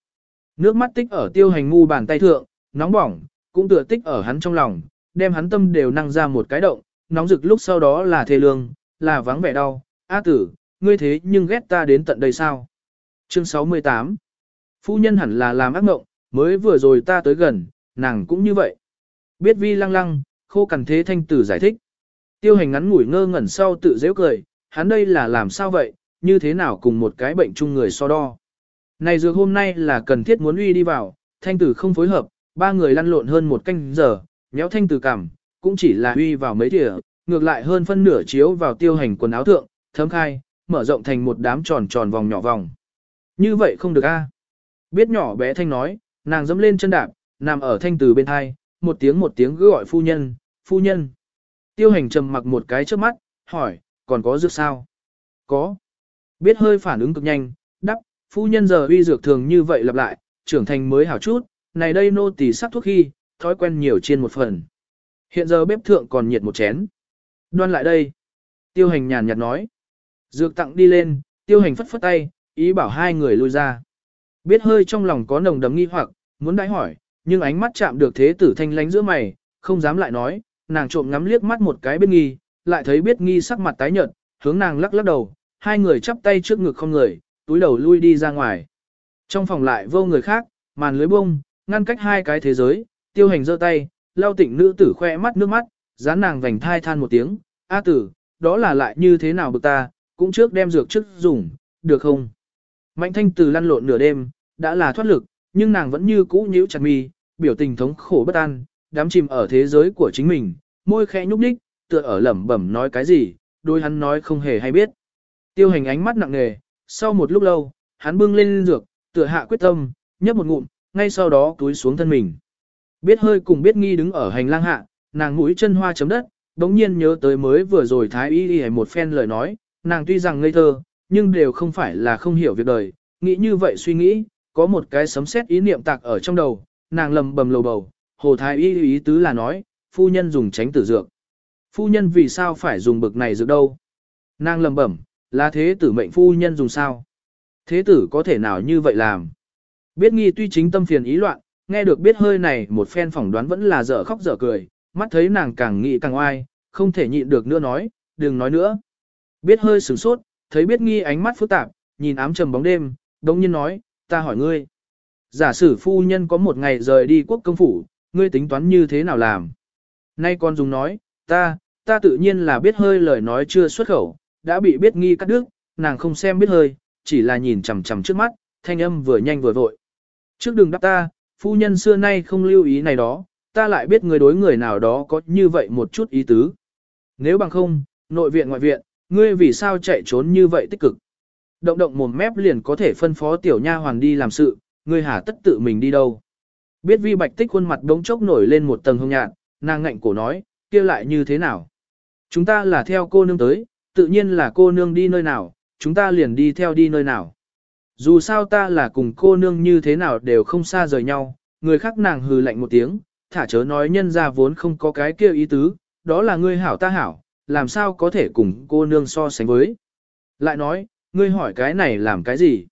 Nước mắt tích ở tiêu hành ngu bàn tay thượng, nóng bỏng, cũng tựa tích ở hắn trong lòng, đem hắn tâm đều năng ra một cái động, nóng rực lúc sau đó là thê lương, là vắng vẻ đau, A tử, ngươi thế nhưng ghét ta đến tận đây sao? Chương 68 Phu nhân hẳn là làm ác mộng, mới vừa rồi ta tới gần, nàng cũng như vậy. Biết vi lăng lăng, khô cằn thế thanh tử giải thích. Tiêu hành ngắn ngủi ngơ ngẩn sau tự dễ cười, hắn đây là làm sao vậy, như thế nào cùng một cái bệnh chung người so đo. Này dược hôm nay là cần thiết muốn uy đi vào, thanh tử không phối hợp, ba người lăn lộn hơn một canh giờ, nhéo thanh tử cảm, cũng chỉ là uy vào mấy thìa, ngược lại hơn phân nửa chiếu vào tiêu hành quần áo thượng, thấm khai, mở rộng thành một đám tròn tròn vòng nhỏ vòng. Như vậy không được a. Biết nhỏ bé thanh nói, nàng dẫm lên chân đạp, nằm ở thanh từ bên hai, một tiếng một tiếng gọi phu nhân, phu nhân. Tiêu hành trầm mặc một cái trước mắt, hỏi, còn có dược sao? Có. Biết hơi phản ứng cực nhanh, đắp, phu nhân giờ uy dược thường như vậy lặp lại, trưởng thành mới hảo chút, này đây nô tỳ sắc thuốc khi, thói quen nhiều trên một phần. Hiện giờ bếp thượng còn nhiệt một chén. Đoan lại đây. Tiêu hành nhàn nhạt nói. Dược tặng đi lên, tiêu hành phất phất tay, ý bảo hai người lui ra. Biết hơi trong lòng có nồng đấm nghi hoặc, muốn đãi hỏi, nhưng ánh mắt chạm được thế tử thanh lánh giữa mày, không dám lại nói, nàng trộm ngắm liếc mắt một cái biết nghi, lại thấy biết nghi sắc mặt tái nhợt, hướng nàng lắc lắc đầu, hai người chắp tay trước ngực không người, túi đầu lui đi ra ngoài. Trong phòng lại vô người khác, màn lưới bông, ngăn cách hai cái thế giới, tiêu hành giơ tay, lau tịnh nữ tử khoe mắt nước mắt, dán nàng vành thai than một tiếng, A tử, đó là lại như thế nào bực ta, cũng trước đem dược trước dùng, được không? Mạnh thanh tử lăn lộn nửa đêm, đã là thoát lực, nhưng nàng vẫn như cũ nhíu chặt mi, biểu tình thống khổ bất an, đám chìm ở thế giới của chính mình, môi khẽ nhúc nhích, tựa ở lẩm bẩm nói cái gì, đôi hắn nói không hề hay biết. Tiêu hành ánh mắt nặng nề, sau một lúc lâu, hắn bưng lên dược, tựa hạ quyết tâm, nhấp một ngụm, ngay sau đó túi xuống thân mình. Biết hơi cùng biết nghi đứng ở hành lang hạ, nàng mũi chân hoa chấm đất, đống nhiên nhớ tới mới vừa rồi thái y y một phen lời nói, nàng tuy rằng ngây thơ, nhưng đều không phải là không hiểu việc đời, nghĩ như vậy suy nghĩ, có một cái sấm sét ý niệm tạc ở trong đầu, nàng lầm bầm lầu bầu, hồ thái y ý tứ là nói, phu nhân dùng tránh tử dược. Phu nhân vì sao phải dùng bực này dược đâu? Nàng lầm bẩm, là thế tử mệnh phu nhân dùng sao? Thế tử có thể nào như vậy làm? Biết nghi tuy chính tâm phiền ý loạn, nghe được biết hơi này một phen phỏng đoán vẫn là dở khóc dở cười, mắt thấy nàng càng nghĩ càng oai, không thể nhịn được nữa nói, đừng nói nữa. Biết hơi sửng sốt, thấy biết nghi ánh mắt phức tạp, nhìn ám trầm bóng đêm, đồng nhiên nói, ta hỏi ngươi. Giả sử phu nhân có một ngày rời đi quốc công phủ, ngươi tính toán như thế nào làm? Nay con dùng nói, ta, ta tự nhiên là biết hơi lời nói chưa xuất khẩu, đã bị biết nghi cắt đứt, nàng không xem biết hơi, chỉ là nhìn chằm chằm trước mắt, thanh âm vừa nhanh vừa vội. Trước đừng đáp ta, phu nhân xưa nay không lưu ý này đó, ta lại biết người đối người nào đó có như vậy một chút ý tứ. Nếu bằng không, nội viện ngoại viện, ngươi vì sao chạy trốn như vậy tích cực? Động động mồm mép liền có thể phân phó tiểu nha hoàn đi làm sự, ngươi hả tất tự mình đi đâu? Biết vi bạch tích khuôn mặt đống chốc nổi lên một tầng hương nhạt, nàng ngạnh cổ nói, kia lại như thế nào? Chúng ta là theo cô nương tới, tự nhiên là cô nương đi nơi nào, chúng ta liền đi theo đi nơi nào. Dù sao ta là cùng cô nương như thế nào đều không xa rời nhau, người khác nàng hừ lạnh một tiếng, thả chớ nói nhân ra vốn không có cái kia ý tứ, đó là ngươi hảo ta hảo, làm sao có thể cùng cô nương so sánh với. Lại nói, ngươi hỏi cái này làm cái gì?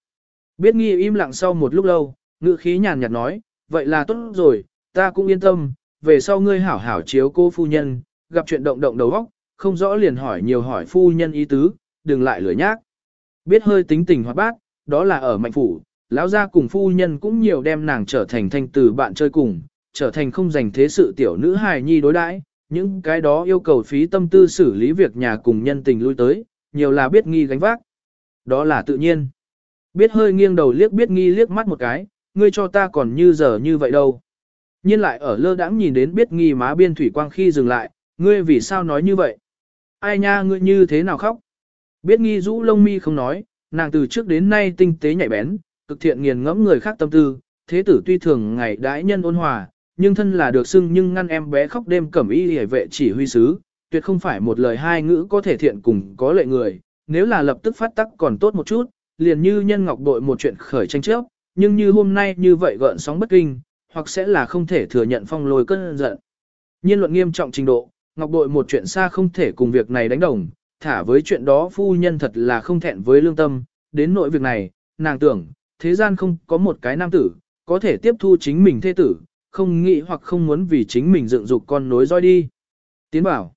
Biết nghi im lặng sau một lúc lâu, ngữ khí nhàn nhạt nói, vậy là tốt rồi, ta cũng yên tâm, về sau ngươi hảo hảo chiếu cô phu nhân, gặp chuyện động động đầu óc, không rõ liền hỏi nhiều hỏi phu nhân ý tứ, đừng lại lửa nhác. Biết hơi tính tình hoạt bát, đó là ở mạnh phủ, lão gia cùng phu nhân cũng nhiều đem nàng trở thành thanh từ bạn chơi cùng, trở thành không dành thế sự tiểu nữ hài nhi đối đãi, những cái đó yêu cầu phí tâm tư xử lý việc nhà cùng nhân tình lui tới, nhiều là biết nghi gánh vác. Đó là tự nhiên. Biết hơi nghiêng đầu liếc biết nghi liếc mắt một cái, ngươi cho ta còn như giờ như vậy đâu. nhiên lại ở lơ đãng nhìn đến biết nghi má biên thủy quang khi dừng lại, ngươi vì sao nói như vậy? Ai nha ngươi như thế nào khóc? Biết nghi rũ lông mi không nói, nàng từ trước đến nay tinh tế nhạy bén, cực thiện nghiền ngẫm người khác tâm tư, thế tử tuy thường ngày đãi nhân ôn hòa, nhưng thân là được xưng nhưng ngăn em bé khóc đêm cẩm y hề vệ chỉ huy sứ, tuyệt không phải một lời hai ngữ có thể thiện cùng có lệ người, nếu là lập tức phát tắc còn tốt một chút, liền như nhân ngọc đội một chuyện khởi tranh chấp, nhưng như hôm nay như vậy gợn sóng bất kinh, hoặc sẽ là không thể thừa nhận phong lôi cơn giận. Nhiên luận nghiêm trọng trình độ, ngọc đội một chuyện xa không thể cùng việc này đánh đồng, thả với chuyện đó phu nhân thật là không thẹn với lương tâm, đến nội việc này, nàng tưởng, thế gian không có một cái nam tử, có thể tiếp thu chính mình thê tử, không nghĩ hoặc không muốn vì chính mình dựng dục con nối roi đi. Tiến bảo,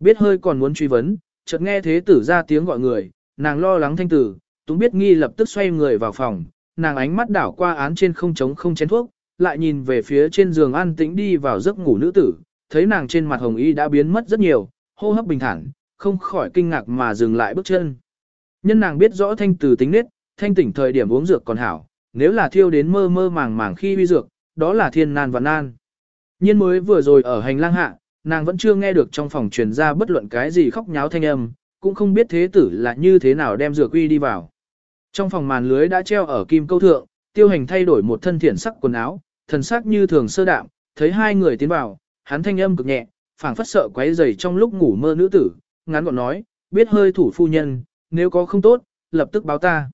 biết hơi còn muốn truy vấn, chợt nghe thế tử ra tiếng gọi người, nàng lo lắng thanh tử, túng biết nghi lập tức xoay người vào phòng, nàng ánh mắt đảo qua án trên không trống không chén thuốc, lại nhìn về phía trên giường an tĩnh đi vào giấc ngủ nữ tử, thấy nàng trên mặt hồng y đã biến mất rất nhiều, hô hấp bình thản, không khỏi kinh ngạc mà dừng lại bước chân. Nhân nàng biết rõ thanh tử tính nết, thanh tỉnh thời điểm uống dược còn hảo, nếu là thiêu đến mơ mơ màng màng khi uy dược, đó là thiên nan và nan. Nhiên mới vừa rồi ở hành lang hạ, nàng vẫn chưa nghe được trong phòng truyền ra bất luận cái gì khóc nháo thanh âm, cũng không biết thế tử là như thế nào đem dược uy đi vào. Trong phòng màn lưới đã treo ở kim câu thượng, tiêu hành thay đổi một thân thiện sắc quần áo, thần sắc như thường sơ đạm, thấy hai người tiến vào, hắn thanh âm cực nhẹ, phảng phất sợ quấy rầy trong lúc ngủ mơ nữ tử, ngắn gọn nói, biết hơi thủ phu nhân, nếu có không tốt, lập tức báo ta.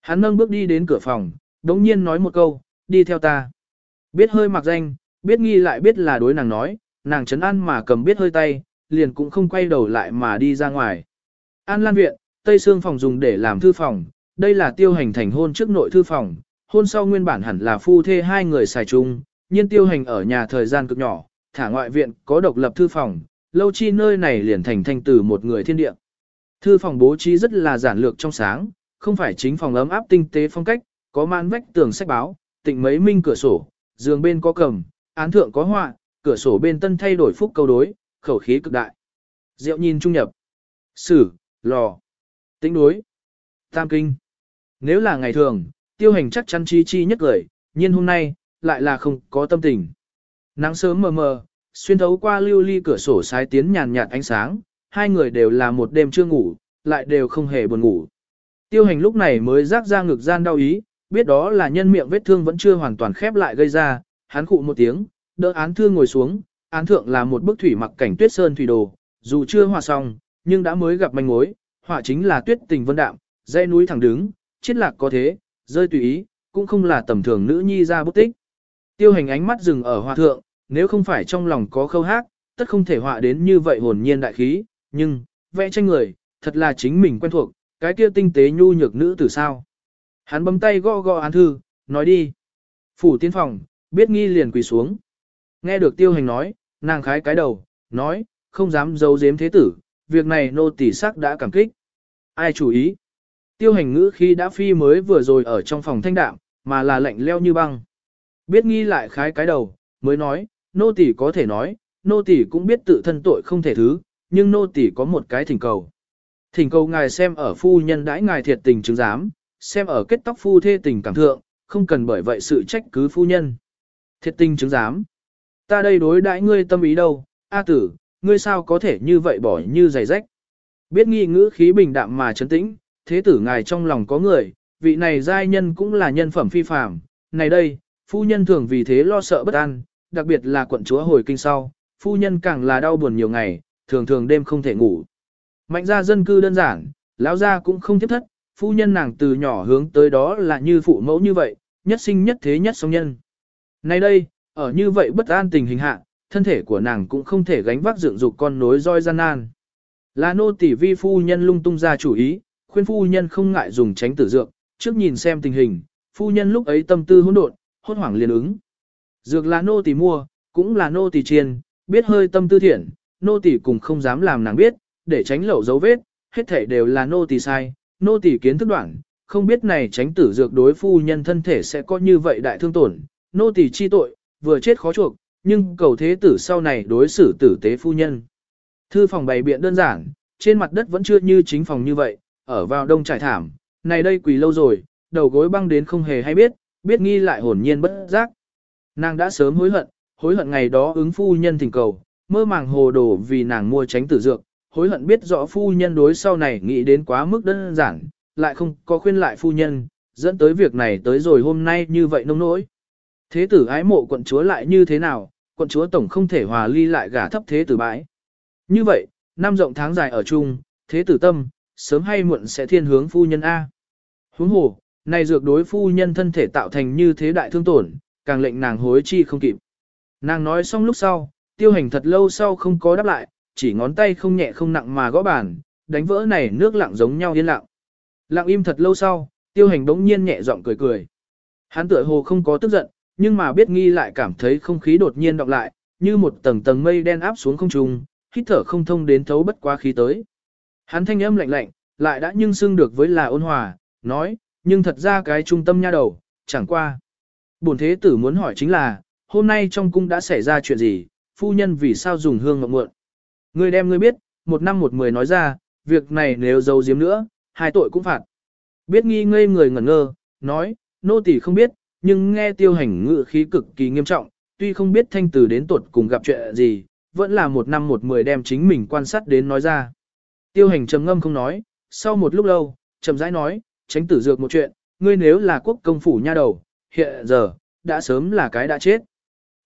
Hắn nâng bước đi đến cửa phòng, đống nhiên nói một câu, đi theo ta. Biết hơi mặc danh, biết nghi lại biết là đối nàng nói, nàng chấn an mà cầm biết hơi tay, liền cũng không quay đầu lại mà đi ra ngoài. An Lan Viện, Tây Sương phòng dùng để làm thư phòng, đây là tiêu hành thành hôn trước nội thư phòng, hôn sau nguyên bản hẳn là phu thê hai người xài chung, nhưng tiêu hành ở nhà thời gian cực nhỏ, thả ngoại viện có độc lập thư phòng, lâu chi nơi này liền thành thành từ một người thiên địa. Thư phòng bố trí rất là giản lược trong sáng, không phải chính phòng ấm áp tinh tế phong cách, có màn vách tường sách báo, tịnh mấy minh cửa sổ, giường bên có cầm, án thượng có họa, cửa sổ bên tân thay đổi phúc câu đối, khẩu khí cực đại. Diệu nhìn trung nhập. Sử, lò, tĩnh đối, tam kinh. Nếu là ngày thường, tiêu hành chắc chắn chi chi nhất gửi, nhưng hôm nay, lại là không có tâm tình. Nắng sớm mờ mờ, xuyên thấu qua lưu ly cửa sổ sái tiến nhàn nhạt ánh sáng, hai người đều là một đêm chưa ngủ, lại đều không hề buồn ngủ. Tiêu hành lúc này mới rác ra ngực gian đau ý, biết đó là nhân miệng vết thương vẫn chưa hoàn toàn khép lại gây ra, hắn khụ một tiếng, đỡ án thương ngồi xuống, án thượng là một bức thủy mặc cảnh tuyết sơn thủy đồ, dù chưa hòa xong, nhưng đã mới gặp manh mối, họa chính là tuyết tình vân đạm, dãy núi thẳng đứng, chiết lạc có thế, rơi tùy ý, cũng không là tầm thường nữ nhi ra bút tích. Tiêu hành ánh mắt dừng ở họa thượng, nếu không phải trong lòng có khâu hát, tất không thể họa đến như vậy hồn nhiên đại khí, nhưng, vẽ tranh người, thật là chính mình quen thuộc, cái kia tinh tế nhu nhược nữ từ sao. Hắn bấm tay gõ gõ án thư, nói đi. Phủ tiến phòng, biết nghi liền quỳ xuống. Nghe được tiêu hành nói, nàng khái cái đầu, nói, không dám giấu giếm thế tử, việc này nô tỷ sắc đã cảm kích. Ai chủ ý? Tiêu hành ngữ khi đã phi mới vừa rồi ở trong phòng thanh đạm, mà là lạnh leo như băng. Biết nghi lại khái cái đầu, mới nói, nô tỷ có thể nói, nô tỷ cũng biết tự thân tội không thể thứ, nhưng nô tỷ có một cái thỉnh cầu. Thỉnh cầu ngài xem ở phu nhân đãi ngài thiệt tình chứng giám, xem ở kết tóc phu thê tình cảm thượng, không cần bởi vậy sự trách cứ phu nhân. Thiệt tình chứng giám. Ta đây đối đãi ngươi tâm ý đâu, A tử, ngươi sao có thể như vậy bỏ như giày rách. Biết nghi ngữ khí bình đạm mà trấn tĩnh, thế tử ngài trong lòng có người, vị này giai nhân cũng là nhân phẩm phi phàm. Này đây, phu nhân thường vì thế lo sợ bất an, đặc biệt là quận chúa hồi kinh sau, phu nhân càng là đau buồn nhiều ngày, thường thường đêm không thể ngủ. Mạnh ra dân cư đơn giản, lão gia cũng không tiếp thất, phu nhân nàng từ nhỏ hướng tới đó là như phụ mẫu như vậy, nhất sinh nhất thế nhất sống nhân. Nay đây, ở như vậy bất an tình hình hạ, thân thể của nàng cũng không thể gánh vác dựng dục con nối roi gian nan. Là nô tỷ vi phu nhân lung tung ra chủ ý, khuyên phu nhân không ngại dùng tránh tử dược, trước nhìn xem tình hình, phu nhân lúc ấy tâm tư hỗn độn, hốt hoảng liền ứng. Dược là nô tỷ mua, cũng là nô tỷ chiên, biết hơi tâm tư thiện, nô tỷ cũng không dám làm nàng biết, để tránh lậu dấu vết, hết thảy đều là nô tỷ sai, nô tỷ kiến thức đoạn, không biết này tránh tử dược đối phu nhân thân thể sẽ có như vậy đại thương tổn, nô tỷ chi tội, vừa chết khó chuộc, nhưng cầu thế tử sau này đối xử tử tế phu nhân. Thư phòng bày biện đơn giản, trên mặt đất vẫn chưa như chính phòng như vậy, ở vào đông trải thảm, này đây quỳ lâu rồi, đầu gối băng đến không hề hay biết, biết nghi lại hồn nhiên bất giác. Nàng đã sớm hối hận, hối hận ngày đó ứng phu nhân thỉnh cầu, mơ màng hồ đồ vì nàng mua tránh tử dược, hối hận biết rõ phu nhân đối sau này nghĩ đến quá mức đơn giản, lại không có khuyên lại phu nhân, dẫn tới việc này tới rồi hôm nay như vậy nông nỗi. Thế tử ái mộ quận chúa lại như thế nào, quận chúa tổng không thể hòa ly lại gả thấp thế tử bãi. Như vậy, năm rộng tháng dài ở chung, thế tử tâm, sớm hay muộn sẽ thiên hướng phu nhân A. Huống hồ, này dược đối phu nhân thân thể tạo thành như thế đại thương tổn, càng lệnh nàng hối chi không kịp. Nàng nói xong lúc sau, tiêu hành thật lâu sau không có đáp lại, chỉ ngón tay không nhẹ không nặng mà gõ bàn, đánh vỡ này nước lặng giống nhau yên lặng. Lặng im thật lâu sau, tiêu hành đống nhiên nhẹ giọng cười cười. Hắn tựa hồ không có tức giận, nhưng mà biết nghi lại cảm thấy không khí đột nhiên đọc lại, như một tầng tầng mây đen áp xuống không trung, hít thở không thông đến thấu bất quá khí tới. Hắn thanh âm lạnh lạnh, lại đã nhưng xưng được với là ôn hòa, nói, nhưng thật ra cái trung tâm nha đầu, chẳng qua. Bổn thế tử muốn hỏi chính là, hôm nay trong cung đã xảy ra chuyện gì, phu nhân vì sao dùng hương ngậm muộn. người đem ngươi biết, một năm một mười nói ra, việc này nếu giấu giếm nữa, hai tội cũng phạt. Biết nghi ngây người ngẩn ngơ, nói, nô tỳ không biết, nhưng nghe tiêu hành ngự khí cực kỳ nghiêm trọng, tuy không biết thanh tử đến tuột cùng gặp chuyện gì, vẫn là một năm một mười đem chính mình quan sát đến nói ra. Tiêu hành trầm ngâm không nói, sau một lúc lâu, trầm rãi nói, tránh tử dược một chuyện, ngươi nếu là quốc công phủ nha đầu, hiện giờ, đã sớm là cái đã chết.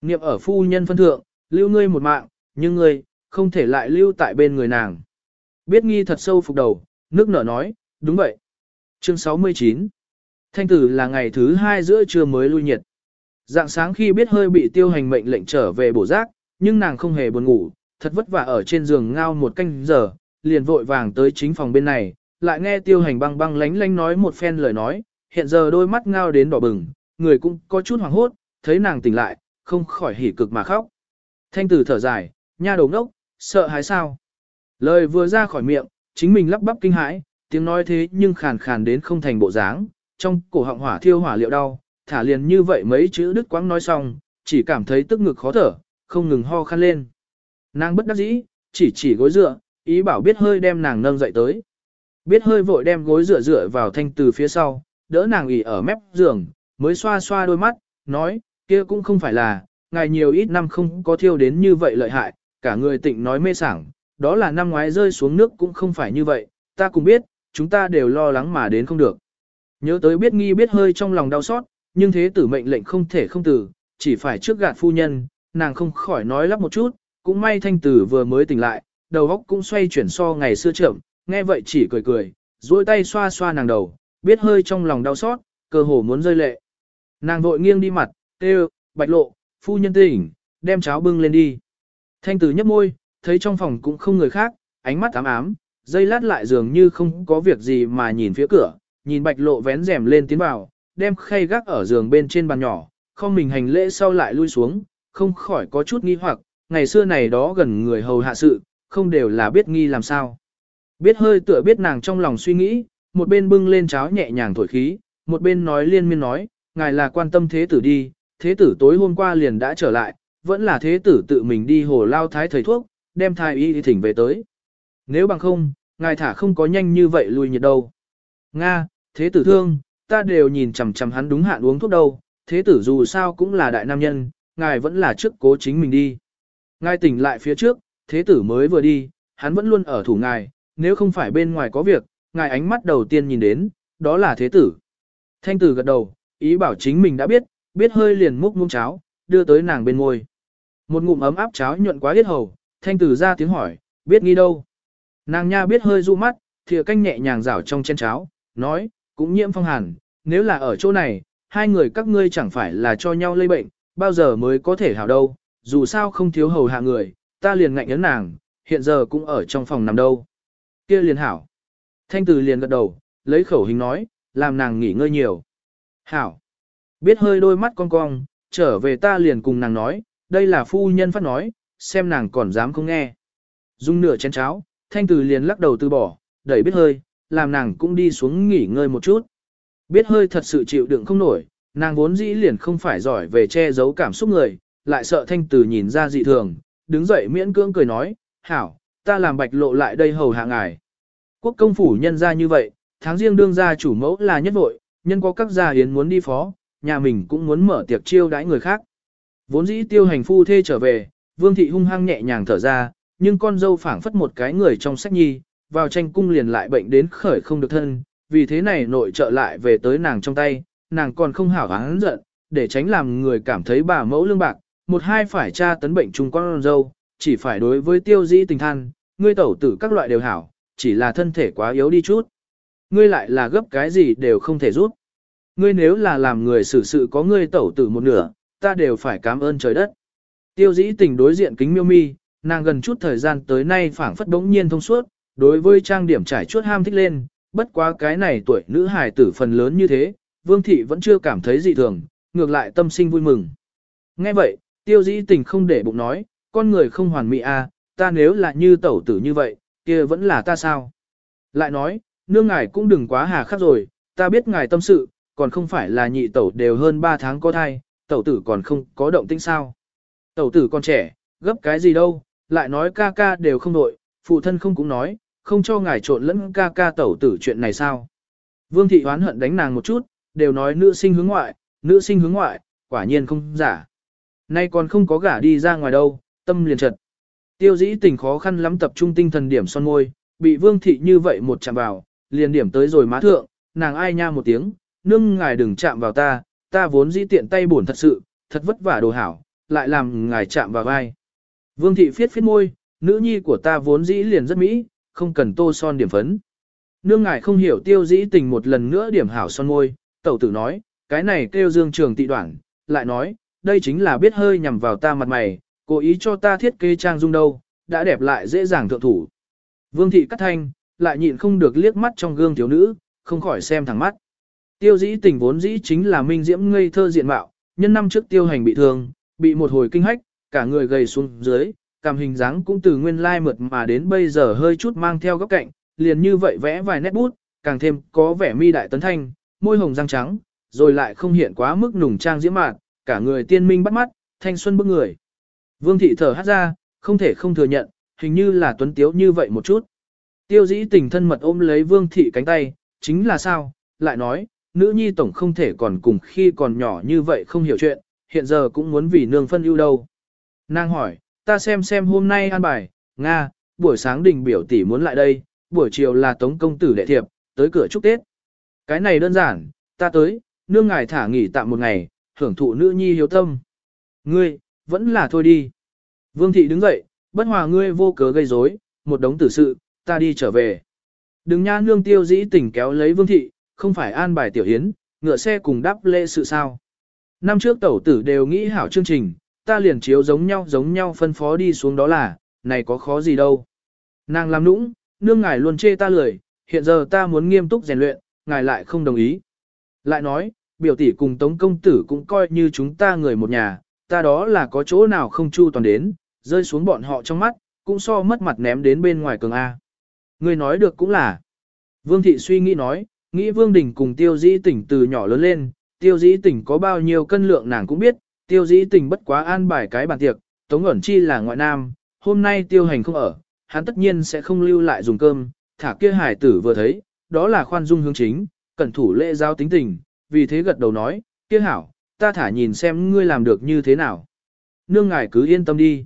Niệm ở phu nhân phân thượng, lưu ngươi một mạng, nhưng ngươi, không thể lại lưu tại bên người nàng. Biết nghi thật sâu phục đầu, nước nở nói, đúng vậy. Chương 69 Thanh tử là ngày thứ hai giữa trưa mới lui nhiệt. Dạng sáng khi biết hơi bị tiêu hành mệnh lệnh trở về bổ giác, nhưng nàng không hề buồn ngủ, thật vất vả ở trên giường ngao một canh giờ, liền vội vàng tới chính phòng bên này, lại nghe tiêu hành băng băng lánh lánh nói một phen lời nói, hiện giờ đôi mắt ngao đến đỏ bừng, người cũng có chút hoảng hốt, thấy nàng tỉnh lại, không khỏi hỉ cực mà khóc. Thanh tử thở dài, nha đầu ngốc, sợ hãi sao? Lời vừa ra khỏi miệng, chính mình lắp bắp kinh hãi, tiếng nói thế nhưng khàn khàn đến không thành bộ dáng, trong cổ họng hỏa thiêu hỏa liệu đau, thả liền như vậy mấy chữ đứt quãng nói xong, chỉ cảm thấy tức ngực khó thở, không ngừng ho khăn lên. Nàng bất đắc dĩ, chỉ chỉ gối dựa, ý bảo biết hơi đem nàng nâng dậy tới. Biết hơi vội đem gối dựa dựa vào thanh từ phía sau, đỡ nàng ỉ ở mép giường, mới xoa xoa đôi mắt, nói, kia cũng không phải là, ngài nhiều ít năm không có thiêu đến như vậy lợi hại, cả người tịnh nói mê sảng, đó là năm ngoái rơi xuống nước cũng không phải như vậy, ta cũng biết, chúng ta đều lo lắng mà đến không được. Nhớ tới biết nghi biết hơi trong lòng đau xót, nhưng thế tử mệnh lệnh không thể không tử, chỉ phải trước gạt phu nhân, nàng không khỏi nói lắp một chút, cũng may thanh tử vừa mới tỉnh lại, đầu óc cũng xoay chuyển so ngày xưa chậm, nghe vậy chỉ cười cười, duỗi tay xoa xoa nàng đầu, biết hơi trong lòng đau xót, cơ hồ muốn rơi lệ. Nàng vội nghiêng đi mặt, kêu, bạch lộ, phu nhân tỉnh, đem cháo bưng lên đi. Thanh tử nhấp môi, thấy trong phòng cũng không người khác, ánh mắt ám ám, dây lát lại dường như không có việc gì mà nhìn phía cửa, nhìn bạch lộ vén rèm lên tiến vào, đem khay gác ở giường bên trên bàn nhỏ, không mình hành lễ sau lại lui xuống, không khỏi có chút nghi hoặc, ngày xưa này đó gần người hầu hạ sự, không đều là biết nghi làm sao. Biết hơi tựa biết nàng trong lòng suy nghĩ, một bên bưng lên cháo nhẹ nhàng thổi khí, một bên nói liên miên nói, ngài là quan tâm thế tử đi, thế tử tối hôm qua liền đã trở lại, vẫn là thế tử tự mình đi hồ lao thái thầy thuốc, đem thai y thỉnh về tới. Nếu bằng không, ngài thả không có nhanh như vậy lùi nhiệt đâu. Nga, thế tử thương, ta đều nhìn chằm chằm hắn đúng hạn uống thuốc đâu, thế tử dù sao cũng là đại nam nhân, ngài vẫn là trước cố chính mình đi. Ngài tỉnh lại phía trước, thế tử mới vừa đi, hắn vẫn luôn ở thủ ngài, nếu không phải bên ngoài có việc, ngài ánh mắt đầu tiên nhìn đến, đó là thế tử. Thanh tử gật đầu, ý bảo chính mình đã biết, biết hơi liền múc muông cháo, đưa tới nàng bên môi. Một ngụm ấm áp cháo nhuận quá hết hầu, thanh tử ra tiếng hỏi, biết nghi đâu. Nàng nha biết hơi du mắt, thìa canh nhẹ nhàng rảo trong chén cháo, nói, cũng nhiễm phong hàn, nếu là ở chỗ này, hai người các ngươi chẳng phải là cho nhau lây bệnh, bao giờ mới có thể hảo đâu, dù sao không thiếu hầu hạ người, ta liền ngạnh ấn nàng, hiện giờ cũng ở trong phòng nằm đâu. kia liền hảo. Thanh tử liền gật đầu, lấy khẩu hình nói, làm nàng nghỉ ngơi nhiều. Hảo. Biết hơi đôi mắt cong cong, trở về ta liền cùng nàng nói, đây là phu nhân phát nói, xem nàng còn dám không nghe. Dung nửa chén cháo, thanh tử liền lắc đầu từ bỏ, đẩy biết hơi, làm nàng cũng đi xuống nghỉ ngơi một chút. Biết hơi thật sự chịu đựng không nổi, nàng vốn dĩ liền không phải giỏi về che giấu cảm xúc người, lại sợ thanh tử nhìn ra dị thường, đứng dậy miễn cưỡng cười nói, hảo, ta làm bạch lộ lại đây hầu hạ ngài. Quốc công phủ nhân ra như vậy, tháng riêng đương gia chủ mẫu là nhất vội, nhân có các gia hiến muốn đi phó, nhà mình cũng muốn mở tiệc chiêu đãi người khác. Vốn dĩ tiêu hành phu thê trở về, vương thị hung hăng nhẹ nhàng thở ra, nhưng con dâu phảng phất một cái người trong sách nhi, vào tranh cung liền lại bệnh đến khởi không được thân, vì thế này nội trợ lại về tới nàng trong tay, nàng còn không hảo hán giận, để tránh làm người cảm thấy bà mẫu lương bạc, một hai phải tra tấn bệnh chung con dâu, chỉ phải đối với tiêu dĩ tình than, ngươi tẩu tử các loại đều hảo, chỉ là thân thể quá yếu đi chút. Ngươi lại là gấp cái gì đều không thể rút. Ngươi nếu là làm người xử sự có ngươi tẩu tử một nửa, ta đều phải cảm ơn trời đất. Tiêu dĩ tình đối diện kính miêu mi, nàng gần chút thời gian tới nay phảng phất đống nhiên thông suốt, đối với trang điểm trải chuốt ham thích lên, bất quá cái này tuổi nữ hài tử phần lớn như thế, vương thị vẫn chưa cảm thấy dị thường, ngược lại tâm sinh vui mừng. Nghe vậy, tiêu dĩ tình không để bụng nói, con người không hoàn mỹ a, à, ta nếu là như tẩu tử như vậy, kia vẫn là ta sao? Lại nói, nương ngài cũng đừng quá hà khắc rồi, ta biết ngài tâm sự, còn không phải là nhị tẩu đều hơn 3 tháng có thai, tẩu tử còn không có động tĩnh sao. Tẩu tử còn trẻ, gấp cái gì đâu, lại nói ca ca đều không nội, phụ thân không cũng nói, không cho ngài trộn lẫn ca ca tẩu tử chuyện này sao. Vương thị oán hận đánh nàng một chút, đều nói nữ sinh hướng ngoại, nữ sinh hướng ngoại, quả nhiên không giả. Nay còn không có gả đi ra ngoài đâu, tâm liền trật. Tiêu dĩ tình khó khăn lắm tập trung tinh thần điểm son môi, bị vương thị như vậy một chạm vào, liền điểm tới rồi má thượng, nàng ai nha một tiếng, nương ngài đừng chạm vào ta, ta vốn dĩ tiện tay buồn thật sự, thật vất vả đồ hảo, lại làm ngài chạm vào vai. Vương thị phiết phiết môi, nữ nhi của ta vốn dĩ liền rất mỹ, không cần tô son điểm phấn. Nương ngài không hiểu tiêu dĩ tình một lần nữa điểm hảo son môi, tẩu tử nói, cái này kêu dương trường tị đoạn, lại nói, đây chính là biết hơi nhằm vào ta mặt mày, cố ý cho ta thiết kế trang dung đâu, đã đẹp lại dễ dàng thượng thủ. Vương thị cắt thanh, lại nhịn không được liếc mắt trong gương thiếu nữ, không khỏi xem thẳng mắt. Tiêu dĩ tình vốn dĩ chính là minh diễm ngây thơ diện mạo, nhân năm trước tiêu hành bị thương, bị một hồi kinh hách, cả người gầy xuống dưới, cảm hình dáng cũng từ nguyên lai mượt mà đến bây giờ hơi chút mang theo góc cạnh, liền như vậy vẽ vài nét bút, càng thêm có vẻ mi đại tấn thanh, môi hồng răng trắng, rồi lại không hiện quá mức nùng trang diễm mạn, cả người tiên minh bắt mắt, thanh xuân bức người. Vương thị thở hát ra, không thể không thừa nhận, hình như là tuấn tiếu như vậy một chút. Tiêu dĩ tình thân mật ôm lấy vương thị cánh tay, chính là sao, lại nói, nữ nhi tổng không thể còn cùng khi còn nhỏ như vậy không hiểu chuyện, hiện giờ cũng muốn vì nương phân ưu đâu. Nàng hỏi, ta xem xem hôm nay an bài, Nga, buổi sáng đình biểu tỷ muốn lại đây, buổi chiều là tống công tử đệ thiệp, tới cửa chúc Tết. Cái này đơn giản, ta tới, nương ngài thả nghỉ tạm một ngày, hưởng thụ nữ nhi hiếu tâm. Ngươi, vẫn là thôi đi. Vương thị đứng dậy, bất hòa ngươi vô cớ gây rối, một đống tử sự, ta đi trở về. Đừng nha nương tiêu dĩ tỉnh kéo lấy vương thị, không phải an bài tiểu hiến, ngựa xe cùng đáp lễ sự sao. Năm trước tẩu tử đều nghĩ hảo chương trình, ta liền chiếu giống nhau giống nhau phân phó đi xuống đó là, này có khó gì đâu. Nàng làm nũng, nương ngài luôn chê ta lười, hiện giờ ta muốn nghiêm túc rèn luyện, ngài lại không đồng ý. Lại nói, biểu tỷ cùng tống công tử cũng coi như chúng ta người một nhà, ta đó là có chỗ nào không chu toàn đến, rơi xuống bọn họ trong mắt, cũng so mất mặt ném đến bên ngoài cường A. Người nói được cũng là. Vương thị suy nghĩ nói, nghĩ Vương Đình cùng tiêu dĩ tỉnh từ nhỏ lớn lên, tiêu dĩ tỉnh có bao nhiêu cân lượng nàng cũng biết, tiêu dĩ tình bất quá an bài cái bàn tiệc, tống ẩn chi là ngoại nam, hôm nay tiêu hành không ở, hắn tất nhiên sẽ không lưu lại dùng cơm, thả kia hải tử vừa thấy, đó là khoan dung hướng chính, cẩn thủ lễ giao tính tình, vì thế gật đầu nói, kia hảo, ta thả nhìn xem ngươi làm được như thế nào. Nương ngài cứ yên tâm đi.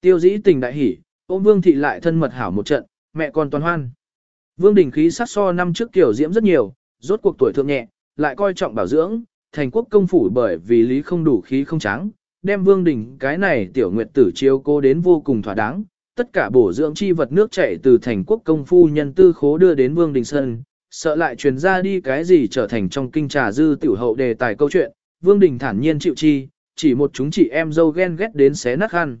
Tiêu dĩ tình đại hỉ, ôm vương thị lại thân mật hảo một trận, mẹ con toàn hoan. Vương đình khí sát so năm trước kiểu diễm rất nhiều, rốt cuộc tuổi thượng nhẹ, lại coi trọng bảo dưỡng, thành quốc công phủ bởi vì lý không đủ khí không trắng, đem vương đình cái này tiểu nguyệt tử chiếu cô đến vô cùng thỏa đáng. Tất cả bổ dưỡng chi vật nước chảy từ thành quốc công phu nhân tư khố đưa đến vương đình sân, sợ lại truyền ra đi cái gì trở thành trong kinh trà dư tiểu hậu đề tài câu chuyện, vương đình thản nhiên chịu chi, chỉ một chúng chị em dâu ghen ghét đến xé nát khăn.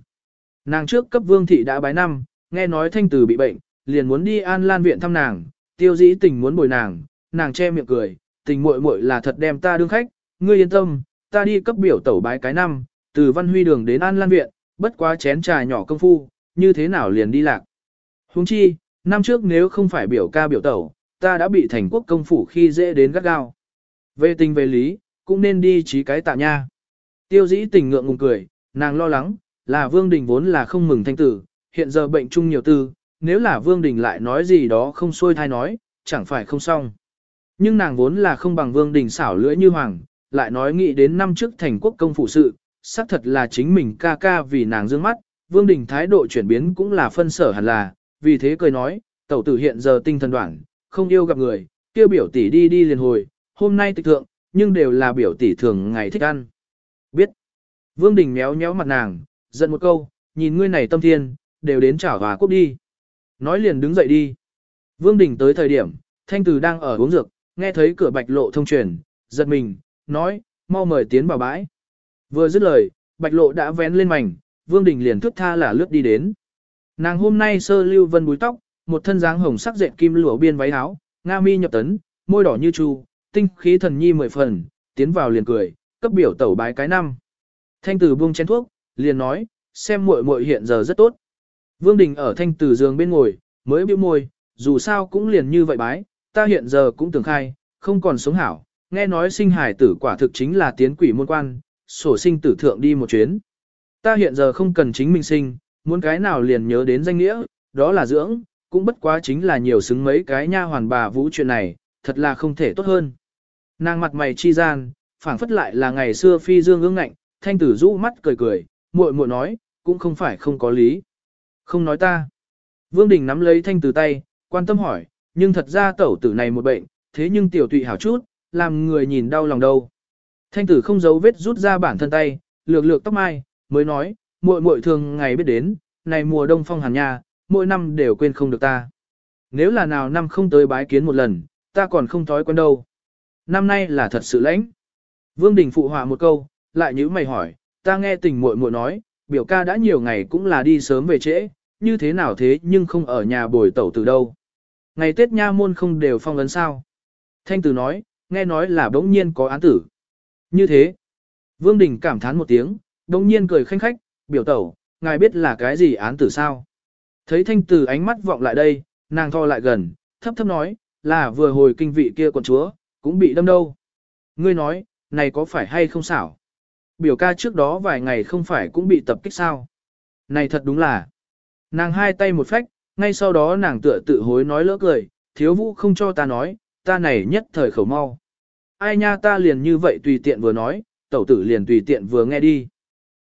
Nàng trước cấp vương thị đã bái năm, nghe nói thanh tử bị bệnh, liền muốn đi an lan viện thăm nàng, tiêu dĩ tình muốn bồi nàng, nàng che miệng cười, tình muội muội là thật đem ta đương khách, ngươi yên tâm, ta đi cấp biểu tẩu bái cái năm, từ văn huy đường đến an lan viện, bất quá chén trà nhỏ công phu, như thế nào liền đi lạc. Huống chi, năm trước nếu không phải biểu ca biểu tẩu, ta đã bị thành quốc công phủ khi dễ đến gắt gao. Về tình về lý, cũng nên đi trí cái tạ nha. Tiêu dĩ tình ngượng ngùng cười, nàng lo lắng, là vương đình vốn là không mừng thanh tử, hiện giờ bệnh chung nhiều tư, nếu là vương đình lại nói gì đó không xuôi thai nói, chẳng phải không xong. Nhưng nàng vốn là không bằng vương đình xảo lưỡi như hoàng, lại nói nghĩ đến năm trước thành quốc công phụ sự, xác thật là chính mình ca ca vì nàng dương mắt, vương đình thái độ chuyển biến cũng là phân sở hẳn là, vì thế cười nói, tẩu tử hiện giờ tinh thần đoạn, không yêu gặp người, kêu biểu tỷ đi đi liền hồi, hôm nay tịch thượng, nhưng đều là biểu tỷ thường ngày thích ăn. Biết. Vương Đình méo méo mặt nàng, giận một câu, nhìn ngươi này tâm thiên, đều đến trả hòa cốc đi. Nói liền đứng dậy đi. Vương Đình tới thời điểm, Thanh Từ đang ở uống dược, nghe thấy cửa bạch lộ thông truyền, giật mình, nói, mau mời tiến vào bãi. Vừa dứt lời, bạch lộ đã vén lên mảnh, Vương Đình liền thước tha là lướt đi đến. Nàng hôm nay sơ lưu vân búi tóc, một thân dáng hồng sắc dệt kim lụa biên váy áo, nga mi nhập tấn, môi đỏ như chu, tinh khí thần nhi mười phần, tiến vào liền cười, cấp biểu tẩu bái cái năm. Thanh tử buông chén thuốc, liền nói, xem muội muội hiện giờ rất tốt. Vương Đình ở thanh tử giường bên ngồi, mới bĩu môi, dù sao cũng liền như vậy bái, ta hiện giờ cũng tưởng khai, không còn sống hảo, nghe nói sinh hải tử quả thực chính là tiến quỷ môn quan, sổ sinh tử thượng đi một chuyến. Ta hiện giờ không cần chính mình sinh, muốn cái nào liền nhớ đến danh nghĩa, đó là dưỡng, cũng bất quá chính là nhiều xứng mấy cái nha hoàn bà vũ chuyện này, thật là không thể tốt hơn. Nàng mặt mày chi gian, phảng phất lại là ngày xưa phi dương ương ngạnh, thanh tử rũ mắt cười cười, muội muội nói, cũng không phải không có lý. Không nói ta. Vương Đình nắm lấy thanh tử tay, quan tâm hỏi, nhưng thật ra tẩu tử này một bệnh, thế nhưng tiểu tụy hảo chút, làm người nhìn đau lòng đâu. Thanh tử không giấu vết rút ra bản thân tay, lược lược tóc mai, mới nói, muội muội thường ngày biết đến, này mùa đông phong hàn nha, mỗi năm đều quên không được ta. Nếu là nào năm không tới bái kiến một lần, ta còn không thói quen đâu. Năm nay là thật sự lãnh. Vương Đình phụ họa một câu, lại nhữ mày hỏi, ta nghe tình muội muội nói, biểu ca đã nhiều ngày cũng là đi sớm về trễ, như thế nào thế nhưng không ở nhà bồi tẩu từ đâu. Ngày Tết nha môn không đều phong ấn sao. Thanh tử nói, nghe nói là bỗng nhiên có án tử. Như thế, Vương Đình cảm thán một tiếng, bỗng nhiên cười khanh khách, biểu tẩu, ngài biết là cái gì án tử sao. Thấy thanh tử ánh mắt vọng lại đây, nàng tho lại gần, thấp thấp nói, là vừa hồi kinh vị kia quận chúa, cũng bị đâm đâu. Ngươi nói, này có phải hay không xảo? Biểu ca trước đó vài ngày không phải cũng bị tập kích sao? Này thật đúng là. Nàng hai tay một phách, ngay sau đó nàng tựa tự hối nói lỡ cười, thiếu vũ không cho ta nói, ta này nhất thời khẩu mau. Ai nha ta liền như vậy tùy tiện vừa nói, tẩu tử liền tùy tiện vừa nghe đi.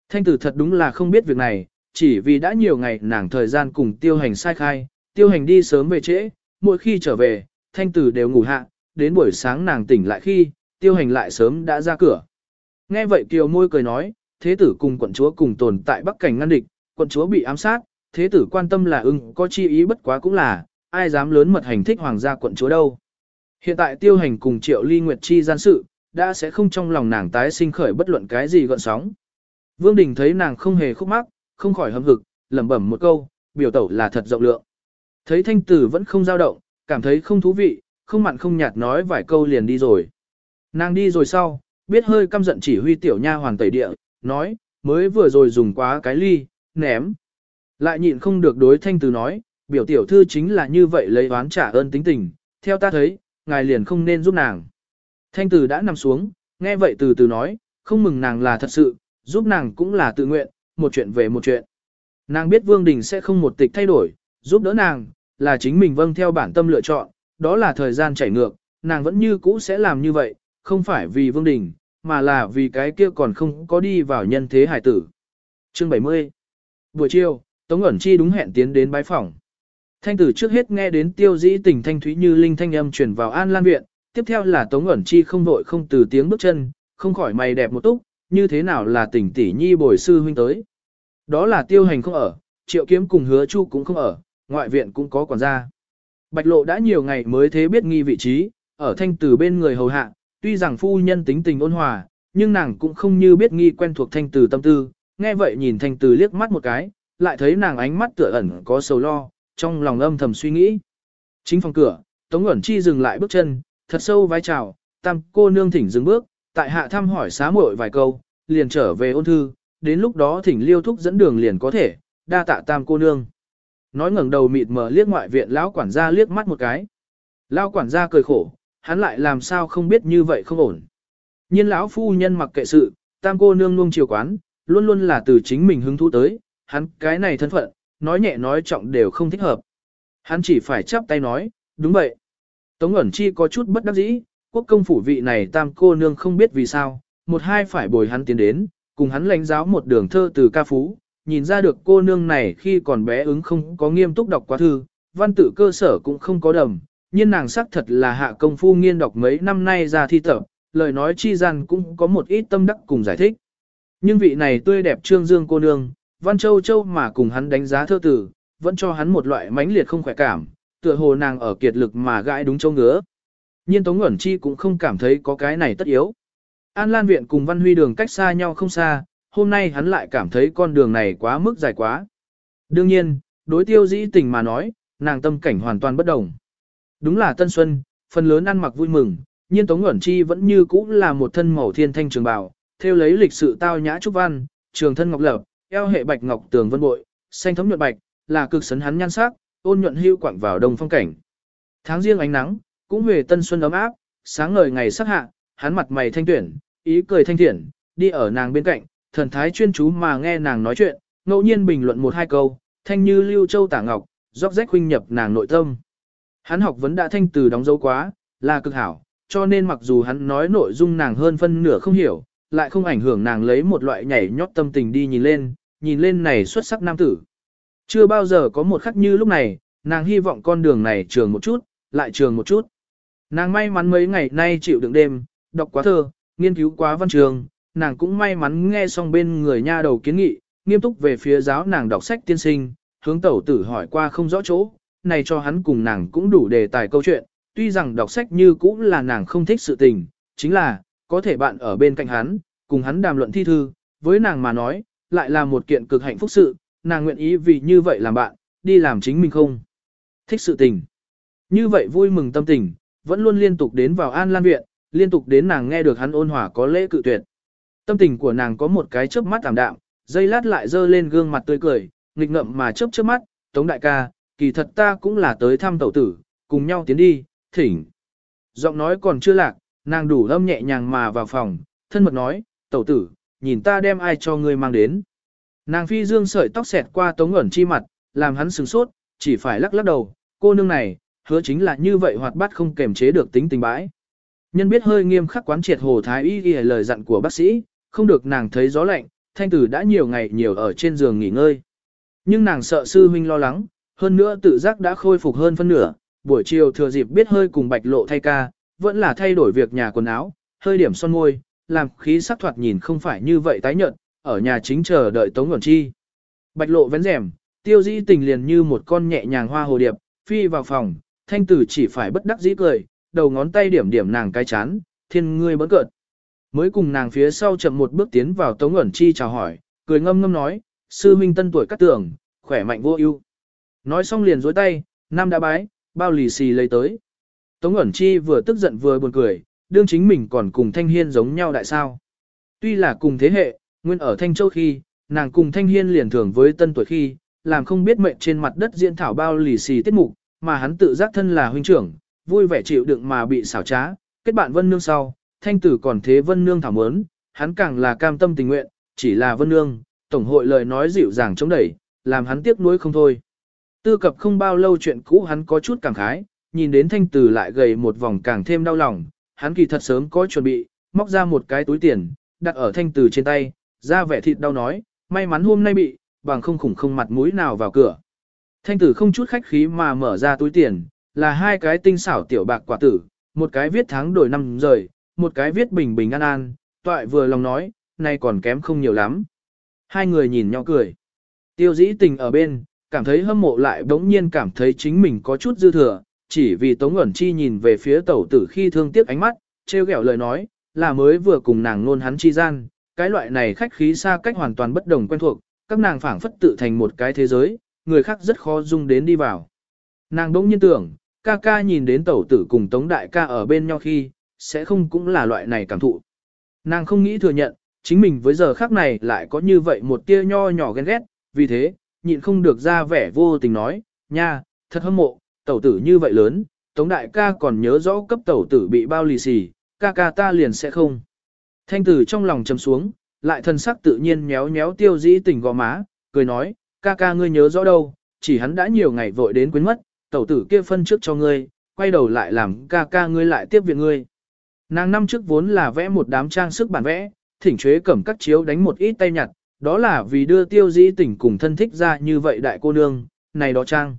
Thanh tử thật đúng là không biết việc này, chỉ vì đã nhiều ngày nàng thời gian cùng tiêu hành sai khai, tiêu hành đi sớm về trễ, mỗi khi trở về, thanh tử đều ngủ hạ, đến buổi sáng nàng tỉnh lại khi, tiêu hành lại sớm đã ra cửa. Nghe vậy kiều môi cười nói, thế tử cùng quận chúa cùng tồn tại bắc cảnh ngăn địch, quận chúa bị ám sát, thế tử quan tâm là ưng có chi ý bất quá cũng là, ai dám lớn mật hành thích hoàng gia quận chúa đâu. Hiện tại tiêu hành cùng triệu ly nguyệt chi gian sự, đã sẽ không trong lòng nàng tái sinh khởi bất luận cái gì gọn sóng. Vương Đình thấy nàng không hề khúc mắc, không khỏi hâm hực, lẩm bẩm một câu, biểu tẩu là thật rộng lượng. Thấy thanh tử vẫn không dao động, cảm thấy không thú vị, không mặn không nhạt nói vài câu liền đi rồi. Nàng đi rồi sau, biết hơi căm giận chỉ huy tiểu nha hoàng tẩy địa, nói, mới vừa rồi dùng quá cái ly, ném. Lại nhịn không được đối thanh tử nói, biểu tiểu thư chính là như vậy lấy oán trả ơn tính tình, theo ta thấy, ngài liền không nên giúp nàng. Thanh tử đã nằm xuống, nghe vậy từ từ nói, không mừng nàng là thật sự, giúp nàng cũng là tự nguyện, một chuyện về một chuyện. Nàng biết Vương Đình sẽ không một tịch thay đổi, giúp đỡ nàng, là chính mình vâng theo bản tâm lựa chọn, đó là thời gian chảy ngược, nàng vẫn như cũ sẽ làm như vậy, không phải vì Vương Đình, mà là vì cái kia còn không có đi vào nhân thế hải tử. Chương 70 Buổi chiều, Tống ẩn chi đúng hẹn tiến đến bái phòng. Thanh tử trước hết nghe đến tiêu dĩ tình thanh thúy như linh thanh âm truyền vào an lan viện, tiếp theo là Tống ẩn chi không vội không từ tiếng bước chân, không khỏi mày đẹp một túc, như thế nào là tỉnh tỷ nhi bồi sư huynh tới. Đó là tiêu hành không ở, triệu kiếm cùng hứa chu cũng không ở, ngoại viện cũng có quản gia. Bạch lộ đã nhiều ngày mới thế biết nghi vị trí, ở thanh tử bên người hầu hạ, tuy rằng phu nhân tính tình ôn hòa, nhưng nàng cũng không như biết nghi quen thuộc thanh tử tâm tư, nghe vậy nhìn thanh tử liếc mắt một cái, lại thấy nàng ánh mắt tựa ẩn có sầu lo, trong lòng âm thầm suy nghĩ. Chính phòng cửa, Tống ẩn chi dừng lại bước chân, thật sâu vái chào, tam cô nương thỉnh dừng bước, tại hạ thăm hỏi xá muội vài câu, liền trở về ôn thư, đến lúc đó thỉnh liêu thúc dẫn đường liền có thể, đa tạ tam cô nương. Nói ngẩng đầu mịt mờ liếc ngoại viện lão quản gia liếc mắt một cái. Lão quản gia cười khổ, hắn lại làm sao không biết như vậy không ổn. Nhiên lão phu nhân mặc kệ sự, tam cô nương nuông chiều quán, luôn luôn là từ chính mình hứng thú tới, hắn cái này thân phận, nói nhẹ nói trọng đều không thích hợp. Hắn chỉ phải chắp tay nói, đúng vậy. Tống ẩn chi có chút bất đắc dĩ, quốc công phủ vị này tam cô nương không biết vì sao, một hai phải bồi hắn tiến đến, cùng hắn lãnh giáo một đường thơ từ ca phú, nhìn ra được cô nương này khi còn bé ứng không có nghiêm túc đọc quá thư, văn tự cơ sở cũng không có đầm, nhưng nàng sắc thật là hạ công phu nghiên đọc mấy năm nay ra thi tập, lời nói chi gian cũng có một ít tâm đắc cùng giải thích. Nhưng vị này tươi đẹp trương dương cô nương, văn châu châu mà cùng hắn đánh giá thơ tử, vẫn cho hắn một loại mãnh liệt không khỏe cảm, tựa hồ nàng ở kiệt lực mà gãi đúng châu ngứa. Nhiên Tống Ngẩn Chi cũng không cảm thấy có cái này tất yếu. An Lan Viện cùng Văn Huy đường cách xa nhau không xa, hôm nay hắn lại cảm thấy con đường này quá mức dài quá. Đương nhiên, đối tiêu dĩ tình mà nói, nàng tâm cảnh hoàn toàn bất đồng. Đúng là tân xuân, phần lớn ăn mặc vui mừng, nhiên Tống Ngẩn Chi vẫn như cũ là một thân màu thiên thanh trường bào, theo lấy lịch sự tao nhã trúc văn, trường thân ngọc lập, eo hệ bạch ngọc tường vân bội, xanh thấm nhuận bạch, là cực sấn hắn nhan sắc, ôn nhuận hưu quảng vào đông phong cảnh. Tháng riêng ánh nắng, cũng về tân xuân ấm áp, sáng ngời ngày sắc hạ, hắn mặt mày thanh tuyển, ý cười thanh thiện, đi ở nàng bên cạnh, thần thái chuyên chú mà nghe nàng nói chuyện, ngẫu nhiên bình luận một hai câu, thanh như lưu châu tả ngọc, róc rách huynh nhập nàng nội tâm. Hắn học vấn đã thanh từ đóng dấu quá, là cực hảo, cho nên mặc dù hắn nói nội dung nàng hơn phân nửa không hiểu, lại không ảnh hưởng nàng lấy một loại nhảy nhót tâm tình đi nhìn lên, nhìn lên này xuất sắc nam tử. Chưa bao giờ có một khắc như lúc này, nàng hy vọng con đường này trường một chút, lại trường một chút. Nàng may mắn mấy ngày nay chịu đựng đêm, đọc quá thơ, nghiên cứu quá văn trường, nàng cũng may mắn nghe xong bên người nha đầu kiến nghị, nghiêm túc về phía giáo nàng đọc sách tiên sinh, hướng tẩu tử hỏi qua không rõ chỗ, này cho hắn cùng nàng cũng đủ đề tài câu chuyện, tuy rằng đọc sách như cũng là nàng không thích sự tình, chính là, có thể bạn ở bên cạnh hắn, cùng hắn đàm luận thi thư, với nàng mà nói, lại là một kiện cực hạnh phúc sự, nàng nguyện ý vì như vậy làm bạn, đi làm chính mình không. Thích sự tình. Như vậy vui mừng tâm tình, vẫn luôn liên tục đến vào An Lan Viện, liên tục đến nàng nghe được hắn ôn hòa có lễ cự tuyệt. Tâm tình của nàng có một cái chớp mắt tạm đạm, dây lát lại dơ lên gương mặt tươi cười, nghịch ngậm mà chớp chớp mắt, Tống đại ca, kỳ thật ta cũng là tới thăm tẩu tử, cùng nhau tiến đi, thỉnh. Giọng nói còn chưa lạc, nàng đủ âm nhẹ nhàng mà vào phòng, thân mật nói, tẩu tử, nhìn ta đem ai cho ngươi mang đến. Nàng phi dương sợi tóc xẹt qua tống ẩn chi mặt, làm hắn sừng sốt, chỉ phải lắc lắc đầu, cô nương này, hứa chính là như vậy hoạt bát không kềm chế được tính tình bãi. Nhân biết hơi nghiêm khắc quán triệt hồ thái y ghi lời dặn của bác sĩ, không được nàng thấy gió lạnh, thanh tử đã nhiều ngày nhiều ở trên giường nghỉ ngơi. Nhưng nàng sợ sư huynh lo lắng, hơn nữa tự giác đã khôi phục hơn phân nửa, buổi chiều thừa dịp biết hơi cùng bạch lộ thay ca, vẫn là thay đổi việc nhà quần áo, hơi điểm son môi, làm khí sắc thoạt nhìn không phải như vậy tái nhợt, ở nhà chính chờ đợi Tống Ngẩn Chi. Bạch lộ vén rèm, tiêu dĩ tình liền như một con nhẹ nhàng hoa hồ điệp, phi vào phòng, thanh tử chỉ phải bất đắc dĩ cười, đầu ngón tay điểm điểm nàng cái chán, thiên ngươi bỡn cợt. Mới cùng nàng phía sau chậm một bước tiến vào Tống Ngẩn Chi chào hỏi, cười ngâm ngâm nói, sư minh tân tuổi cắt tưởng, khỏe mạnh vô ưu. Nói xong liền dối tay, nam đã bái, bao lì xì lấy tới. Tống ngẩn chi vừa tức giận vừa buồn cười, đương chính mình còn cùng Thanh Hiên giống nhau đại sao. Tuy là cùng thế hệ, nguyên ở Thanh Châu khi, nàng cùng Thanh Hiên liền thường với tân tuổi khi, làm không biết mệnh trên mặt đất diễn thảo bao lì xì tiết mục, mà hắn tự giác thân là huynh trưởng, vui vẻ chịu đựng mà bị xảo trá, kết bạn Vân Nương sau, Thanh Tử còn thế Vân Nương thảo mớn, hắn càng là cam tâm tình nguyện, chỉ là Vân Nương, Tổng hội lời nói dịu dàng chống đẩy, làm hắn tiếc nuối không thôi. Tư cập không bao lâu chuyện cũ hắn có chút cảm khái, nhìn đến thanh tử lại gầy một vòng càng thêm đau lòng, hắn kỳ thật sớm có chuẩn bị, móc ra một cái túi tiền, đặt ở thanh tử trên tay, ra vẻ thịt đau nói, may mắn hôm nay bị, bằng không khủng không mặt mũi nào vào cửa. Thanh tử không chút khách khí mà mở ra túi tiền, là hai cái tinh xảo tiểu bạc quả tử, một cái viết tháng đổi năm rời, một cái viết bình bình an an, toại vừa lòng nói, nay còn kém không nhiều lắm. Hai người nhìn nhau cười. Tiêu dĩ tình ở bên, cảm thấy hâm mộ lại bỗng nhiên cảm thấy chính mình có chút dư thừa, chỉ vì Tống Ngẩn Chi nhìn về phía tẩu tử khi thương tiếc ánh mắt, treo ghẹo lời nói, là mới vừa cùng nàng nôn hắn chi gian, cái loại này khách khí xa cách hoàn toàn bất đồng quen thuộc, các nàng phảng phất tự thành một cái thế giới, người khác rất khó dung đến đi vào. Nàng đỗng nhiên tưởng, ca ca nhìn đến tẩu tử cùng Tống Đại ca ở bên nhau khi, sẽ không cũng là loại này cảm thụ. Nàng không nghĩ thừa nhận, chính mình với giờ khác này lại có như vậy một tia nho nhỏ ghen ghét, vì thế, nhịn không được ra vẻ vô tình nói, nha, thật hâm mộ, tẩu tử như vậy lớn, Tống đại ca còn nhớ rõ cấp tẩu tử bị bao lì xì, ca ca ta liền sẽ không. Thanh tử trong lòng chầm xuống, lại thân sắc tự nhiên méo méo tiêu dĩ tình gò má, cười nói, ca ca ngươi nhớ rõ đâu, chỉ hắn đã nhiều ngày vội đến quên mất, tẩu tử kia phân trước cho ngươi, quay đầu lại làm ca ca ngươi lại tiếp viện ngươi. Nàng năm trước vốn là vẽ một đám trang sức bản vẽ, thỉnh chế cẩm các chiếu đánh một ít tay nhặt, đó là vì đưa tiêu dĩ tình cùng thân thích ra như vậy đại cô nương, này đó trang.